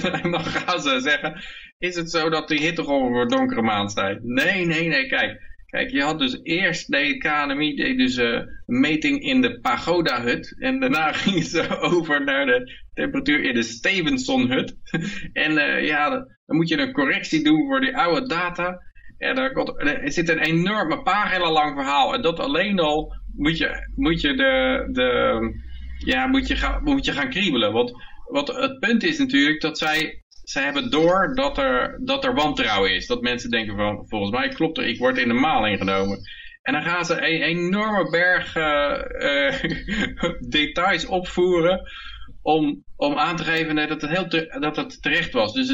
dan, dan, gaan ze zeggen, is het zo dat die hittegolven voor donkere maand zijn? Nee, nee, nee, kijk. Kijk, je had dus eerst de KNMI deed dus uh, een meting in de Pagoda-hut. En daarna gingen ze over naar de temperatuur in de Stevenson-hut. en uh, ja, dan moet je een correctie doen voor die oude data. En daar komt, er zit een enorme pagina lang verhaal. En dat alleen al moet je, moet je, de, de, ja, moet je, gaan, moet je gaan kriebelen. Want wat het punt is natuurlijk dat zij, zij hebben door dat er, dat er wantrouwen is. Dat mensen denken van, volgens mij klopt er, ik word in de maling genomen. En dan gaan ze een enorme berg eh, eh, details opvoeren om, om aan te geven dat het, heel dat het terecht was. Dus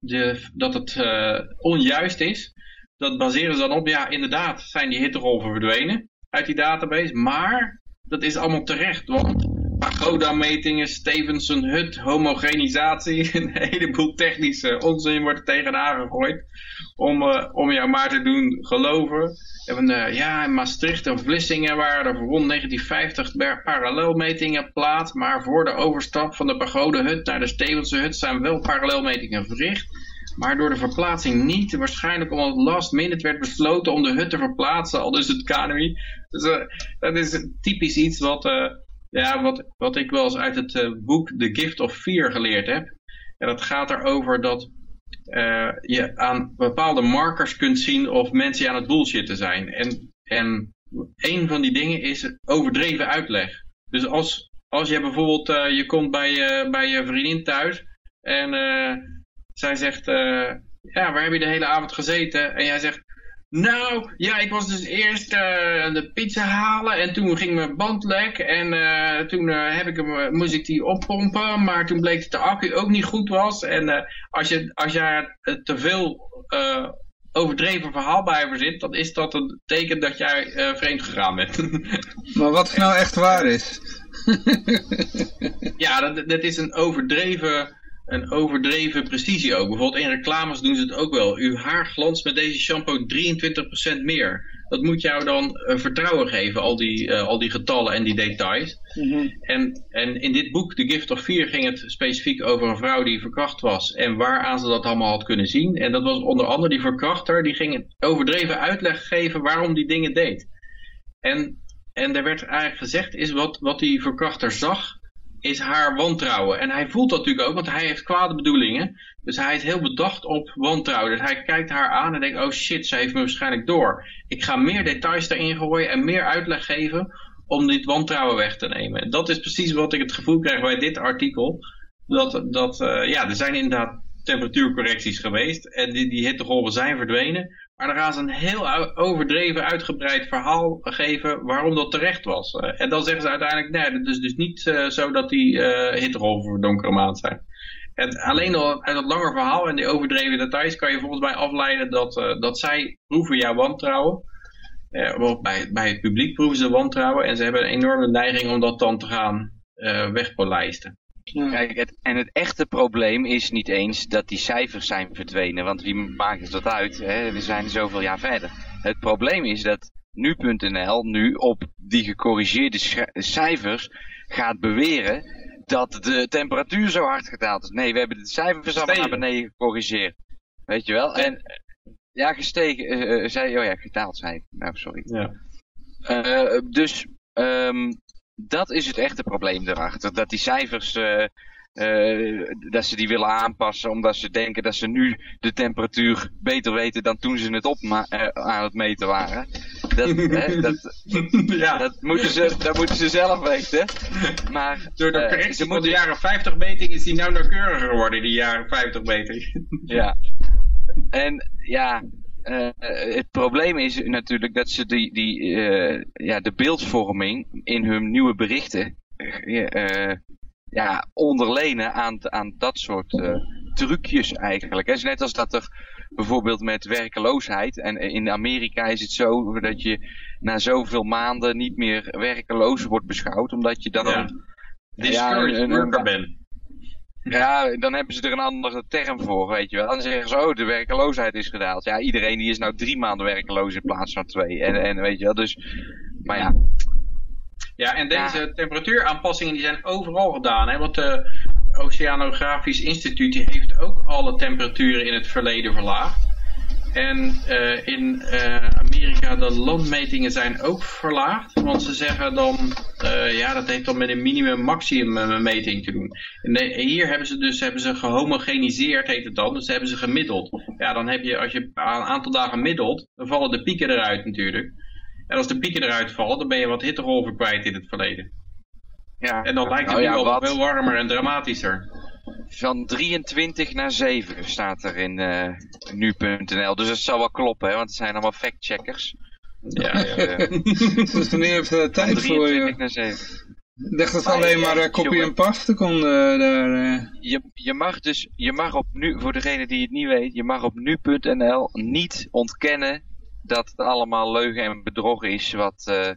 de, dat het eh, onjuist is. Dat baseren ze dan op, ja inderdaad zijn die hittegolven verdwenen uit die database. Maar dat is allemaal terecht, want pagoda-metingen, Stevenson-hut, homogenisatie, een heleboel technische onzin wordt er tegenaan gegooid om, eh, om jou maar te doen geloven. En, eh, ja, in Maastricht en Vlissingen waren er rond 1950 ber- parallelmetingen plaats, maar voor de overstap van de pagode-hut naar de Stevense hut zijn wel parallelmetingen verricht. Maar door de verplaatsing niet, waarschijnlijk omdat last minute werd besloten om de hut te verplaatsen, al dus het KNMI. Dus eh, dat is typisch iets wat, ja, wat, wat ik wel eens uit het eh, boek The Gift of Fear geleerd heb. En dat gaat erover dat eh, je aan bepaalde markers kunt zien of mensen aan het bullshitten zijn. En, en een van die dingen is overdreven uitleg. Dus als, als je bijvoorbeeld, eh, je komt bij, je bij je vriendin thuis en zij zegt, ja, waar heb je de hele avond gezeten? En jij zegt, nou, ja, ik was dus eerst eh, de pizza halen en toen ging mijn band lek en eh, toen eh, heb ik hem, moest ik die oppompen, maar toen bleek dat de accu ook niet goed was. En als, je, als er eh, te veel overdreven verhaal bij verzint, dan is dat een teken dat jij vreemd gegaan bent. Maar wat nou echt waar is? ja, dat, dat is een overdreven, een overdreven precisie ook. Bijvoorbeeld in reclames doen ze het ook wel. Uw haar glanst met deze shampoo 23% meer. Dat moet jou dan eh, vertrouwen geven, al die, eh, al die getallen en die details. En, en in dit boek, The Gift of Fear, ging het specifiek over een vrouw die verkracht was. En waaraan ze dat allemaal had kunnen zien. En dat was onder andere die verkrachter, die ging een overdreven uitleg geven waarom die dingen deed. En, en er werd eigenlijk gezegd, is wat, wat die verkrachter zag, is haar wantrouwen. En hij voelt dat natuurlijk ook, want hij heeft kwade bedoelingen. Dus hij is heel bedacht op wantrouwen. Dus hij kijkt haar aan en denkt, oh shit, ze heeft me waarschijnlijk door. Ik ga meer details daarin gooien en meer uitleg geven om dit wantrouwen weg te nemen. En dat is precies wat ik het gevoel krijg bij dit artikel. Dat, dat eh, ja, er zijn inderdaad temperatuurcorrecties geweest en die, die hittegolven zijn verdwenen. Maar dan gaan ze een heel overdreven, uitgebreid verhaal geven waarom dat terecht was. Eh, en dan zeggen ze uiteindelijk, nee, het is dus niet eh, zo dat die eh hittegolven voor donkere maand zijn. En alleen al uit dat lange verhaal en die overdreven details kan je volgens mij afleiden dat, dat zij proeven jouw wantrouwen. Want bij, bij het publiek proeven ze wantrouwen en ze hebben een enorme neiging om dat dan te gaan eh, wegpolijsten. Kijk, het, en het echte probleem is niet eens dat die cijfers zijn verdwenen, want wie maakt dat uit? Hè? We zijn zoveel jaar verder. Het probleem is dat nu.nl nu op die gecorrigeerde cijfers gaat beweren dat de temperatuur zo hard gedaald is. Nee, we hebben de cijfers allemaal naar beneden gecorrigeerd. Weet je wel? En ja, gestegen, eh, zei, oh ja, gedaald zei ik. Nou, sorry. Ja. Eh, dus ehm, dat is het echte probleem erachter. Dat die cijfers, eh, eh, dat ze die willen aanpassen omdat ze denken dat ze nu de temperatuur beter weten dan toen ze het op aan het meten waren. Dat, hè, dat, ja. dat, moeten ze, dat moeten ze zelf weten. Maar Door de eh, correctie van de jaren 50 meting is die nou nauwkeuriger geworden, die jaren 50 meting. ja. En ja, eh, het probleem is natuurlijk dat ze die, die, eh, ja, de beeldvorming in hun nieuwe berichten eh, ja, onderlenen aan, aan dat soort trucjes eigenlijk. Het is net als dat er bijvoorbeeld met werkeloosheid, en in Amerika is het zo dat je na zoveel maanden niet meer werkeloos wordt beschouwd, omdat je dan Ja. een, een- worker ben. Ja, dan hebben ze er een andere term voor, weet je wel. Dan zeggen ze, oh, de werkeloosheid is gedaald. Ja, iedereen die is nou drie maanden werkeloos in plaats van twee. En, en weet je wel, dus... Maar ja, Ja, en deze Ja. temperatuuraanpassingen die zijn overal gedaan. Hè? Want het Oceanografisch Instituut die heeft ook alle temperaturen in het verleden verlaagd. En eh, in eh, Amerika de landmetingen zijn ook verlaagd. Want ze zeggen dan, eh, ja dat heeft dan met een minimum maximum meting te doen. En de- hier hebben ze dus hebben ze gehomogeniseerd, heet het dan. Dus hebben ze gemiddeld. Ja, dan heb je, als je een aantal dagen middelt, dan vallen de pieken eruit natuurlijk. En als de pieken eruit vallen, dan ben je wat hittegolven kwijt in het verleden. ja. En dan lijkt het Nou nu ja, al wat? veel warmer en dramatischer. Van 23 naar 7 staat er in uh, nu.nl. Dus dat zal wel kloppen, hè, want het zijn allemaal factcheckers. Ja, ja. dus wanneer heeft uh, tijd voor je? 23 naar 7. Ik dacht dat ze alleen maar uh, copy en paste konden daar. Je, je mag dus, je mag op nu, voor degene die het niet weet, je mag op nu.nl niet ontkennen dat het allemaal leugen en bedrog is wat, uh,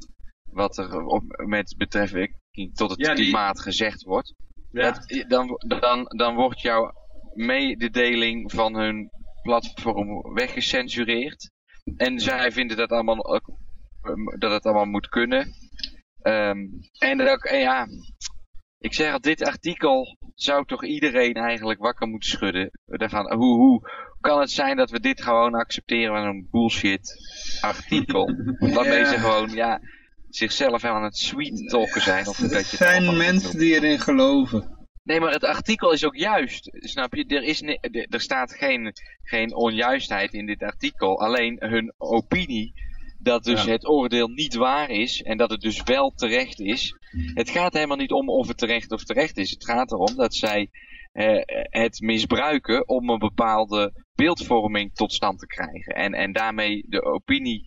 wat er op, met betrekking tot het Ja, die- klimaat gezegd wordt. Ja. Dat, dan, dan, dan wordt jouw mededeling van hun platform weggecensureerd. En zij vinden dat, allemaal, ook, eh, dat het allemaal moet kunnen. Ehm, en dat ook, en ja, ik zeg al, dit artikel zou toch iedereen eigenlijk wakker moeten schudden. Daarvan, hoe, hoe kan het zijn dat we dit gewoon accepteren van een bullshit artikel? Waarmee Ja. ze gewoon, ja, zichzelf aan het sweet talken zijn. Of zijn mensen die erin geloven. Nee, maar het artikel is ook juist. Snap je? Er, is er er staat geen, geen onjuistheid in dit artikel. Alleen hun opinie dat dus Ja. het oordeel niet waar is en dat het dus wel terecht is. Het gaat helemaal niet om of het terecht of terecht is. Het gaat erom dat zij eh, het misbruiken om een bepaalde beeldvorming tot stand te krijgen. En, en daarmee de opinie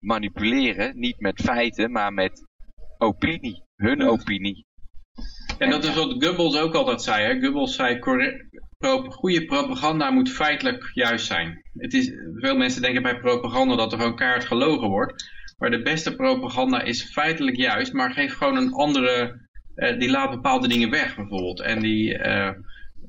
manipuleren. Niet met feiten, maar met opinie. Hun opinie. En dat is wat Goebbels ook altijd zei. Hè? Goebbels zei, pro- goede propaganda moet feitelijk juist zijn. Het is, veel mensen denken bij propaganda dat er gewoon kaart gelogen wordt. Maar de beste propaganda is feitelijk juist, maar geeft gewoon een andere... eh, die laat bepaalde dingen weg bijvoorbeeld. En die, eh,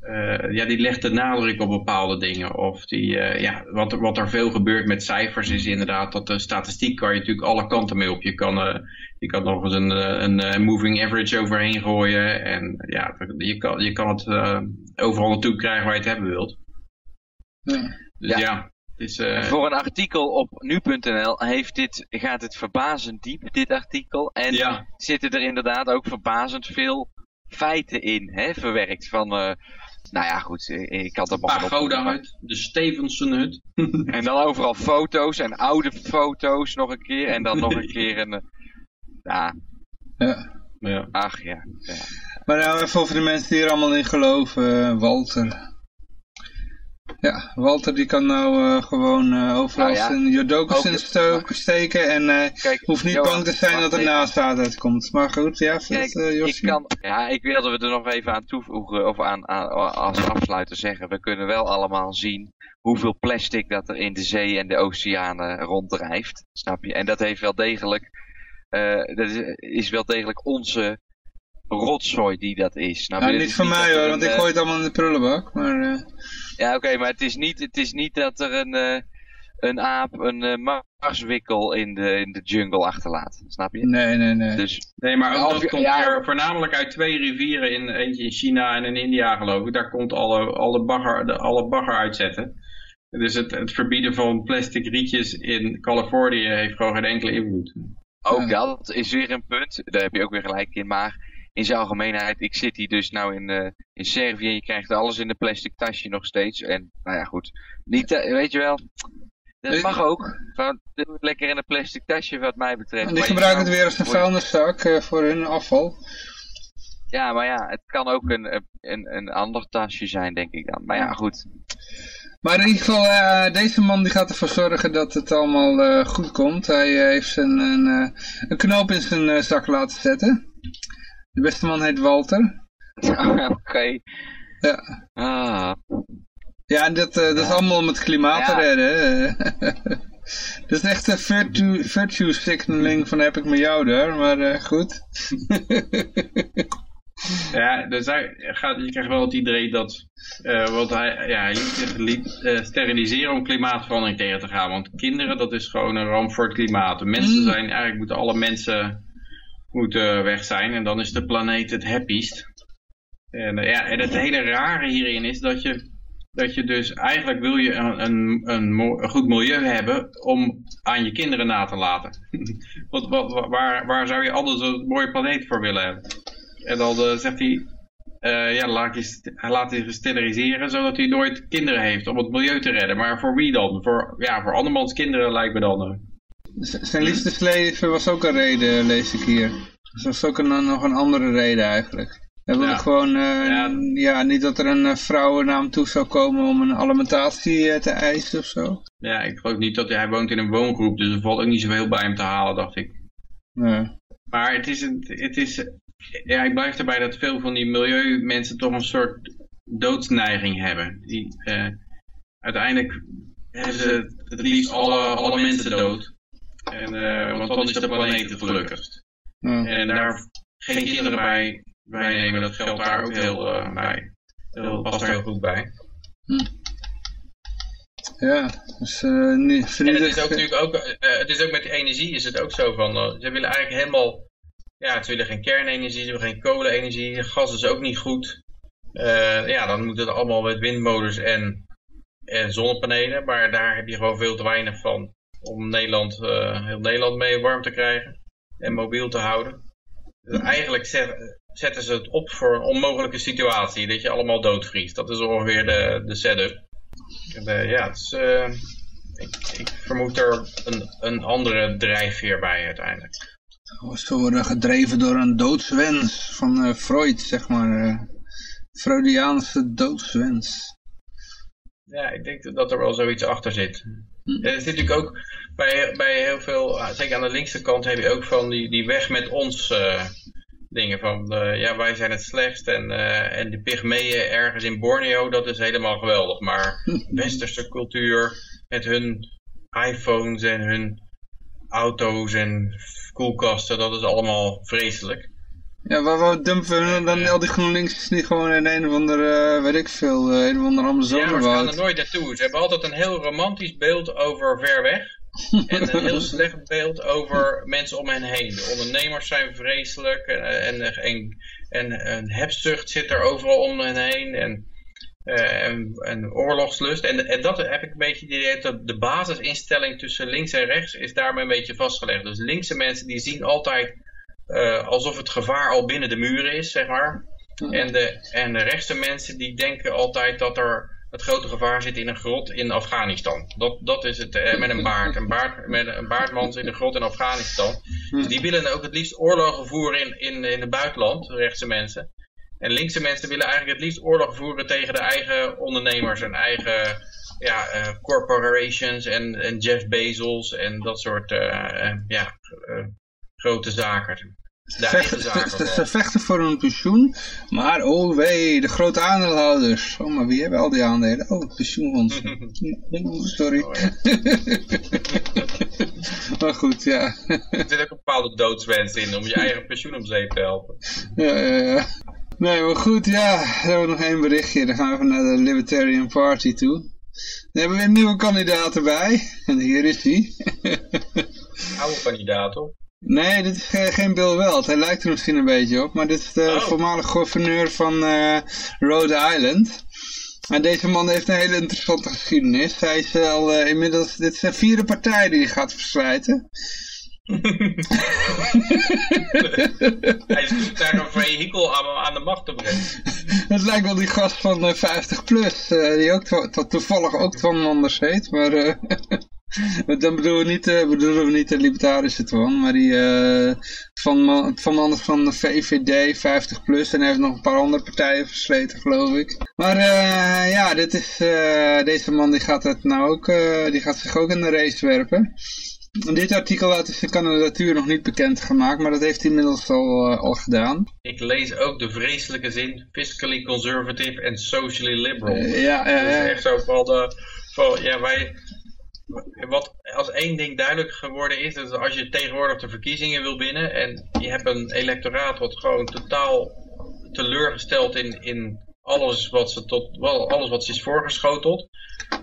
eh, ja, die legt de nadruk op bepaalde dingen. Of die, eh, ja, wat, er- wat er veel gebeurt met cijfers is inderdaad dat de statistiek kan je natuurlijk alle kanten mee op. Je kan, eh, je kan nog eens een, eh, een, moving average overheen gooien. En ja, je kan, je kan het eh, overal naartoe krijgen waar je het hebben wilt. Ja. Dus Ja. ja, het is... eh, Voor een artikel op nu.nl heeft dit, gaat het verbazend diep, dit artikel. En Ja. zitten er inderdaad ook verbazend veel feiten in, hè, verwerkt. Van, eh, nou ja, goed, ik had er maar Pagoda-hut, de Stevenson-hut. En dan overal foto's en oude foto's nog een keer. En dan nog een keer een, eh, ja, Ja. Ja. ach ja. ja. Maar nou even over de mensen die er allemaal in geloven. eh, Walter. Ja, Walter die kan nou eh, gewoon eh, overal Nou ja, zijn jodokus in steken. En Kijk, hoeft niet Johan, bang te zijn dat er. NASA uitkomt. Maar goed, ja, Kijk, eh, ik Josje. kan, ja, ik wilde we er nog even aan toevoegen, of aan, aan, als afsluiter zeggen. We kunnen wel allemaal zien hoeveel plastic dat er in de zee en de oceanen ronddrijft. Snap je? En dat heeft wel degelijk, dat is, is wel degelijk onze rotzooi die dat is. Nou, niet is van mij er hoor, een, want ik eh, gooi het allemaal in de prullenbak. Maar eh, Ja, oké, maar het is, niet, het is niet dat er een, eh, een aap een eh, marswikkel in de, in de jungle achterlaat. Snap je? nee, nee, nee. Dus Nee, maar ook dat je- komt ja. weer voornamelijk uit twee rivieren, in, eentje in China en in India geloof ik. Daar komt alle, alle, bagger, de, alle bagger uitzetten. Dus het, het verbieden van plastic rietjes in Californië heeft gewoon geen enkele invloed. Ook Ja. dat is weer een punt. Daar heb je ook weer gelijk in. Maar in zijn algemeenheid, ik zit hier dus nou in, eh, in Servië. Je krijgt alles in een plastic tasje nog steeds. En nou ja, goed. Niet, eh, weet je wel. Dat mag ook. Het lekker in een plastic tasje wat mij betreft. En die gebruiken het weer als een vuilniszak eh, voor hun afval. Ja, maar ja, het kan ook een, een, een ander tasje zijn, denk ik dan. Maar ja, goed. Maar in ieder geval, deze man die gaat ervoor zorgen dat het allemaal goed komt. Hij heeft zijn, een, een knoop in zijn zak laten zetten. De beste man heet Walter. Oké. Ja, Ah, ja en dat, eh, dat is allemaal om het klimaat te redden. dat is echt een virtue, virtue signaling van heb ik met jou daar, maar eh, goed. Ja, dus hij gaat, je krijgt wel het idee dat, eh wat hij, ja, hij liet zich liet, eh, steriliseren om klimaatverandering tegen te gaan. Want kinderen, dat is gewoon een ramp voor het klimaat. De mensen Mm. zijn, eigenlijk moeten alle mensen moeten weg zijn en dan is de planeet het happiest. En, eh, ja, en het hele rare hierin is dat je, dat je dus, eigenlijk wil je een, een, een, goed milieu hebben om aan je kinderen na te laten. Want waar, waar zou je anders een mooie planeet voor willen hebben? En dan eh, zegt hij, eh, ja, laat hij laat steriliseren zodat hij nooit kinderen heeft om het milieu te redden. Maar voor wie dan? Voor, ja, voor andermans kinderen lijkt me dan. Zijn liefdesleven was ook een reden, lees ik hier. Dus dat was ook een, nog een andere reden eigenlijk. Hij wilde Ja. gewoon, eh, Ja. ja. niet dat er een eh, vrouw naar hem toe zou komen om een alimentatie eh, te eisen of zo. Ja, ik geloof niet dat hij, hij woont in een woongroep, dus er valt ook niet zoveel bij hem te halen, dacht ik. Nee. Maar het is, een, het is, ja, ik blijf erbij dat veel van die milieumensen toch een soort doodsneiging hebben. Die, eh, uiteindelijk hebben ze het liefst alle, alle mensen dood. En, eh, want dan is de planeet het gelukkigst. Ja. En daar geen kinderen bij, bij nemen, dat geldt daar ook heel eh, bij. Dat past daar heel goed bij. Ja, dus eh niet En vriendelijk. het is ook natuurlijk ook, eh, het is ook met energie is het ook zo van, ze willen eigenlijk helemaal, ja, ze willen geen kernenergie, ze willen geen kolenenergie, gas is ook niet goed. Eh, ja, dan moet het allemaal met windmolens en, en zonnepanelen, maar daar heb je gewoon veel te weinig van om Nederland, eh, heel Nederland mee warm te krijgen en mobiel te houden. Dus eigenlijk zet- zetten ze het op voor een onmogelijke situatie, dat je allemaal doodvriest. Dat is ongeveer de, de setup. En, eh, ja, het is, eh, ik, ik vermoed er een, een andere drijfveer bij uiteindelijk. Ze worden gedreven door een doodswens van eh, Freud, zeg maar. eh Freudiaanse doodswens. Ja, ik denk dat er wel zoiets achter zit. Er zit natuurlijk ook bij, bij heel veel, zeker aan de linkse kant heb je ook van die, die weg met ons eh, dingen. Van eh, ja, wij zijn het slechtst en, eh, en de pygmeeën ergens in Borneo, dat is helemaal geweldig. Maar westerse cultuur met hun iPhones en hun auto's en koelkasten, dat is allemaal vreselijk. Ja, waar, waar dumpen we dan al die GroenLinks niet gewoon in een of ander, eh, weet ik veel, eh, een of ander Ja, maar ze gaan er nooit naartoe. Ze hebben altijd een heel romantisch beeld over ver weg. En een heel slecht beeld over mensen om hen heen. De ondernemers zijn vreselijk. En, en, en, en een hebzucht zit er overal om hen heen. En, eh, en, en oorlogslust. En, en dat heb ik een beetje het idee dat de basisinstelling tussen links en rechts is daarmee een beetje vastgelegd. Dus linkse mensen die zien altijd eh, alsof het gevaar al binnen de muren is, zeg maar. En de, en de rechtse mensen die denken altijd dat er het grote gevaar zit in een grot in Afghanistan. Dat, dat is het, eh, met een baard. Een, baard met een baardman in een grot in Afghanistan. Dus die willen ook het liefst oorlogen voeren in, in, in het buitenland, rechtse mensen. En linkse mensen willen eigenlijk het liefst oorlog voeren tegen de eigen ondernemers en eigen ja, eh, corporations en, en Jeff Bezos en dat soort eh, ja, grote zaken. De vechten, zaken. ze, vechten voor hun pensioen, maar oh wee, de grote aandeelhouders. Oh, maar wie hebben al die aandelen? Oh, het pensioenfonds. Sorry. Oh, ja. maar goed, ja. Er zit ook een bepaalde doodswens in om je eigen pensioen om zeep te helpen. ja, ja, ja. Nee, maar goed, ja. Dan hebben we nog één berichtje. Dan gaan we even naar de Libertarian Party toe. Dan hebben we een nieuwe kandidaat erbij. En hier is hij. Oude kandidaat, hoor. Nee, dit is ge- geen Bill Weld. Hij lijkt er misschien een beetje op. Maar dit is de Oh. voormalige gouverneur van eh, Rhode Island. En deze man heeft een hele interessante geschiedenis. Hij is al eh, inmiddels... Dit is zijn vierde partij die hij gaat verslijten. Hij zoekt daar een vehikel aan, aan de macht te brengen. Het lijkt wel die gast van eh, 50 plus. eh, die ook to- to- toevallig ook Twan Manders heet. Maar... Dan bedoelen we niet, eh, bedoelen we niet de libertarische Twan, maar die eh, van, van Manders van de VVD 50 plus en hij heeft nog een paar andere partijen versleten geloof ik. Maar eh, ja, dit is, deze man die gaat, het nou ook, die gaat zich ook in de race werpen. En dit artikel is zijn kandidatuur nog niet bekendgemaakt, maar dat heeft hij inmiddels al, al gedaan. Ik lees ook de vreselijke zin fiscally conservative en socially liberal. Ja, Dat is echt zo van, de, van ja, wij, wat als één ding duidelijk geworden is, dat als je tegenwoordig de verkiezingen wil winnen en je hebt een electoraat wat gewoon totaal teleurgesteld in, in alles wat ze tot, wel, alles wat ze is voorgeschoteld,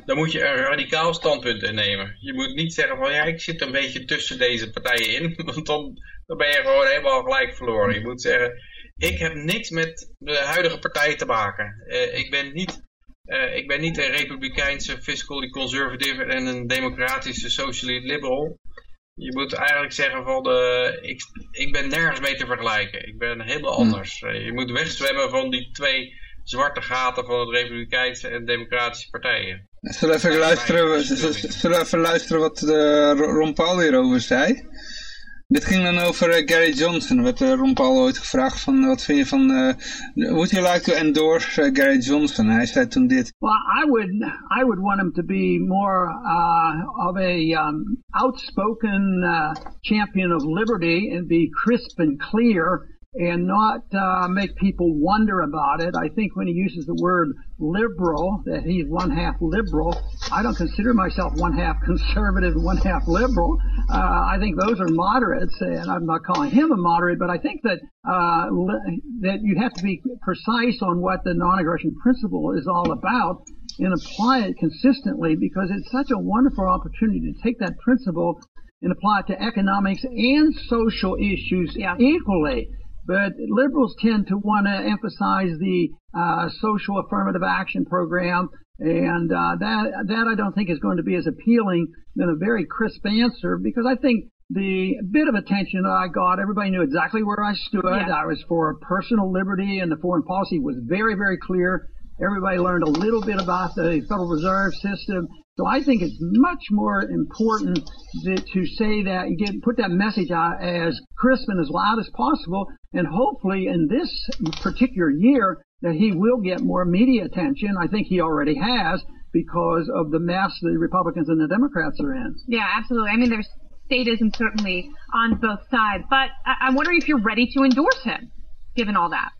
dan moet je een radicaal standpunt innemen. Je moet niet zeggen van ja, ik zit een beetje tussen deze partijen in, want dan, dan ben je gewoon helemaal gelijk verloren. Je moet zeggen, ik heb niks met de huidige partijen te maken. Eh, ik ben niet eh, ik ben niet een republikeinse fiscally conservative en een democratische socially liberal. Je moet eigenlijk zeggen van de, ik, ik ben nergens mee te vergelijken. Ik ben helemaal anders. Eh, je moet wegzwemmen van die twee zwarte gaten van het republikeinse en democratische partijen. Zullen we even luisteren, zullen we even luisteren wat de Ron Paul hierover zei? Dit ging dan over uh, Gary Johnson. werd uh, Ron Paul ooit gevraagd van wat vind je van... Uh, would you like to endorse Gary Johnson? Hij zei toen dit. Well, I would, I would want him to be more of a um, outspoken champion of liberty and be crisp and clear and not uh, make people wonder about it. I think when he uses the word liberal, that he's one half liberal. I don't consider myself one half conservative and one half liberal. Uh, I think those are moderates, and I'm not calling him a moderate, but I think that uh, li- that you have to be precise on what the non-aggression principle is all about and apply it consistently because it's such a wonderful opportunity to take that principle and apply it to economics and social issues equally. But liberals tend to want to emphasize the uh, social affirmative action program, and uh, that that I don't think is going to be as appealing than a very crisp answer because I think the bit of attention that I got, everybody knew exactly where I stood. Yeah. I was for personal liberty, and the foreign policy was very, very clear. Everybody learned a little bit about the Federal Reserve System. So I think it's much more important that, to say that, get, put that message out as crisp and as loud as possible, and hopefully in this particular year that he will get more media attention. I think he already has because of the mess the Republicans and the Democrats are in. Yeah, absolutely. I mean, there's statism certainly on both sides, but I'm wondering if you're ready to endorse him, given all that.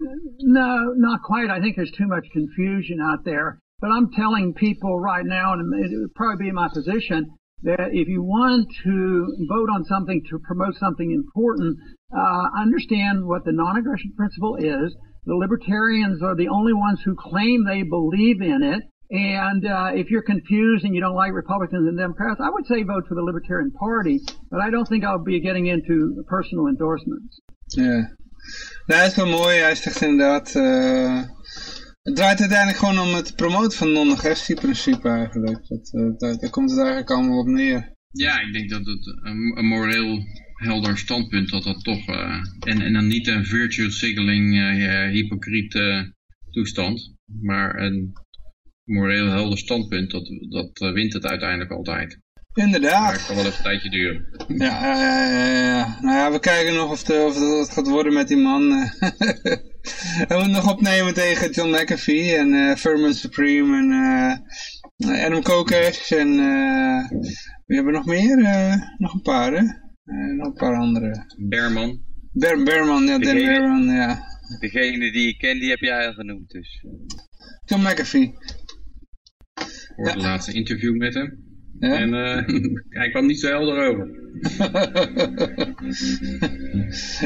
No, not quite. I think there's too much confusion out there. But I'm telling people right now, and it would probably be my position, that if you want to vote on something to promote something important, uh, understand what the non-aggression principle is. The libertarians are the only ones who claim they believe in it. And uh, if you're confused and you don't like Republicans and Democrats, I would say vote for the Libertarian Party. But I don't think I'll be getting into personal endorsements. Yeah. Nou, dat is wel mooi. Hij zegt inderdaad... Uh, het draait uiteindelijk gewoon om het promoten van non-agressieprincipe eigenlijk. Dat, uh, daar, komt het eigenlijk allemaal op neer. Ja, ik denk dat het een, moreel helder standpunt dat dat toch... Uh, en, en dan niet een virtual signaling uh, hypocriet toestand. Maar een moreel helder standpunt, dat, dat wint het uiteindelijk altijd. Inderdaad. het kan wel even een tijdje duren. Ja, ja, ja, ja. Nou ja, we kijken nog of, de, of dat gaat worden met die man. Hij moet nog opnemen tegen John McAfee en uh, Furman Supreme en uh, Adam Kokesh en uh, we hebben nog meer, nog een paar hè. nog een paar andere. Berman. Ber Berman, ja, Dan Berman, ja. Degene die ik ken, die heb jij al genoemd dus. John McAfee. Voor het laatste interview met hem. Ja? En uh, hij kwam niet zo helder over.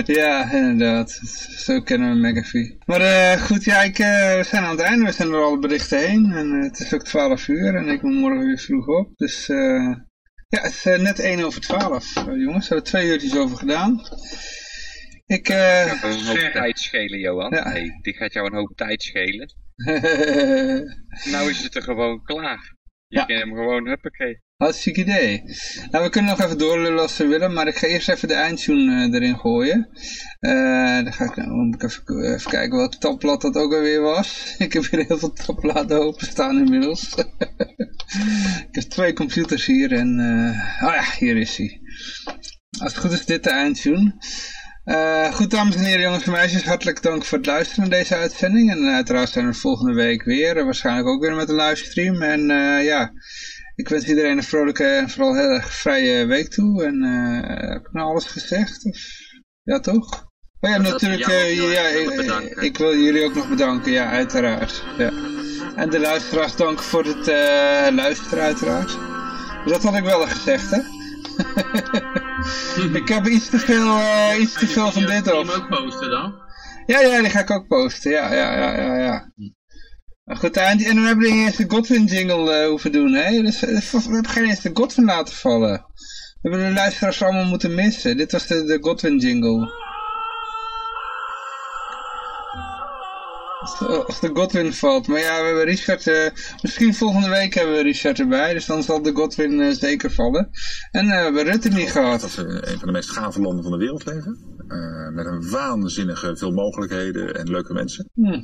ja, inderdaad. Zo kennen we McAfee. Maar uh, goed, ja, ik, uh, we zijn aan het einde. We zijn door alle berichten heen. En het is ook 12 uur en ik moet morgen weer vroeg op. Dus ja, het is net 1 over 12, jongens. We hebben twee uurtjes over gedaan. Ik, uh, een hoop tijd schelen, Johan. Ja. Hey, dit gaat jou een hoop tijd schelen. nou is het er gewoon klaar. Je ja. kan hem gewoon, huppakee. Hartstikke idee. Nou, we kunnen nog even doorlullen als we willen, maar ik ga eerst even de eindtune uh, erin gooien. Uh, dan ga ik, moet ik even, even kijken wat tabblad dat ook alweer was. ik heb hier heel veel tabbladen openstaan inmiddels. ik heb twee computers hier en, uh, oh ja, hier is hij. Als het goed is dit de eindtune. Uh, goed, dames en heren, jongens en meisjes, hartelijk dank voor het luisteren naar deze uitzending. En uiteraard zijn we volgende week weer, waarschijnlijk ook weer met een livestream. En ja, ik wens iedereen een vrolijke en vooral heel erg vrije week toe. En uh, heb ik nou alles gezegd? Of... Ja, toch? Oh ja, natuurlijk, uh, ja, ik, ik, wil jullie ook nog bedanken, ja, uiteraard. Ja. En de luisteraars danken voor het uh, luisteren, uiteraard. Dat had ik wel gezegd, hè? ik heb iets te veel, uh, iets te veel van dit op. Ga je hem ook posten dan? Ja, ja, die ga ik ook posten, ja, ja, ja, ja. ja. Maar goed, en, dan hebben we niet eens de Godwin jingle uh, hoeven doen, hè. Dus, we hebben geen eens de Godwin laten vallen. We hebben de luisteraars allemaal moeten missen. Dit was de, de Godwin jingle. Als de Godwin valt. Maar ja, we hebben Richard... Uh, misschien volgende week hebben we Richard erbij. Dus dan zal de Godwin uh, zeker vallen. En uh, we hebben Rutte niet gehad. Dat we een van de meest gave landen van de wereld leven. met een waanzinnige veel mogelijkheden en leuke mensen. Hm.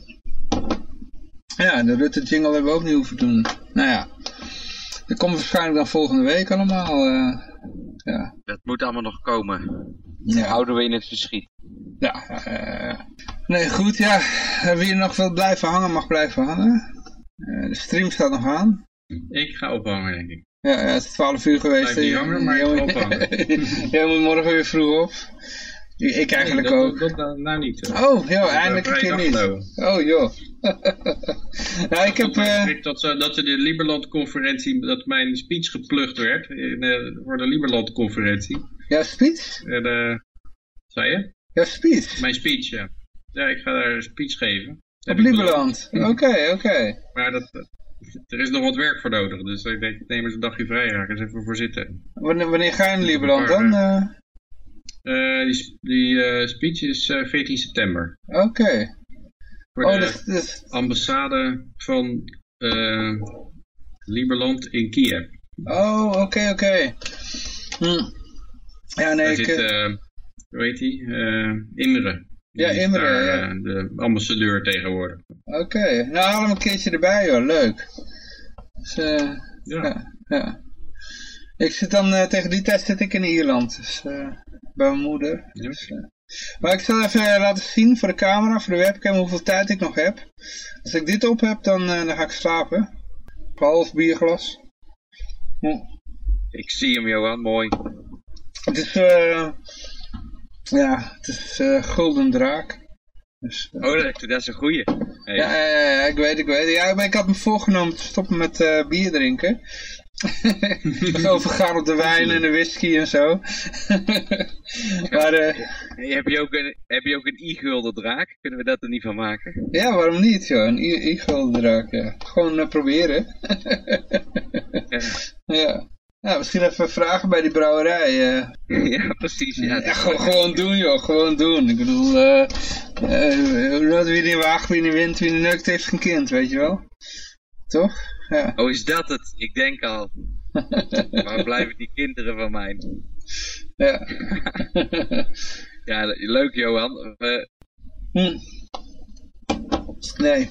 Ja, de Rutte jingle hebben we ook niet hoeven doen. Nou ja, dat komt waarschijnlijk dan volgende week allemaal. Ja. Dat moet allemaal nog komen. Ja. Dat houden we in het verschiet. Ja, eh, nee, goed, ja. Wie er nog wil blijven hangen, mag blijven hangen. Eh, de stream staat nog aan. Ik ga ophangen, denk ik. Ja, ja, het is 12 uur geweest. Blijf niet hangen, maar ik Jij ga moet- ophangen. Jij moet morgen weer vroeg op. Ik eigenlijk Nee, dat- ook. Dat, dat nou niet. Oh, joh, eindelijk een keer niet. Oh, joh. nou, ik heb... eh, dat, ze, dat ze de Liberland-conferentie, dat mijn speech geplukt werd in, eh, voor de Liberland-conferentie. jouw speech? En, eh, zei je? Jouw speech? Mijn speech, ja. Ja, ik ga daar een speech geven. Op Lieberland? Oké, oké. Maar dat, er is nog wat werk voor nodig, dus ik denk, neem eens een dagje vrij, ga eens even voor zitten. Wanneer, wanneer ga je in Lieberland dan? Eh, die eh, speech is eh, 14 september. Oké. Voor Oh, de ambassade van Liberland in Kiev. Oh, oké, oké. Hm. Ja, nee, Daar ik... zit, hoe heet die? Imre. Die Ja, Imre, daar, ja. de ambassadeur tegenwoordig. Oké, nou haal hem een keertje erbij joh, leuk. Dus, Ja. ja. ja. Ik zit dan, tegen die tijd zit ik in Ierland, dus bij mijn moeder. Dus, eh, maar ik zal even eh, laten zien voor de camera, voor de webcam, hoeveel tijd ik nog heb. Als ik dit op heb, dan, eh, dan ga ik slapen. Een half bierglas. Hm. Ik zie hem, Johan, mooi. Het is, eh, ja, het is Gulden Draak. Dus, Oh, dat, is een goeie. Hey. Ja, ja, ja, ik weet, ik weet. Ja, maar ik had me voorgenomen te stoppen met bier drinken. Overgaan op de wijn en de whisky en zo. maar eh, Hey, heb, je ook een, heb je ook een i-gulden draak? Kunnen we dat er niet van maken? ja, waarom niet joh? Een i- i-guldendraak, ja. Gewoon eh, proberen. Ja, ja. ja, misschien even vragen bij die brouwerij. eh. ja precies. Ja, Ja, gewoon, gewoon doen joh, gewoon doen. Ik bedoel, eh eh, wie niet waagt, wie niet wint, wie niet neukt, heeft geen kind, weet je wel? Toch? Ja. Oh, is dat het? Ik denk al. Waar blijven die kinderen van mij? ja. Ja, leuk Johan. We- Hm. Nee.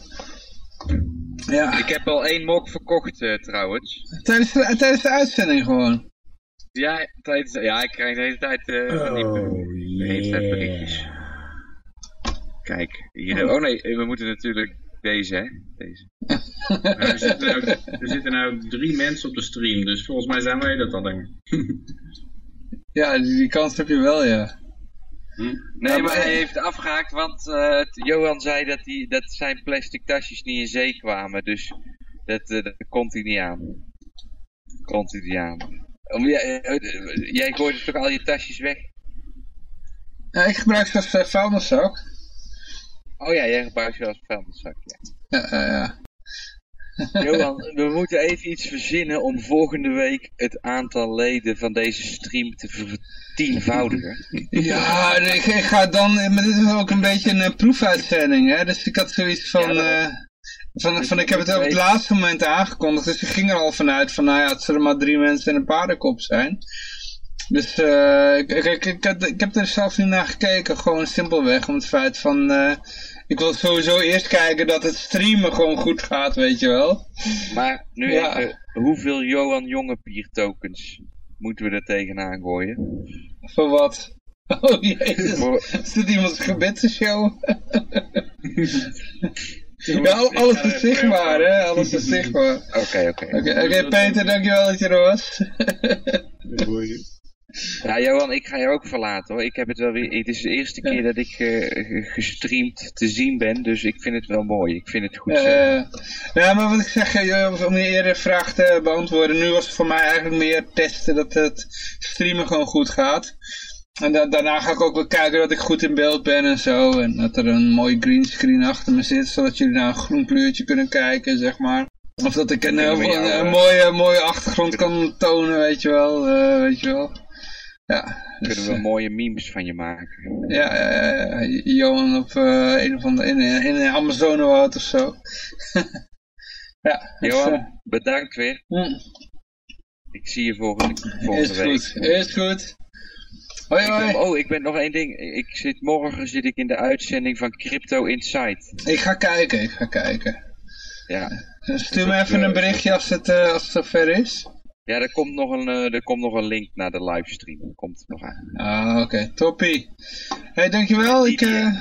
Ja, ik heb al één mok verkocht eh, trouwens. tijdens de, tijdens de uitzending gewoon. Ja, tijdens, ja, ik krijg de hele tijd, eh, van die Oh, de hele tijd berichtjes. Kijk, hier. Oh nee, we moeten natuurlijk deze, hè? Deze. Er, zitten nou, er zitten nou drie mensen op de stream, dus volgens mij zijn wij dat al denk ik. Ja, die, die kans heb je wel, ja. Nee, Ja, maar hij heeft afgehaakt, want eh, Johan zei dat, hij, dat zijn plastic tasjes niet in zee kwamen. Dus dat, eh, dat komt hij niet aan. Komt hij niet aan. Om, jij, eh, jij gooit toch al je tasjes weg? ja ik gebruik ze als vuilniszak. Oh ja, jij gebruikt ze als vuilniszak. Ja. Ja, ja, ja. Johan, we moeten even iets verzinnen om volgende week het aantal leden van deze stream te vertienvoudigen. Ja, ik, ik ga dan, maar dit is ook een beetje een eh, proefuitzending, hè. Dus ik had zoiets van, Ja, eh, van, Dus van ik heb het op het laatste moment aangekondigd. Dus ik ging er al vanuit van, nou ja, het zullen maar drie mensen en een paardenkop zijn. Dus eh, ik, ik, ik, ik, heb- er zelf niet naar gekeken, gewoon simpelweg om het feit van... ik wil sowieso eerst kijken dat het streamen gewoon goed gaat, weet je wel. Maar nu Ja. even, hoeveel Johan Jongepier tokens moeten we er tegenaan gooien? Voor wat? Oh jezus, Voor- is dit iemands gebedsshow? ja, al- alles is zichtbaar, hè? Alles is zichtbaar. Oké, oké. Oké, oké, Peter, dankjewel dat je er was. Ja, Johan, ik ga je ook verlaten hoor. Ik heb het wel weer. Het is de eerste keer dat ik eh, gestreamd te zien ben, dus ik vind het wel mooi. Ik vind het goed. Eh, ja, maar wat ik zeg, eh, om je eerdere vraag te beantwoorden, nu was het voor mij eigenlijk meer testen dat het streamen gewoon goed gaat. En da- daarna ga ik ook wel kijken dat ik goed in beeld ben en zo. En dat er een mooi greenscreen achter me zit, zodat jullie naar een groen kleurtje kunnen kijken, zeg maar. Of dat ik een, een, mooie, mooie achtergrond kan tonen, weet je wel. weet je wel. Ja, dus, Kunnen we mooie memes van je maken? ja. Johan op eh, een of andere, in, in een Amazone woont of zo. ja, dus, eh, Johan, bedankt weer. hm, Ik zie je volgende, volgende is week. goed, is goed. Hoi hoi, oh, ik ben nog één ding. Ik zit, morgen zit ik in de uitzending van Crypto Insight. ik ga kijken, ik ga kijken. Ja. Stuur me even een berichtje als het, eh, als het zover is. Ja, er komt nog een, uh, er komt nog een link naar de livestream. Komt nog aan. Ah, oké. Okay. Toppie. Hey, dankjewel. Ik, uh,